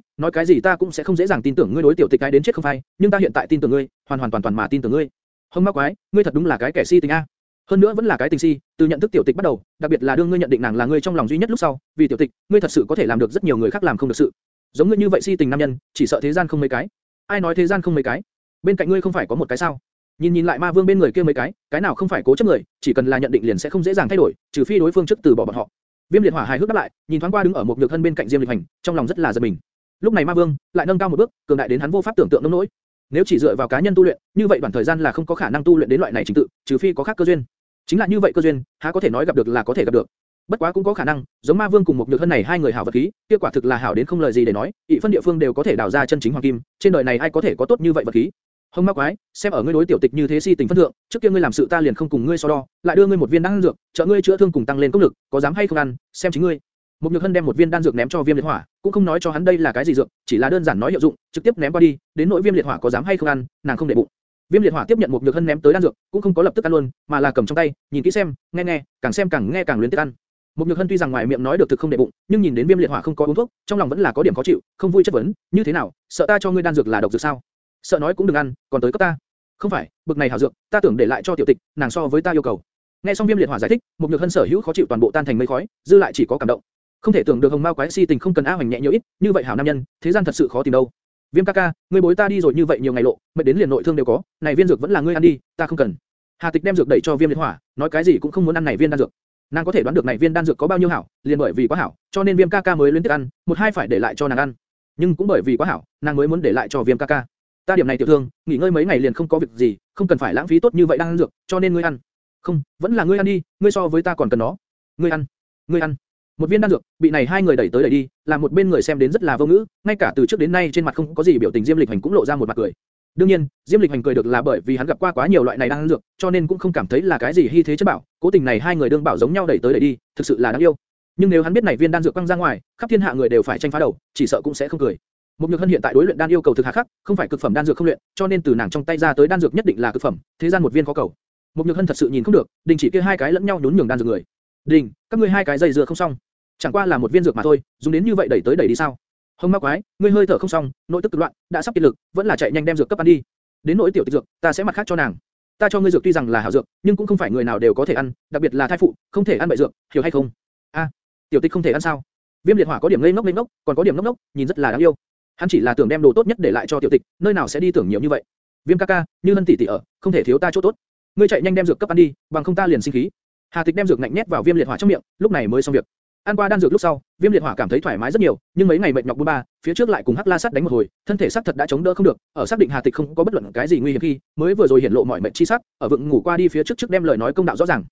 nói cái gì ta cũng sẽ không dễ dàng tin tưởng ngươi đối tiểu tịch cái đến chết không phải, nhưng ta hiện tại tin tưởng ngươi, hoàn hoàn toàn toàn mà tin tưởng ngươi. Hông ma quái, ngươi thật đúng là cái kẻ si tình a. Hơn nữa vẫn là cái tình si, từ nhận thức tiểu tịch bắt đầu, đặc biệt là đương ngươi nhận định nàng là ngươi trong lòng duy nhất lúc sau, vì tiểu tịch, ngươi thật sự có thể làm được rất nhiều người khác làm không được sự. Giống ngươi như vậy si tình nam nhân, chỉ sợ thế gian không mấy cái. Ai nói thế gian không mấy cái? Bên cạnh ngươi không phải có một cái sao? Nhìn nhìn lại ma vương bên người kia mấy cái, cái nào không phải cố chấp người, chỉ cần là nhận định liền sẽ không dễ dàng thay đổi, trừ phi đối phương trước từ bỏ bọn họ. Viêm liệt hỏa hài hước đáp lại, nhìn thoáng qua đứng ở một nhược thân bên cạnh Diêm lịch hành, trong lòng rất là giật mình. Lúc này ma vương lại nâng cao một bước, cường đại đến hắn vô pháp tưởng tượng nông nỗi. Nếu chỉ dựa vào cá nhân tu luyện, như vậy đoạn thời gian là không có khả năng tu luyện đến loại này trình tự, trừ phi có khác cơ duyên. Chính là như vậy cơ duyên, há có thể nói gặp được là có thể gặp được. Bất quá cũng có khả năng, giống ma vương cùng một nhược thân này hai người hảo vật khí, kia quả thực là hảo đến không lời gì để nói, ị phân địa phương đều có thể đào ra chân chính hoàng kim, trên đời này ai có thể có tốt như vậy vật khí. Hông ma quái, xem ở ngươi đối tiểu tịch như thế si tình phân thượng, trước kia ngươi làm sự ta liền không cùng ngươi so đo, lại đưa ngươi một viên đan dược, trợ ngươi chữa thương cùng tăng lên công lực, có dám hay không ăn, xem chính ngươi. Một nhược hân đem một viên đan dược ném cho viêm liệt hỏa, cũng không nói cho hắn đây là cái gì dược, chỉ là đơn giản nói hiệu dụng, trực tiếp ném qua đi, đến nỗi viêm liệt hỏa có dám hay không ăn, nàng không để bụng. Viêm liệt hỏa tiếp nhận một nhược hân ném tới đan dược, cũng không có lập tức ăn luôn, mà là cầm trong tay, nhìn kỹ xem, nghe nghe, càng xem càng nghe càng luyến tiếc ăn. Một nhược hân tuy rằng ngoài miệng nói được thực không để bụng, nhưng nhìn đến viêm liệt hỏa không có uống thuốc, trong lòng vẫn là có điểm khó chịu, không vui chất vấn, như thế nào, sợ ta cho ngươi đan dược là độc dược sao? Sợ nói cũng đừng ăn, còn tới cấp ta. Không phải, bực này hảo dược, ta tưởng để lại cho tiểu tịch, nàng so với ta yêu cầu. Nghe xong viêm liệt hỏa giải thích, một nhược hân sở hữu khó chịu toàn bộ tan thành mây khói, dư lại chỉ có cảm động. Không thể tưởng được hồng mao quái si tình không cần a hoành nhẹ nhiều ít, như vậy hảo nam nhân, thế gian thật sự khó tìm đâu. Viêm ca ca, ngươi bối ta đi rồi như vậy nhiều ngày lộ, mệt đến liền nội thương đều có, này viên dược vẫn là ngươi ăn đi, ta không cần. Hà Tịch đem dược đẩy cho Viêm Liệt Hỏa, nói cái gì cũng không muốn ăn này viên đan dược. Nàng có thể đoán được này viên đan dược có bao nhiêu hảo, liền bởi vì quá hảo, cho nên Viêm ca ca mới liên tiếp ăn, một hai phải để lại cho nàng ăn. Nhưng cũng bởi vì quá hảo, nàng mới muốn để lại cho Viêm ca ca. Ta điểm này tiểu thương, nghỉ ngơi mấy ngày liền không có việc gì, không cần phải lãng phí tốt như vậy đan dược, cho nên ngươi ăn. Không, vẫn là ngươi ăn đi, ngươi so với ta còn cần nó. Ngươi ăn, ngươi ăn. Một viên đan dược, bị này hai người đẩy tới đẩy đi, làm một bên người xem đến rất là vô ngữ, ngay cả từ trước đến nay trên mặt không có gì biểu tình Diêm Lịch Hành cũng lộ ra một mặt cười. Đương nhiên, Diêm Lịch Hành cười được là bởi vì hắn gặp qua quá nhiều loại này đan dược, cho nên cũng không cảm thấy là cái gì hy thế chất bảo. Cố tình này hai người đương bảo giống nhau đẩy tới đẩy đi, thực sự là đáng yêu. Nhưng nếu hắn biết này viên đan dược quăng ra ngoài, khắp thiên hạ người đều phải tranh phá đầu, chỉ sợ cũng sẽ không cười. Một Nhược Hân hiện tại đối luyện đan yêu cầu thực hà khắc, không phải cực phẩm đan dược không luyện, cho nên từ nàng trong tay ra tới đan dược nhất định là cực phẩm, thế gian một viên có cầu. Một Nhược Hân thật sự nhìn không được, đình chỉ kia hai cái lẫn nhau nhún nhường đan dược người. Đình, các ngươi hai cái dây dưa không xong. Chẳng qua là một viên dược mà thôi, dùng đến như vậy đẩy tới đẩy đi sao? Hồng Ma Quái, ngươi hơi thở không xong, nội tức cực loạn, đã sắp kiệt lực, vẫn là chạy nhanh đem dược cấp ăn đi. Đến nỗi tiểu tịch dược, ta sẽ mặt khác cho nàng. Ta cho ngươi dược tuy rằng là hảo dược, nhưng cũng không phải người nào đều có thể ăn, đặc biệt là thai phụ, không thể ăn bậy dược, hiểu hay không? A, tiểu tịch không thể ăn sao? Viêm liệt hỏa có điểm ngây ngốc ngây ngốc, còn có điểm ngốc ngốc, nhìn rất là đáng yêu. Hắn chỉ là tưởng đem đồ tốt nhất để lại cho tiểu tịch, nơi nào sẽ đi tưởng nhiều như vậy? Viêm ca ca, như lân tỷ tỷ ở, không thể thiếu ta chỗ tốt. Ngươi chạy nhanh đem dược cấp ăn đi, bằng không ta liền sinh khí. Hà Tịch đem dược ngạnh nhét vào Viêm liệt hỏa trong miệng, lúc này mới xong việc. Ăn qua đan dược lúc sau, Viêm liệt hỏa cảm thấy thoải mái rất nhiều, nhưng mấy ngày mệt nhọc buôn ba, phía trước lại cùng Hắc La Sát đánh một hồi, thân thể xác thật đã chống đỡ không được, ở xác định Hà Tịch không có bất luận cái gì nguy hiểm khi, mới vừa rồi hiển lộ mọi mệt chi sắc, ở vượng ngủ qua đi phía trước trước đem lời nói công đạo rõ ràng.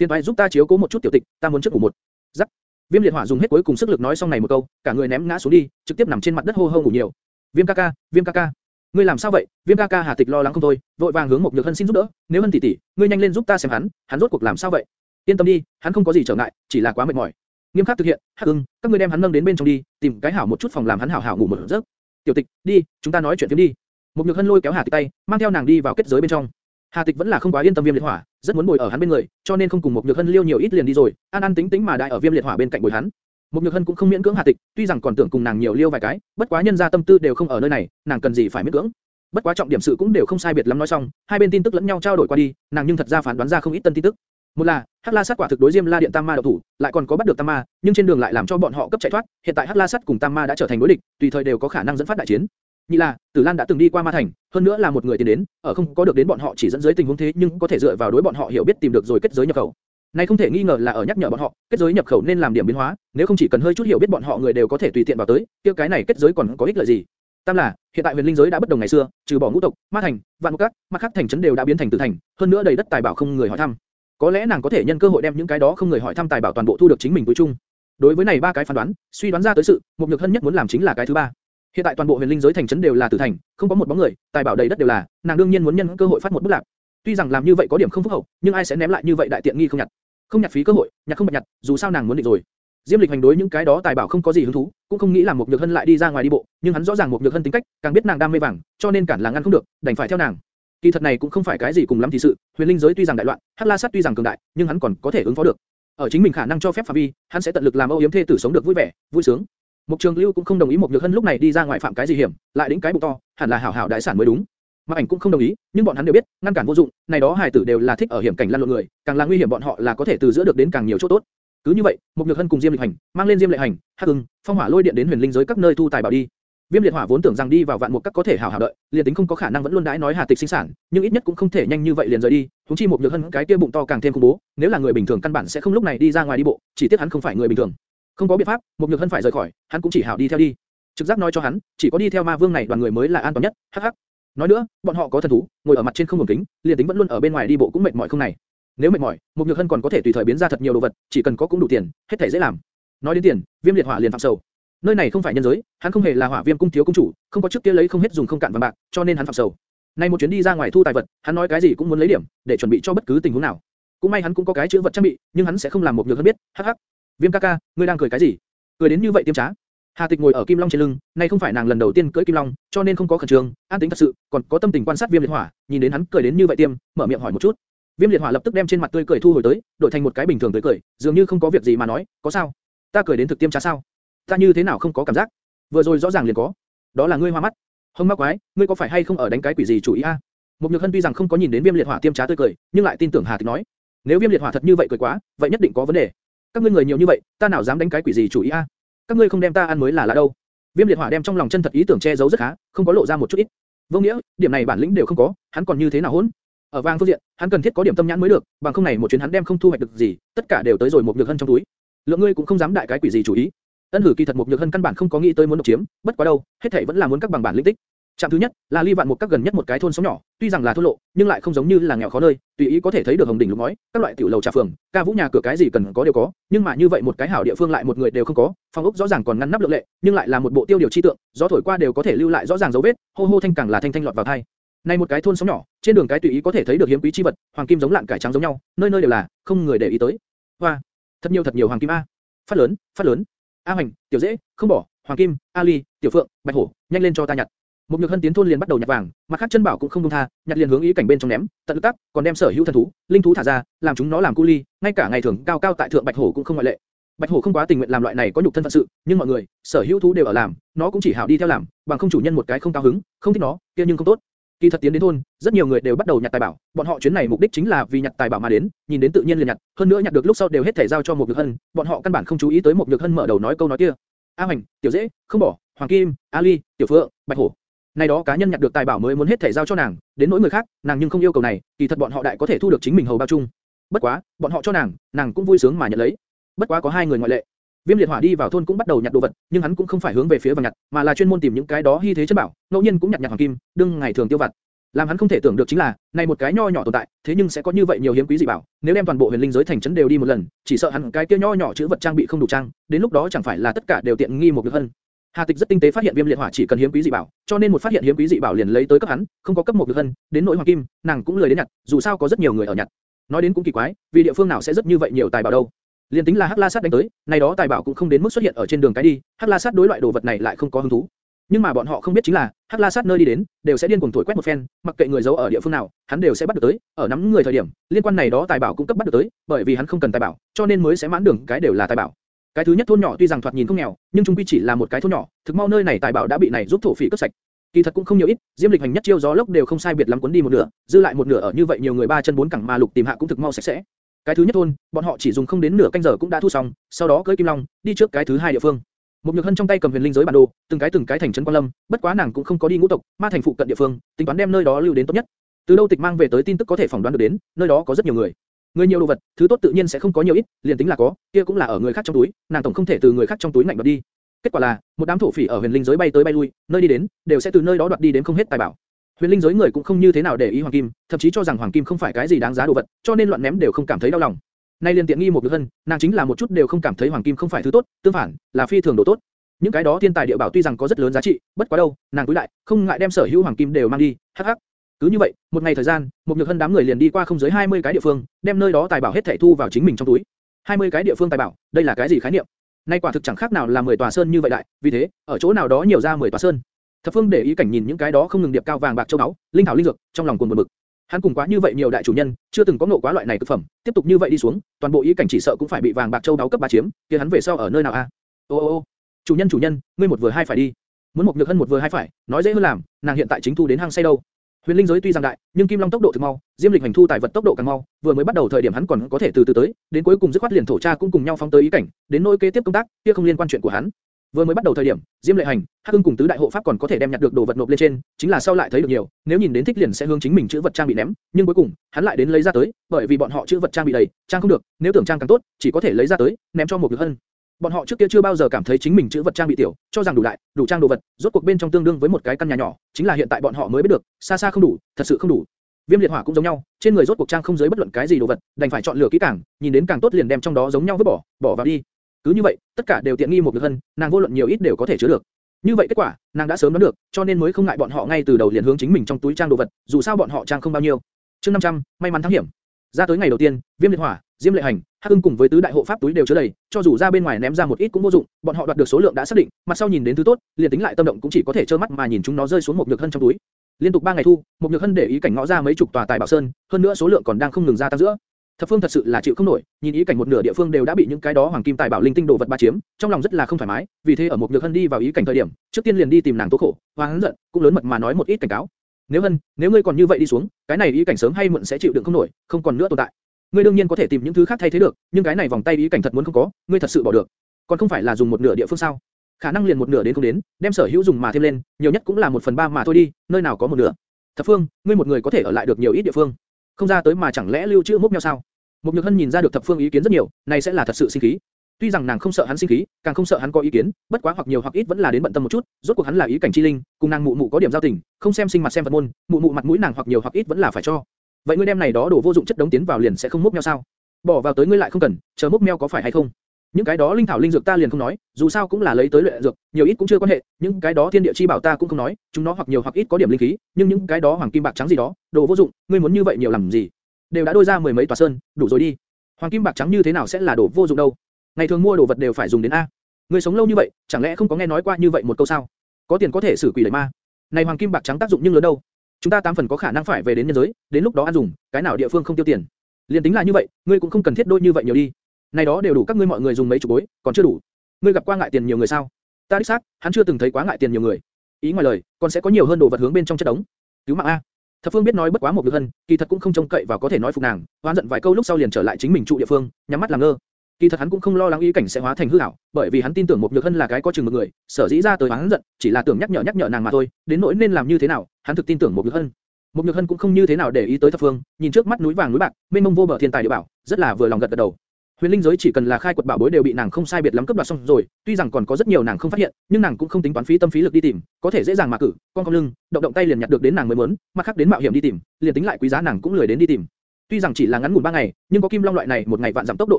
Phiên toái giúp ta chiếu cố một chút tiểu tịch, ta muốn trước ngủ một. Giắc. Viêm liệt hỏa dùng hết cuối cùng sức lực nói xong này một câu, cả người ném ngã xuống đi, trực tiếp nằm trên mặt đất hô hô ngủ nhiều. Viêm ca ca, Viêm ca ca, ngươi làm sao vậy? Viêm ca ca Hà Tịch lo lắng không thôi, vội vàng hướng một nhược hân xin giúp đỡ, nếu hân tỷ tỷ, ngươi nhanh lên giúp ta xem hắn, hắn rốt cuộc làm sao vậy? Yên tâm đi, hắn không có gì trở ngại, chỉ là quá mệt mỏi. Nghiêm khắc thực hiện, Hắc Ưng, các ngươi đem hắn nâng đến bên trong đi, tìm cái hảo một chút phòng làm hắn hảo hảo ngủ một giấc. Tiểu Tịch, đi, chúng ta nói chuyện phiếm đi. Một nhược hân lôi kéo Hà Tịch tay, mang theo nàng đi vào kết giới bên trong. Hà Tịch vẫn là không quá yên tâm Viêm Liệt Hỏa, rất muốn bồi ở hắn bên người, cho nên không cùng một nhược hân liêu nhiều ít liền đi rồi, an an tính tính mà đại ở Viêm Liệt Hỏa bên cạnh bồi hắn. Một nhược hân cũng không miễn cưỡng Hà Tịch, tuy rằng còn tưởng cùng nàng nhiều liêu vài cái, bất quá nhân gia tâm tư đều không ở nơi này, nàng cần gì phải miễn cưỡng. Bất quá trọng điểm sự cũng đều không sai biệt lắm nói xong, hai bên tin tức lẫn nhau trao đổi qua đi, nàng nhưng thật ra phán đoán ra không ít tân tin tức. Một là, Hắc La Sát quả thực đối Diêm La Điện Tam Ma độc thủ, lại còn có bắt được Tam Ma, nhưng trên đường lại làm cho bọn họ cấp chạy thoát, hiện tại Hắc La Sát cùng Tam Ma đã trở thành đối địch, tùy thời đều có khả năng dẫn phát đại chiến. Nhị là, Tử Lan đã từng đi qua Ma Thành, hơn nữa là một người tiến đến, ở không có được đến bọn họ chỉ dẫn dưới tình huống thế nhưng có thể dựa vào đối bọn họ hiểu biết tìm được rồi kết giới nhập khẩu. Này không thể nghi ngờ là ở nhắc nhở bọn họ, kết giới nhập khẩu nên làm điểm biến hóa, nếu không chỉ cần hơi chút hiểu biết bọn họ người đều có thể tùy tiện vào tới, kia cái này kết giới còn có ích lợi gì? Tam là, hiện tại huyền linh giới đã bất đồng ngày xưa, trừ bỏ ngũ tộc, ma thành, vạn mục các, mặt khác thành trấn đều đã biến thành tử thành, hơn nữa đầy đất tài bảo không người hỏi thăm. Có lẽ nàng có thể nhân cơ hội đem những cái đó không người hỏi thăm tài bảo toàn bộ thu được chính mình túi chung. Đối với này ba cái phán đoán, suy đoán ra tới sự, một nhược hân nhất muốn làm chính là cái thứ ba. Hiện tại toàn bộ huyền linh giới thành trấn đều là tử thành, không có một bóng người, tài bảo đầy đất đều là, nàng đương nhiên muốn nhân cơ hội phát một bút lạc. Tuy rằng làm như vậy có điểm không phúc hậu, nhưng ai sẽ ném lại như vậy đại tiện nghi không nhặt. Không nhặt phí cơ hội, nhặt không bạch nhặt, dù sao nàng muốn định rồi. Diêm Lịch hành đối những cái đó tài bảo không có gì hứng thú, cũng không nghĩ làm một nhược hân lại đi ra ngoài đi bộ, nhưng hắn rõ ràng một nhược hân tính cách, càng biết nàng đam mê vàng, cho nên cản là ngăn không được, đành phải theo nàng. Kỳ thật này cũng không phải cái gì cùng lắm thì sự, huyền linh giới tuy rằng đại loạn, hắc la sát tuy rằng cường đại, nhưng hắn còn có thể ứng phó được. Ở chính mình khả năng cho phép phạm vi, hắn sẽ tận lực làm âu yếm thê tử sống được vui vẻ, vui sướng. Mục Trường Lưu cũng không đồng ý một nhược hân lúc này đi ra ngoài phạm cái gì hiểm, lại đĩnh cái bụng to, hẳn là hảo hảo đại sản mới đúng. Mạc Ảnh cũng không đồng ý, nhưng bọn hắn đều biết, ngăn cản vô dụng, này đó hài tử đều là thích ở hiểm cảnh lăn lộn người, càng là nguy hiểm bọn họ là có thể từ giữa được đến càng nhiều chỗ tốt. Cứ như vậy, một nhược hân cùng Diêm Lịch Hành, mang lên Diêm Lệ Hành, Hắc Ưng, Phong Hỏa Lôi điện đến huyền linh giới các nơi thu tài bảo đi. Viêm liệt hỏa vốn tưởng rằng đi vào vạn mục các có thể hảo hảo đợi, liền tính không có khả năng vẫn luôn đãi nói Hà Tịch sinh sản, nhưng ít nhất cũng không thể nhanh như vậy liền rời đi. Chúng chi một nhược hân cái kia bụng to càng thêm khủng bố, nếu là người bình thường căn bản sẽ không lúc này đi ra ngoài đi bộ, chỉ tiếc hắn không phải người bình thường. Không có biện pháp, một nhược hân phải rời khỏi, hắn cũng chỉ hảo đi theo đi. Trực giác nói cho hắn, chỉ có đi theo ma vương này đoàn người mới là an toàn nhất. Hắc hắc. Nói nữa, bọn họ có thần thú, ngồi ở mặt trên không ngừng kính, liền tính vẫn luôn ở bên ngoài đi bộ cũng mệt mỏi không này. Nếu mệt mỏi, một nhược hân còn có thể tùy thời biến ra thật nhiều đồ vật, chỉ cần có cũng đủ tiền, hết thảy dễ làm. Nói đến tiền, viêm liệt hỏa liền phạm sầu. Nơi này không phải nhân giới, hắn không hề là hỏa viêm cung thiếu cung chủ, không có trước kia lấy không hết dùng không cạn vàng bạc, cho nên hắn phạm sầu. Nay một chuyến đi ra ngoài thu tài vật, hắn nói cái gì cũng muốn lấy điểm, để chuẩn bị cho bất cứ tình huống nào. Cũng may hắn cũng có cái chữ vật trang bị, nhưng hắn sẽ không làm một nhược hơn biết. Hắc hắc. Viêm ca ca, ngươi đang cười cái gì? Cười đến như vậy tiêm trá. Hà Tịch ngồi ở Kim Long trên lưng, nay không phải nàng lần đầu tiên cưỡi Kim Long, cho nên không có khẩn trương, an tĩnh thật sự, còn có tâm tình quan sát Viêm Liệt Hỏa, nhìn đến hắn cười đến như vậy tiêm, mở miệng hỏi một chút. Viêm Liệt Hỏa lập tức đem trên mặt tươi cười thu hồi tới, đổi thành một cái bình thường tươi cười, dường như không có việc gì mà nói, có sao? Ta cười đến thực tiêm trá sao? Ta như thế nào không có cảm giác? Vừa rồi rõ ràng liền có. Đó là ngươi hoa mắt. Hông ma quái, ngươi có phải hay không ở đánh cái quỷ gì chủ ý a? Một Nhược Hân tuy rằng không có nhìn đến Viêm Liệt Hỏa tiêm trá tươi cười, nhưng lại tin tưởng Hà Tịch nói, nếu Viêm Liệt Hỏa thật như vậy cười quá, vậy nhất định có vấn đề. Các ngươi người nhiều như vậy, ta nào dám đánh cái quỷ gì chủ ý a? Các ngươi không đem ta ăn mới là lạ đâu. Viêm liệt hỏa đem trong lòng chân thật ý tưởng che giấu rất khá, không có lộ ra một chút ít. Vô nghĩa, điểm này bản lĩnh đều không có, hắn còn như thế nào hỗn? Ở vàng phương diện, hắn cần thiết có điểm tâm nhãn mới được, bằng không này một chuyến hắn đem không thu hoạch được gì, tất cả đều tới rồi một nhược hân trong túi. Lượng ngươi cũng không dám đại cái quỷ gì chủ ý. Ân hử kỳ thật một nhược hân căn bản không có nghĩ tới muốn độc chiếm, bất quá đâu, hết thảy vẫn là muốn các bằng bản linh tích. Trạm thứ nhất là ly vạn một các gần nhất một cái thôn sống nhỏ, tuy rằng là thôn lộ, nhưng lại không giống như là nghèo khó nơi, tùy ý có thể thấy được hồng đỉnh lục ngói, các loại tiểu lầu trà phường, ca vũ nhà cửa cái gì cần có đều có, nhưng mà như vậy một cái hảo địa phương lại một người đều không có, phòng ốc rõ ràng còn ngăn nắp lượng lệ, nhưng lại là một bộ tiêu điều chi tượng, gió thổi qua đều có thể lưu lại rõ ràng dấu vết, hô hô thanh càng là thanh thanh lọt vào tai. Này một cái thôn sống nhỏ, trên đường cái tùy ý có thể thấy được hiếm quý chi vật, hoàng kim giống lạng cải trắng giống nhau, nơi nơi đều là, không người để ý tới. Hoa, thật nhiều thật nhiều hoàng kim a. Phát lớn, phát lớn. A Hoành, Tiểu Dễ, không bỏ, Hoàng Kim, Ali, Tiểu Phượng, Bạch Hổ, nhanh lên cho ta nhặt. Một nhược hân tiến thôn liền bắt đầu nhặt vàng, mặt khác chân bảo cũng không buông tha, nhặt liền hướng ý cảnh bên trong ném, tận lực tác, còn đem sở hữu thần thú, linh thú thả ra, làm chúng nó làm cu ly, ngay cả ngày thường cao cao tại thượng Bạch Hổ cũng không ngoại lệ. Bạch Hổ không quá tình nguyện làm loại này có nhục thân phận sự, nhưng mọi người, sở hữu thú đều ở làm, nó cũng chỉ hảo đi theo làm, bằng không chủ nhân một cái không cao hứng, không thích nó, kia nhưng không tốt. Kỳ thật tiến đến thôn, rất nhiều người đều bắt đầu nhặt tài bảo, bọn họ chuyến này mục đích chính là vì nhặt tài bảo mà đến, nhìn đến tự nhiên liền nhặt, hơn nữa nhặt được lúc sau đều hết thể giao cho một nhược hân, bọn họ căn bản không chú ý tới một nhược hân mở đầu nói câu nói kia. A Hoành, Tiểu Dễ, không bỏ, Hoàng Kim, Ali, Tiểu Phượng, Bạch Hổ. Này đó cá nhân nhặt được tài bảo mới muốn hết thể giao cho nàng, đến nỗi người khác, nàng nhưng không yêu cầu này, kỳ thật bọn họ đại có thể thu được chính mình hầu bao chung. Bất quá, bọn họ cho nàng, nàng cũng vui sướng mà nhận lấy. Bất quá có hai người ngoại lệ. Viêm liệt hỏa đi vào thôn cũng bắt đầu nhặt đồ vật, nhưng hắn cũng không phải hướng về phía vàng nhặt, mà là chuyên môn tìm những cái đó hy thế chân bảo, ngẫu nhiên cũng nhặt nhặt hoàng kim, đương ngày thường tiêu vặt. Làm hắn không thể tưởng được chính là, này một cái nho nhỏ tồn tại, thế nhưng sẽ có như vậy nhiều hiếm quý dị bảo, nếu đem toàn bộ huyền linh giới thành trấn đều đi một lần, chỉ sợ hắn cái kia nho nhỏ chữ vật trang bị không đủ trang, đến lúc đó chẳng phải là tất cả đều tiện nghi một được hơn. Hà Tịch rất tinh tế phát hiện Viêm Liệt Hỏa chỉ cần hiếm quý dị bảo, cho nên một phát hiện hiếm quý dị bảo liền lấy tới cấp hắn, không có cấp một được hơn, đến nỗi hoàng kim, nàng cũng lười đến nhặt, dù sao có rất nhiều người ở nhặt. Nói đến cũng kỳ quái, vì địa phương nào sẽ rất như vậy nhiều tài bảo đâu? Liên tính là Hắc La Sát đánh tới, này đó tài bảo cũng không đến mức xuất hiện ở trên đường cái đi, Hắc La Sát đối loại đồ vật này lại không có hứng thú. Nhưng mà bọn họ không biết chính là, Hắc La Sát nơi đi đến, đều sẽ điên cuồng thổi quét một phen, mặc kệ người giấu ở địa phương nào, hắn đều sẽ bắt được tới, ở nắm người thời điểm, liên quan này đó tài bảo cũng cấp bắt được tới, bởi vì hắn không cần tài bảo, cho nên mới sẽ mãn đường cái đều là tài bảo. Cái thứ nhất thôn nhỏ tuy rằng thoạt nhìn không nghèo, nhưng chung quy chỉ là một cái thôn nhỏ, thực mau nơi này tài bảo đã bị này giúp thổ phỉ cướp sạch. Kỳ thật cũng không nhiều ít, Diêm Lịch hành nhất chiêu gió lốc đều không sai biệt lắm cuốn đi một nửa, dư lại một nửa ở như vậy nhiều người ba chân bốn cẳng mà lục tìm hạ cũng thực mau sạch sẽ. Cái thứ nhất thôn, bọn họ chỉ dùng không đến nửa canh giờ cũng đã thu xong, sau đó cưỡi kim long, đi trước cái thứ hai địa phương. Một nhược hân trong tay cầm huyền linh giới bản đồ, từng cái từng cái thành trấn quan lâm, bất quá nàng cũng không có đi ngũ tộc, ma thành phụ cận địa phương, tính toán đem nơi đó lưu đến tốt nhất. Từ đâu tịch mang về tới tin tức có thể phỏng đoán được đến, nơi đó có rất nhiều người. Người nhiều đồ vật, thứ tốt tự nhiên sẽ không có nhiều ít, liền tính là có, kia cũng là ở người khác trong túi, nàng tổng không thể từ người khác trong túi ngạnh đoạt đi. Kết quả là, một đám thổ phỉ ở huyền linh giới bay tới bay lui, nơi đi đến, đều sẽ từ nơi đó đoạt đi đến không hết tài bảo. Huyền linh giới người cũng không như thế nào để ý hoàng kim, thậm chí cho rằng hoàng kim không phải cái gì đáng giá đồ vật, cho nên loạn ném đều không cảm thấy đau lòng. Nay liên tiện nghi một được hơn, nàng chính là một chút đều không cảm thấy hoàng kim không phải thứ tốt, tương phản, là phi thường đồ tốt. Những cái đó thiên tài địa bảo tuy rằng có rất lớn giá trị, bất quá đâu, nàng túi lại, không ngại đem sở hữu hoàng kim đều mang đi, hắc hắc. Cứ như vậy, một ngày thời gian, một nhược hân đám người liền đi qua không dưới 20 cái địa phương, đem nơi đó tài bảo hết thảy thu vào chính mình trong túi. 20 cái địa phương tài bảo, đây là cái gì khái niệm? Nay quả thực chẳng khác nào là 10 tòa sơn như vậy đại, vì thế, ở chỗ nào đó nhiều ra 10 tòa sơn. Thập Phương để ý cảnh nhìn những cái đó không ngừng điệp cao vàng bạc châu báu, linh thảo linh dược, trong lòng cuồn buồn bực. Hắn cùng quá như vậy nhiều đại chủ nhân, chưa từng có ngộ quá loại này cực phẩm, tiếp tục như vậy đi xuống, toàn bộ ý cảnh chỉ sợ cũng phải bị vàng bạc châu báu cấp ba chiếm, kia hắn về sau ở nơi nào a? Ô ô ô, chủ nhân chủ nhân, ngươi một vừa hai phải đi. Muốn một nhược hơn một vừa hai phải, nói dễ hơn làm, nàng hiện tại chính thu đến hang say đâu. Huyền linh giới tuy rằng đại, nhưng Kim Long tốc độ thực mau, Diêm Lịch hành thu tài vật tốc độ càng mau, vừa mới bắt đầu thời điểm hắn còn có thể từ từ tới, đến cuối cùng dứt khoát liền thổ tra cũng cùng nhau phóng tới ý cảnh, đến nỗi kế tiếp công tác, kia không liên quan chuyện của hắn. Vừa mới bắt đầu thời điểm, Diêm Lệ Hành, Hắc Ưng cùng tứ đại hộ pháp còn có thể đem nhặt được đồ vật nộp lên trên, chính là sau lại thấy được nhiều, nếu nhìn đến thích liền sẽ hướng chính mình chữ vật trang bị ném, nhưng cuối cùng, hắn lại đến lấy ra tới, bởi vì bọn họ chữ vật trang bị đầy, trang không được, nếu tưởng trang càng tốt, chỉ có thể lấy ra tới, ném cho một người hơn. Bọn họ trước kia chưa bao giờ cảm thấy chính mình chữ vật trang bị tiểu, cho rằng đủ đại, đủ trang đồ vật, rốt cuộc bên trong tương đương với một cái căn nhà nhỏ, chính là hiện tại bọn họ mới biết được, xa xa không đủ, thật sự không đủ. Viêm liệt hỏa cũng giống nhau, trên người rốt cuộc trang không giới bất luận cái gì đồ vật, đành phải chọn lựa kỹ càng, nhìn đến càng tốt liền đem trong đó giống nhau vứt bỏ, bỏ vào đi. Cứ như vậy, tất cả đều tiện nghi một được hơn, nàng vô luận nhiều ít đều có thể chứa được. Như vậy kết quả, nàng đã sớm đoán được, cho nên mới không ngại bọn họ ngay từ đầu liền hướng chính mình trong túi trang đồ vật, dù sao bọn họ trang không bao nhiêu. Chương 500, may mắn thắng hiểm. Ra tới ngày đầu tiên, Viêm liệt hỏa, Diêm lệ hành, Hắc Ưng cùng với tứ đại hộ pháp túi đều chứa đầy, cho dù ra bên ngoài ném ra một ít cũng vô dụng, bọn họ đoạt được số lượng đã xác định, mặt sau nhìn đến thứ tốt, liền tính lại tâm động cũng chỉ có thể trơ mắt mà nhìn chúng nó rơi xuống một nhược hân trong túi. Liên tục 3 ngày thu, một nhược hân để ý cảnh ngõ ra mấy chục tòa tài bảo sơn, hơn nữa số lượng còn đang không ngừng gia tăng giữa. Thập Phương thật sự là chịu không nổi, nhìn ý cảnh một nửa địa phương đều đã bị những cái đó hoàng kim tài bảo linh tinh đồ vật ba chiếm, trong lòng rất là không thoải mái, vì thế ở một nhược hân đi vào ý cảnh thời điểm, trước tiên liền đi tìm nàng tố khổ, hoáng giận, cũng lớn mật mà nói một ít cảnh cáo. Nếu hân, nếu ngươi còn như vậy đi xuống, cái này ý cảnh sớm hay muộn sẽ chịu đựng không nổi, không còn nữa tồn tại. Ngươi đương nhiên có thể tìm những thứ khác thay thế được, nhưng cái này vòng tay ý cảnh thật muốn không có, ngươi thật sự bỏ được. Còn không phải là dùng một nửa địa phương sao? Khả năng liền một nửa đến không đến, đem sở hữu dùng mà thêm lên, nhiều nhất cũng là một phần ba mà thôi đi, nơi nào có một nửa. Thập Phương, ngươi một người có thể ở lại được nhiều ít địa phương. Không ra tới mà chẳng lẽ lưu trữ mốc nhau sao? Mục Nhược Hân nhìn ra được thập phương ý kiến rất nhiều, này sẽ là thật sự sinh khí. Tuy rằng nàng không sợ hắn sinh khí, càng không sợ hắn có ý kiến, bất quá hoặc nhiều hoặc ít vẫn là đến bận tâm một chút, rốt cuộc hắn là ý cảnh chi linh, cùng nàng mụ mụ có điểm giao tình, không xem sinh mặt xem vật môn, mụ mụ mặt mũi nàng hoặc nhiều hoặc ít vẫn là phải cho. Vậy ngươi đem này đó đổ vô dụng chất đống tiến vào liền sẽ không mốc meo sao? Bỏ vào tới ngươi lại không cần, chờ mốc meo có phải hay không? Những cái đó linh thảo linh dược ta liền không nói, dù sao cũng là lấy tới luyện dược, nhiều ít cũng chưa quan hệ, những cái đó thiên địa chi bảo ta cũng không nói, chúng nó hoặc nhiều hoặc ít có điểm linh khí, nhưng những cái đó hoàng kim bạc trắng gì đó, đồ vô dụng, ngươi muốn như vậy nhiều làm gì? Đều đã đôi ra mười mấy tòa sơn, đủ rồi đi. Hoàng kim bạc trắng như thế nào sẽ là đồ vô dụng đâu? Ngày thường mua đồ vật đều phải dùng đến a. Ngươi sống lâu như vậy, chẳng lẽ không có nghe nói qua như vậy một câu sao? Có tiền có thể xử quỷ đẩy ma. Này hoàng kim bạc trắng tác dụng nhưng lớn đâu? Chúng ta tám phần có khả năng phải về đến nhân giới, đến lúc đó ăn dùng, cái nào địa phương không tiêu tiền. Liên tính là như vậy, ngươi cũng không cần thiết đôi như vậy nhiều đi. Này đó đều đủ các ngươi mọi người dùng mấy chục bối, còn chưa đủ. Ngươi gặp qua ngại tiền nhiều người sao? Ta đích xác, hắn chưa từng thấy quá ngại tiền nhiều người. Ý ngoài lời, còn sẽ có nhiều hơn đồ vật hướng bên trong chất đống. Cứu mạng a. Thập Phương biết nói bất quá một lực hân, kỳ thật cũng không trông cậy vào có thể nói phục nàng, oán giận vài câu lúc sau liền trở lại chính mình trụ địa phương, nhắm mắt làm ngơ. Kỳ thật hắn cũng không lo lắng ý cảnh sẽ hóa thành hư ảo, bởi vì hắn tin tưởng một nhược hân là cái có chừng một người, sở dĩ ra tới hắn giận, chỉ là tưởng nhắc nhở nhắc nhở nàng mà thôi, đến nỗi nên làm như thế nào, hắn thực tin tưởng một nhược hân. Một nhược hân cũng không như thế nào để ý tới thập phương, nhìn trước mắt núi vàng núi bạc, mênh mông vô bờ thiên tài địa bảo, rất là vừa lòng gật gật đầu. Huyền linh giới chỉ cần là khai quật bảo bối đều bị nàng không sai biệt lắm cấp đoạt xong rồi, tuy rằng còn có rất nhiều nàng không phát hiện, nhưng nàng cũng không tính toán phí tâm phí lực đi tìm, có thể dễ dàng mà cử, con con lưng, động động tay liền nhặt được đến nàng mới muốn, mặt khác đến mạo hiểm đi tìm, liền tính lại quý giá nàng cũng lười đến đi tìm. Tuy rằng chỉ là ngắn ngủn 3 ngày, nhưng có kim long loại này một ngày vạn giảm tốc độ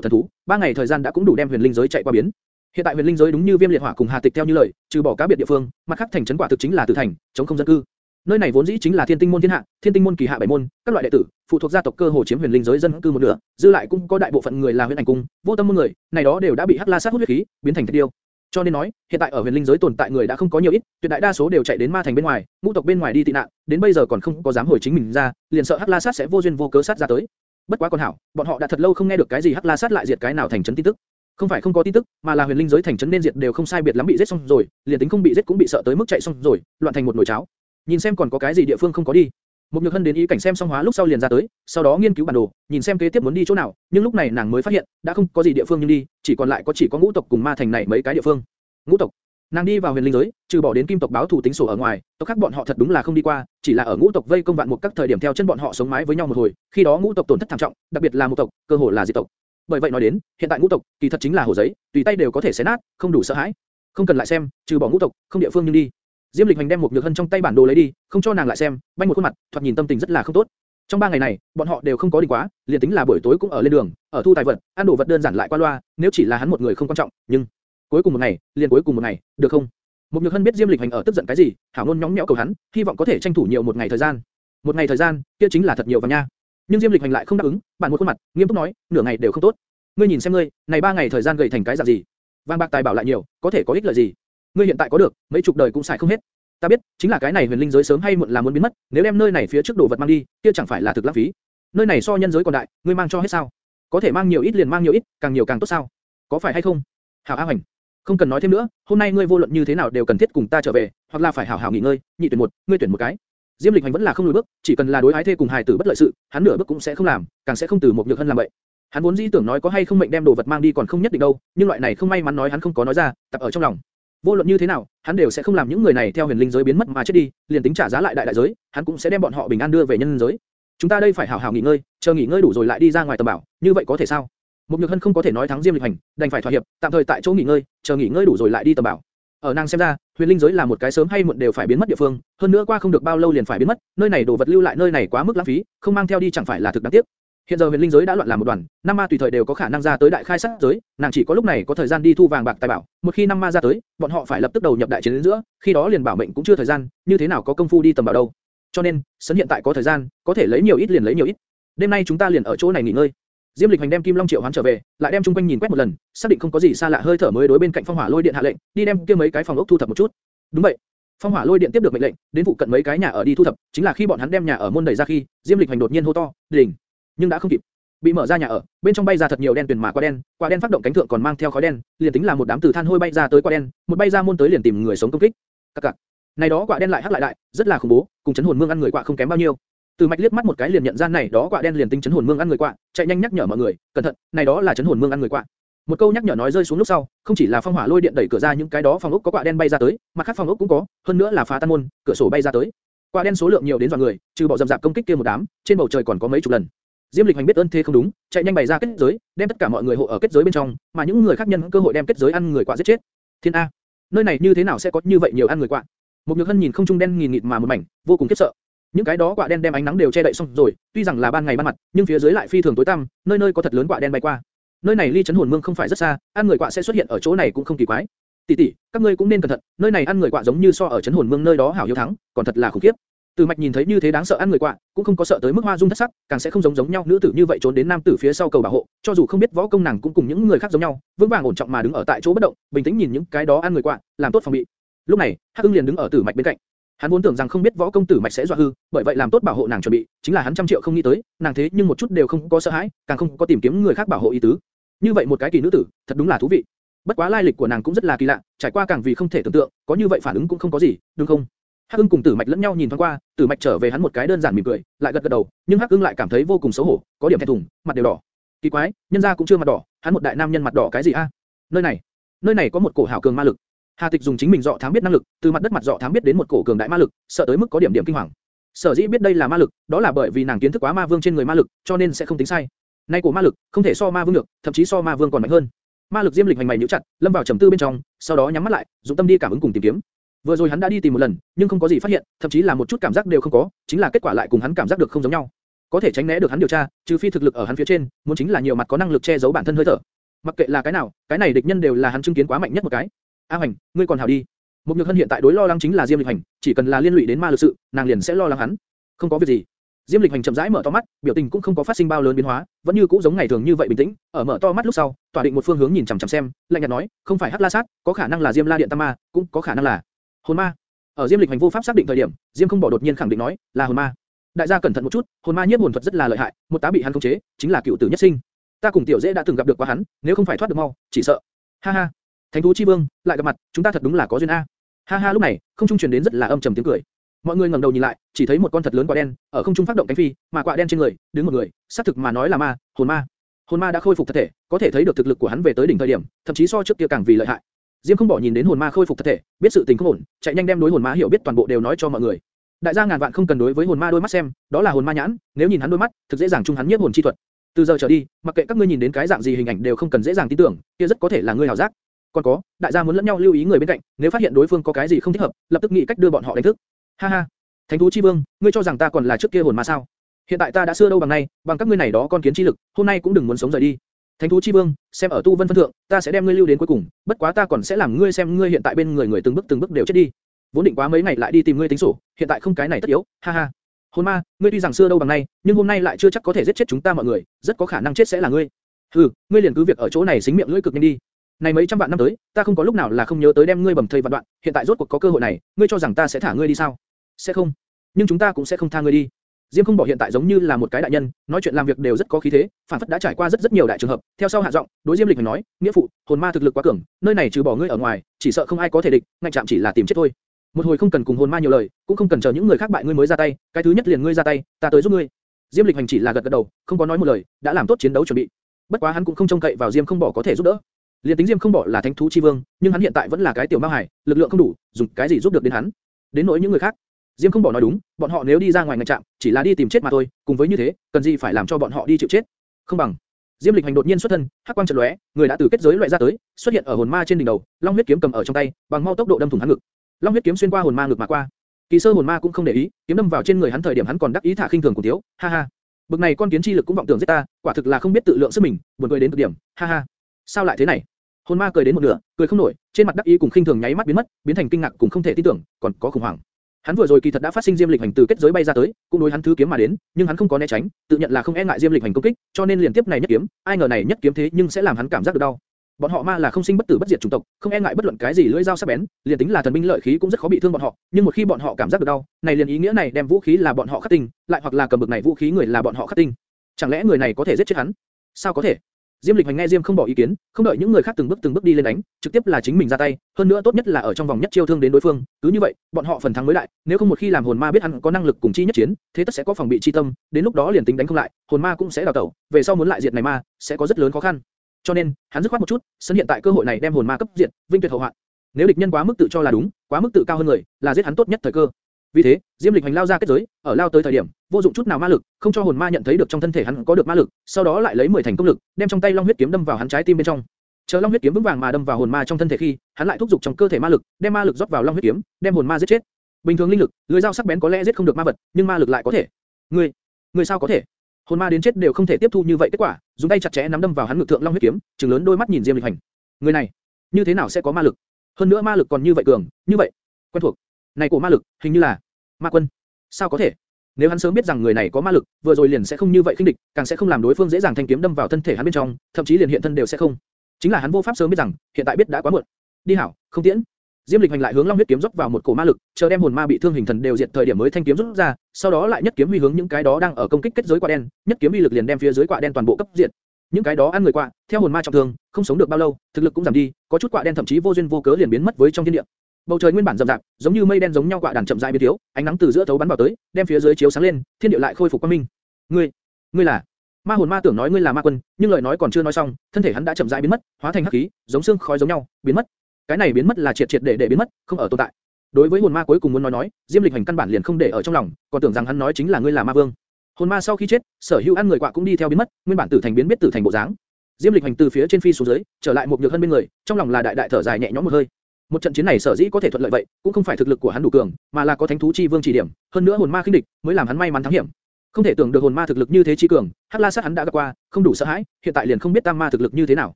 thần thú, 3 ngày thời gian đã cũng đủ đem huyền linh giới chạy qua biến. Hiện tại huyền linh giới đúng như viêm liệt hỏa cùng hà tịch theo như lời, trừ bỏ cá biệt địa phương, mặt khác thành trấn quả thực chính là tử thành, chống không dân cư. Nơi này vốn dĩ chính là thiên tinh môn thiên hạ, thiên tinh môn kỳ hạ bảy môn, các loại đệ tử, phụ thuộc gia tộc cơ hồ chiếm huyền linh giới dân cư một nửa, dư lại cũng có đại bộ phận người là huyền ảnh cung, vô tâm môn người, này đó đều đã bị hắc la sát hút huyết khí, biến thành thạch điêu. Cho nên nói, hiện tại ở huyền linh giới tồn tại người đã không có nhiều ít, tuyệt đại đa số đều chạy đến ma thành bên ngoài, ngũ tộc bên ngoài đi tị nạn, đến bây giờ còn không có dám hồi chính mình ra, liền sợ hắc la sát sẽ vô duyên vô cớ sát ra tới. Bất quá còn hảo, bọn họ đã thật lâu không nghe được cái gì hắc la sát lại diệt cái nào thành trấn tin tức. Không phải không có tin tức, mà là huyền linh giới thành trấn nên diệt đều không sai biệt lắm bị giết xong rồi, liền tính không bị giết cũng bị sợ tới mức chạy xong rồi, loạn thành một nồi cháo. Nhìn xem còn có cái gì địa phương không có đi. Một nhược hân đến ý cảnh xem xong hóa lúc sau liền ra tới, sau đó nghiên cứu bản đồ, nhìn xem kế tiếp muốn đi chỗ nào, nhưng lúc này nàng mới phát hiện, đã không có gì địa phương nhưng đi, chỉ còn lại có chỉ có ngũ tộc cùng ma thành này mấy cái địa phương. Ngũ tộc, nàng đi vào huyền linh giới, trừ bỏ đến kim tộc báo thủ tính sổ ở ngoài, tộc khác bọn họ thật đúng là không đi qua, chỉ là ở ngũ tộc vây công vạn một các thời điểm theo chân bọn họ sống mái với nhau một hồi, khi đó ngũ tộc tổn thất thảm trọng, đặc biệt là một tộc, cơ hồ là diệt tộc. Bởi vậy nói đến, hiện tại ngũ tộc, kỳ thật chính là hồ giấy, tùy tay đều có thể xé nát, không đủ sợ hãi. Không cần lại xem, trừ bỏ ngũ tộc, không địa phương nhưng đi. Diêm Lịch Hành đem một nhược hân trong tay bản đồ lấy đi, không cho nàng lại xem, banh một khuôn mặt, thoạt nhìn tâm tình rất là không tốt. Trong ba ngày này, bọn họ đều không có đi quá, liền tính là buổi tối cũng ở lên đường, ở thu tài vật, ăn đồ vật đơn giản lại qua loa, nếu chỉ là hắn một người không quan trọng, nhưng cuối cùng một ngày, liền cuối cùng một ngày, được không? Một nhược hân biết Diêm Lịch Hành ở tức giận cái gì, hảo ngôn nhõng nhẽo cầu hắn, hy vọng có thể tranh thủ nhiều một ngày thời gian. Một ngày thời gian, kia chính là thật nhiều vàng nha. Nhưng Diêm Lịch Hành lại không đáp ứng, bản một khuôn mặt, nghiêm túc nói, nửa ngày đều không tốt. Ngươi nhìn xem ngươi, này ba ngày thời gian gầy thành cái dạng gì? Vàng bạc tài bảo lại nhiều, có thể có ích lợi gì? Ngươi hiện tại có được, mấy chục đời cũng xài không hết. Ta biết, chính là cái này huyền linh giới sớm hay muộn là muốn biến mất, nếu đem nơi này phía trước đồ vật mang đi, kia chẳng phải là thực lãng phí. Nơi này so nhân giới còn đại, ngươi mang cho hết sao? Có thể mang nhiều ít liền mang nhiều ít, càng nhiều càng tốt sao? Có phải hay không? Hảo A Hoành, không cần nói thêm nữa, hôm nay ngươi vô luận như thế nào đều cần thiết cùng ta trở về, hoặc là phải hảo hảo nghỉ ngơi, nhị tuyển một, ngươi tuyển một cái. Diêm Lịch Hành vẫn là không lùi bước, chỉ cần là đối ái thê cùng hài tử bất lợi sự, hắn nửa bước cũng sẽ không làm, càng sẽ không từ một nhược hân làm vậy. Hắn vốn dĩ tưởng nói có hay không mệnh đem đồ vật mang đi còn không nhất định đâu, nhưng loại này không may mắn nói hắn không có nói ra, tập ở trong lòng. Vô luận như thế nào, hắn đều sẽ không làm những người này theo huyền linh giới biến mất mà chết đi, liền tính trả giá lại đại đại giới, hắn cũng sẽ đem bọn họ bình an đưa về nhân giới. Chúng ta đây phải hảo hảo nghỉ ngơi, chờ nghỉ ngơi đủ rồi lại đi ra ngoài tầm bảo, như vậy có thể sao? Một Nhược Hân không có thể nói thắng Diêm Lịch Hành, đành phải thỏa hiệp, tạm thời tại chỗ nghỉ ngơi, chờ nghỉ ngơi đủ rồi lại đi tầm bảo. Ở nàng xem ra, huyền linh giới là một cái sớm hay muộn đều phải biến mất địa phương, hơn nữa qua không được bao lâu liền phải biến mất, nơi này đồ vật lưu lại nơi này quá mức lãng phí, không mang theo đi chẳng phải là thực đáng tiếc. Hiện giờ huyền linh giới đã loạn làm một đoàn, năm ma tùy thời đều có khả năng ra tới đại khai sát giới, nàng chỉ có lúc này có thời gian đi thu vàng bạc tài bảo, một khi năm ma ra tới, bọn họ phải lập tức đầu nhập đại chiến đến giữa, khi đó liền bảo mệnh cũng chưa thời gian, như thế nào có công phu đi tầm bảo đâu. Cho nên, sấn hiện tại có thời gian, có thể lấy nhiều ít liền lấy nhiều ít. Đêm nay chúng ta liền ở chỗ này nghỉ ngơi. Diêm Lịch Hành đem Kim Long Triệu hoán trở về, lại đem trung quanh nhìn quét một lần, xác định không có gì xa lạ hơi thở mới đối bên cạnh Phong Hỏa Lôi Điện hạ lệnh, đi đem kia mấy cái phòng ốc thu thập một chút. Đúng vậy. Phong Hỏa Lôi Điện tiếp được mệnh lệnh, đến vụ cận mấy cái nhà ở đi thu thập, chính là khi bọn hắn đem nhà ở môn đẩy ra khi, Diêm Lịch Hành đột nhiên hô to, "Đỉnh!" Nhưng đã không kịp. Bị mở ra nhà ở, bên trong bay ra thật nhiều đen tuyền mà qua đen, quả đen phát động cánh thượng còn mang theo khói đen, liền tính là một đám tử than hôi bay ra tới quả đen, một bay ra môn tới liền tìm người sống công kích. Các cặc. Này đó quả đen lại hắc lại đại, rất là khủng bố, cùng chấn hồn mương ăn người quạ không kém bao nhiêu. Từ mạch liếc mắt một cái liền nhận ra này đó quạ đen liền tinh chấn hồn mương ăn người quạ, chạy nhanh nhắc nhở mọi người, cẩn thận, này đó là chấn hồn mương ăn người quạ. Một câu nhắc nhở nói rơi xuống lúc sau, không chỉ là phong hỏa lôi điện đẩy cửa ra những cái đó phòng ốc có quạ đen bay ra tới, mà khác phòng ốc cũng có, hơn nữa là phá tan môn, cửa sổ bay ra tới. Quả đen số lượng nhiều đến dọa người, trừ bỏ dầm dạp công kích kia một đám, trên bầu trời còn có mấy chục lần. Diêm Lịch Hành biết ơn thế không đúng, chạy nhanh bày ra kết giới, đem tất cả mọi người hộ ở kết giới bên trong, mà những người khác nhân cơ hội đem kết giới ăn người quạ giết chết. Thiên a, nơi này như thế nào sẽ có như vậy nhiều ăn người quạ? Một Nhược Hân nhìn không trung đen nghìn nghịt mà một mảnh, vô cùng khiếp sợ. Những cái đó quả đen đem ánh nắng đều che đậy xong rồi, tuy rằng là ban ngày ban mặt, nhưng phía dưới lại phi thường tối tăm, nơi nơi có thật lớn quả đen bay qua. Nơi này ly chấn hồn mương không phải rất xa, ăn người quạ sẽ xuất hiện ở chỗ này cũng không kỳ quái. Tỷ tỷ, các ngươi cũng nên cẩn thận, nơi này ăn người quạ giống như so ở chấn hồn mương nơi đó hảo hiếu thắng, còn thật là khủng khiếp. Từ Mạch nhìn thấy như thế đáng sợ ăn người quạ, cũng không có sợ tới mức hoa dung thất sắc, càng sẽ không giống giống nhau nữ tử như vậy trốn đến nam tử phía sau cầu bảo hộ, cho dù không biết võ công nàng cũng cùng những người khác giống nhau, vững vàng ổn trọng mà đứng ở tại chỗ bất động, bình tĩnh nhìn những cái đó ăn người quạ, làm tốt phòng bị. Lúc này, Hắc Ưng liền đứng ở Tử Mạch bên cạnh. Hắn vốn tưởng rằng không biết võ công Tử Mạch sẽ dọa hư, bởi vậy làm tốt bảo hộ nàng chuẩn bị, chính là hắn trăm triệu không nghĩ tới, nàng thế nhưng một chút đều không có sợ hãi, càng không có tìm kiếm người khác bảo hộ ý tứ. Như vậy một cái kỳ nữ tử, thật đúng là thú vị. Bất quá lai lịch của nàng cũng rất là kỳ lạ, trải qua càng vì không thể tưởng tượng, có như vậy phản ứng cũng không có gì, đúng không? Hắc Ưng cùng Tử Mạch lẫn nhau nhìn thoáng qua, Tử Mạch trở về hắn một cái đơn giản mỉm cười, lại gật gật đầu, nhưng Hắc Ưng lại cảm thấy vô cùng xấu hổ, có điểm thẹn thùng, mặt đều đỏ. Kỳ quái, nhân gia cũng chưa mặt đỏ, hắn một đại nam nhân mặt đỏ cái gì a? Nơi này, nơi này có một cổ hảo cường ma lực. Hà Tịch dùng chính mình dọ thám biết năng lực, từ mặt đất mặt dọ thám biết đến một cổ cường đại ma lực, sợ tới mức có điểm điểm kinh hoàng. Sở dĩ biết đây là ma lực, đó là bởi vì nàng kiến thức quá ma vương trên người ma lực, cho nên sẽ không tính sai. Nay cổ ma lực, không thể so ma vương được, thậm chí so ma vương còn mạnh hơn. Ma lực diêm lịch hành mày nhíu chặt, lâm vào trầm tư bên trong, sau đó nhắm mắt lại, dụng tâm đi cảm ứng cùng tìm kiếm. Vừa rồi hắn đã đi tìm một lần, nhưng không có gì phát hiện, thậm chí là một chút cảm giác đều không có, chính là kết quả lại cùng hắn cảm giác được không giống nhau. Có thể tránh né được hắn điều tra, trừ phi thực lực ở hắn phía trên, muốn chính là nhiều mặt có năng lực che giấu bản thân hơi thở. Mặc kệ là cái nào, cái này địch nhân đều là hắn chứng kiến quá mạnh nhất một cái. A Hoành, ngươi còn hảo đi. Một nhược hân hiện tại đối lo lắng chính là Diêm Lịch Hành, chỉ cần là liên lụy đến ma lực sự, nàng liền sẽ lo lắng hắn. Không có việc gì. Diêm Lịch Hành chậm rãi mở to mắt, biểu tình cũng không có phát sinh bao lớn biến hóa, vẫn như cũ giống ngày thường như vậy bình tĩnh. Ở mở to mắt lúc sau, tỏa định một phương hướng nhìn chằm chằm xem, lạnh nhạt nói, không phải Hắc La Sát, có khả năng là Diêm La Điện Tam Ma, cũng có khả năng là hồn ma. Ở Diêm Lịch Hành vô pháp xác định thời điểm, Diêm không bỏ đột nhiên khẳng định nói, là hồn ma. Đại gia cẩn thận một chút, hồn ma nhiếp hồn thuật rất là lợi hại, một tá bị hắn khống chế, chính là cựu tử nhất sinh. Ta cùng tiểu dễ đã từng gặp được qua hắn, nếu không phải thoát được mau, chỉ sợ. Ha ha. Thánh thú chi vương, lại gặp mặt, chúng ta thật đúng là có duyên a. Ha ha lúc này, không trung truyền đến rất là âm trầm tiếng cười. Mọi người ngẩng đầu nhìn lại, chỉ thấy một con thật lớn quạ đen ở không trung phát động cánh phi, mà quạ đen trên người đứng một người, xác thực mà nói là ma, hồn ma. Hồn ma đã khôi phục thật thể, có thể thấy được thực lực của hắn về tới đỉnh thời điểm, thậm chí so trước kia càng vì lợi hại. Diêm không bỏ nhìn đến hồn ma khôi phục thật thể, biết sự tình không ổn, chạy nhanh đem đối hồn ma hiểu biết toàn bộ đều nói cho mọi người. Đại gia ngàn vạn không cần đối với hồn ma đôi mắt xem, đó là hồn ma nhãn, nếu nhìn hắn đôi mắt, thực dễ dàng trung hắn nhiếp hồn chi thuật. Từ giờ trở đi, mặc kệ các ngươi nhìn đến cái dạng gì hình ảnh đều không cần dễ dàng tin tưởng, kia rất có thể là ngươi hảo giác. Còn có, đại gia muốn lẫn nhau lưu ý người bên cạnh, nếu phát hiện đối phương có cái gì không thích hợp, lập tức nghĩ cách đưa bọn họ đánh thức. Ha ha, Thánh thú chi vương, ngươi cho rằng ta còn là trước kia hồn ma sao? Hiện tại ta đã xưa đâu bằng nay, bằng các ngươi này đó con kiến chi lực, hôm nay cũng đừng muốn sống rời đi. Thánh thú chi vương, xem ở tu vân phân thượng, ta sẽ đem ngươi lưu đến cuối cùng, bất quá ta còn sẽ làm ngươi xem ngươi hiện tại bên người người từng bước từng bước đều chết đi. Vốn định quá mấy ngày lại đi tìm ngươi tính sổ, hiện tại không cái này tất yếu, ha ha. Hồn ma, ngươi tuy rằng xưa đâu bằng nay, nhưng hôm nay lại chưa chắc có thể giết chết chúng ta mọi người, rất có khả năng chết sẽ là ngươi. Hừ, ngươi liền cứ việc ở chỗ này xính miệng lưỡi cực nhanh đi. Này mấy trăm vạn năm tới, ta không có lúc nào là không nhớ tới đem ngươi bầm thây vạn đoạn, hiện tại rốt cuộc có cơ hội này, ngươi cho rằng ta sẽ thả ngươi đi sao? Sẽ không. Nhưng chúng ta cũng sẽ không tha ngươi đi. Diêm không bỏ hiện tại giống như là một cái đại nhân, nói chuyện làm việc đều rất có khí thế, phản phất đã trải qua rất rất nhiều đại trường hợp. Theo sau hạ giọng, đối Diêm Lịch nói, nghĩa phụ, hồn ma thực lực quá cường, nơi này trừ bỏ ngươi ở ngoài, chỉ sợ không ai có thể địch, ngạnh chạm chỉ là tìm chết thôi. Một hồi không cần cùng hồn ma nhiều lời, cũng không cần chờ những người khác bại ngươi mới ra tay, cái thứ nhất liền ngươi ra tay, ta tới giúp ngươi. Diêm Lịch hành chỉ là gật gật đầu, không có nói một lời, đã làm tốt chiến đấu chuẩn bị. Bất quá hắn cũng không trông cậy vào Diêm không bỏ có thể giúp đỡ. Liên tính Diêm không bỏ là thánh thú chi vương, nhưng hắn hiện tại vẫn là cái tiểu ma hải, lực lượng không đủ, dùng cái gì giúp được đến hắn? Đến nỗi những người khác, Diêm không bỏ nói đúng, bọn họ nếu đi ra ngoài ngành trạm, chỉ là đi tìm chết mà thôi, cùng với như thế, cần gì phải làm cho bọn họ đi chịu chết? Không bằng. Diêm Lịch hành đột nhiên xuất thân, hắc quang chợt lóe, người đã từ kết giới loại ra tới, xuất hiện ở hồn ma trên đỉnh đầu, long huyết kiếm cầm ở trong tay, bằng mau tốc độ đâm thủng hắn ngực. Long huyết kiếm xuyên qua hồn ma ngực mà qua. Kỳ sơ hồn ma cũng không để ý, kiếm đâm vào trên người hắn thời điểm hắn còn đắc ý thả khinh thường của thiếu, ha ha. Bực này con kiến chi lực cũng vọng tưởng giết ta, quả thực là không biết tự lượng sức mình, buồn cười đến cực điểm, ha ha. Sao lại thế này? Hồn ma cười đến một nửa, cười không nổi, trên mặt đắc ý cùng khinh thường nháy mắt biến mất, biến thành kinh ngạc cùng không thể tin tưởng, còn có khủng hoảng. Hắn vừa rồi kỳ thật đã phát sinh diêm lịch hành từ kết giới bay ra tới, cũng đối hắn thứ kiếm mà đến, nhưng hắn không có né tránh, tự nhận là không e ngại diêm lịch hành công kích, cho nên liền tiếp này nhất kiếm, ai ngờ này nhất kiếm thế nhưng sẽ làm hắn cảm giác được đau. Bọn họ ma là không sinh bất tử bất diệt chủng tộc, không e ngại bất luận cái gì lưỡi dao sắc bén, liền tính là thần binh lợi khí cũng rất khó bị thương bọn họ, nhưng một khi bọn họ cảm giác được đau, này liền ý nghĩa này đem vũ khí là bọn họ khắc tinh, lại hoặc là cầm bực này vũ khí người là bọn họ khắc tinh. Chẳng lẽ người này có thể giết chết hắn? Sao có thể? Diêm Lịch Hành nghe Diêm không bỏ ý kiến, không đợi những người khác từng bước từng bước đi lên đánh, trực tiếp là chính mình ra tay, hơn nữa tốt nhất là ở trong vòng nhất chiêu thương đến đối phương, cứ như vậy, bọn họ phần thắng mới lại. nếu không một khi làm hồn ma biết hắn có năng lực cùng chi nhất chiến, thế tất sẽ có phòng bị chi tâm, đến lúc đó liền tính đánh không lại, hồn ma cũng sẽ đào tẩu, về sau muốn lại diệt này ma, sẽ có rất lớn khó khăn. Cho nên, hắn dứt khoát một chút, sân hiện tại cơ hội này đem hồn ma cấp diệt, vinh tuyệt hậu hoạn. Nếu địch nhân quá mức tự cho là đúng, quá mức tự cao hơn người, là giết hắn tốt nhất thời cơ. Vì thế, Diêm Lịch Hành lao ra kết giới, ở lao tới thời điểm, vô dụng chút nào ma lực, không cho hồn ma nhận thấy được trong thân thể hắn có được ma lực, sau đó lại lấy 10 thành công lực, đem trong tay Long huyết kiếm đâm vào hắn trái tim bên trong. Chờ Long huyết kiếm vững vàng mà đâm vào hồn ma trong thân thể khi, hắn lại thúc giục trong cơ thể ma lực, đem ma lực rót vào Long huyết kiếm, đem hồn ma giết chết. Bình thường linh lực, lưỡi dao sắc bén có lẽ giết không được ma vật, nhưng ma lực lại có thể. Ngươi, ngươi sao có thể? Hồn ma đến chết đều không thể tiếp thu như vậy kết quả, dùng tay chặt chẽ nắm đâm vào hắn ngực thượng Long huyết kiếm, trừng lớn đôi mắt nhìn Diêm Lịch Hành. Người này, như thế nào sẽ có ma lực? Hơn nữa ma lực còn như vậy cường, như vậy quen thuộc. Này cổ ma lực, hình như là ma quân. Sao có thể? Nếu hắn sớm biết rằng người này có ma lực, vừa rồi liền sẽ không như vậy khinh địch, càng sẽ không làm đối phương dễ dàng thanh kiếm đâm vào thân thể hắn bên trong, thậm chí liền hiện thân đều sẽ không. Chính là hắn vô pháp sớm biết rằng, hiện tại biết đã quá muộn. Đi hảo, không tiễn. Diêm Lịch hành lại hướng Long huyết kiếm rót vào một cổ ma lực, chờ đem hồn ma bị thương hình thần đều diệt thời điểm mới thanh kiếm rút ra, sau đó lại nhất kiếm huy hướng những cái đó đang ở công kích kết giới quạ đen, nhất kiếm uy lực liền đem phía dưới quạ đen toàn bộ cấp diệt. Những cái đó ăn người quạ, theo hồn ma trọng thương, không sống được bao lâu, thực lực cũng giảm đi, có chút quạ đen thậm chí vô duyên vô cớ liền biến mất với trong thiên địa. Bầu trời nguyên bản rậm rạp, giống như mây đen giống nhau quạ đàn chậm rãi biến thiếu, ánh nắng từ giữa thấu bắn vào tới, đem phía dưới chiếu sáng lên, thiên địa lại khôi phục quang minh. Ngươi, ngươi là? Ma hồn ma tưởng nói ngươi là ma quân, nhưng lời nói còn chưa nói xong, thân thể hắn đã chậm rãi biến mất, hóa thành hắc khí, giống xương khói giống nhau, biến mất. Cái này biến mất là triệt triệt để để biến mất, không ở tồn tại. Đối với hồn ma cuối cùng muốn nói nói, Diêm Lịch Hành căn bản liền không để ở trong lòng, còn tưởng rằng hắn nói chính là ngươi là ma vương. Hồn ma sau khi chết, sở hữu ăn người quạ cũng đi theo biến mất, nguyên bản tử thành biến biết tử thành bộ dáng. Diêm Lịch Hành từ phía trên phi xuống dưới, trở lại một nhược hân bên người, trong lòng là đại đại thở dài nhẹ nhõm một hơi. Một trận chiến này sở dĩ có thể thuận lợi vậy, cũng không phải thực lực của hắn đủ cường, mà là có thánh thú chi vương chỉ điểm, hơn nữa hồn ma khinh địch, mới làm hắn may mắn thắng hiểm. Không thể tưởng được hồn ma thực lực như thế chi cường, Hắc La sát hắn đã gặp qua, không đủ sợ hãi, hiện tại liền không biết tam ma thực lực như thế nào.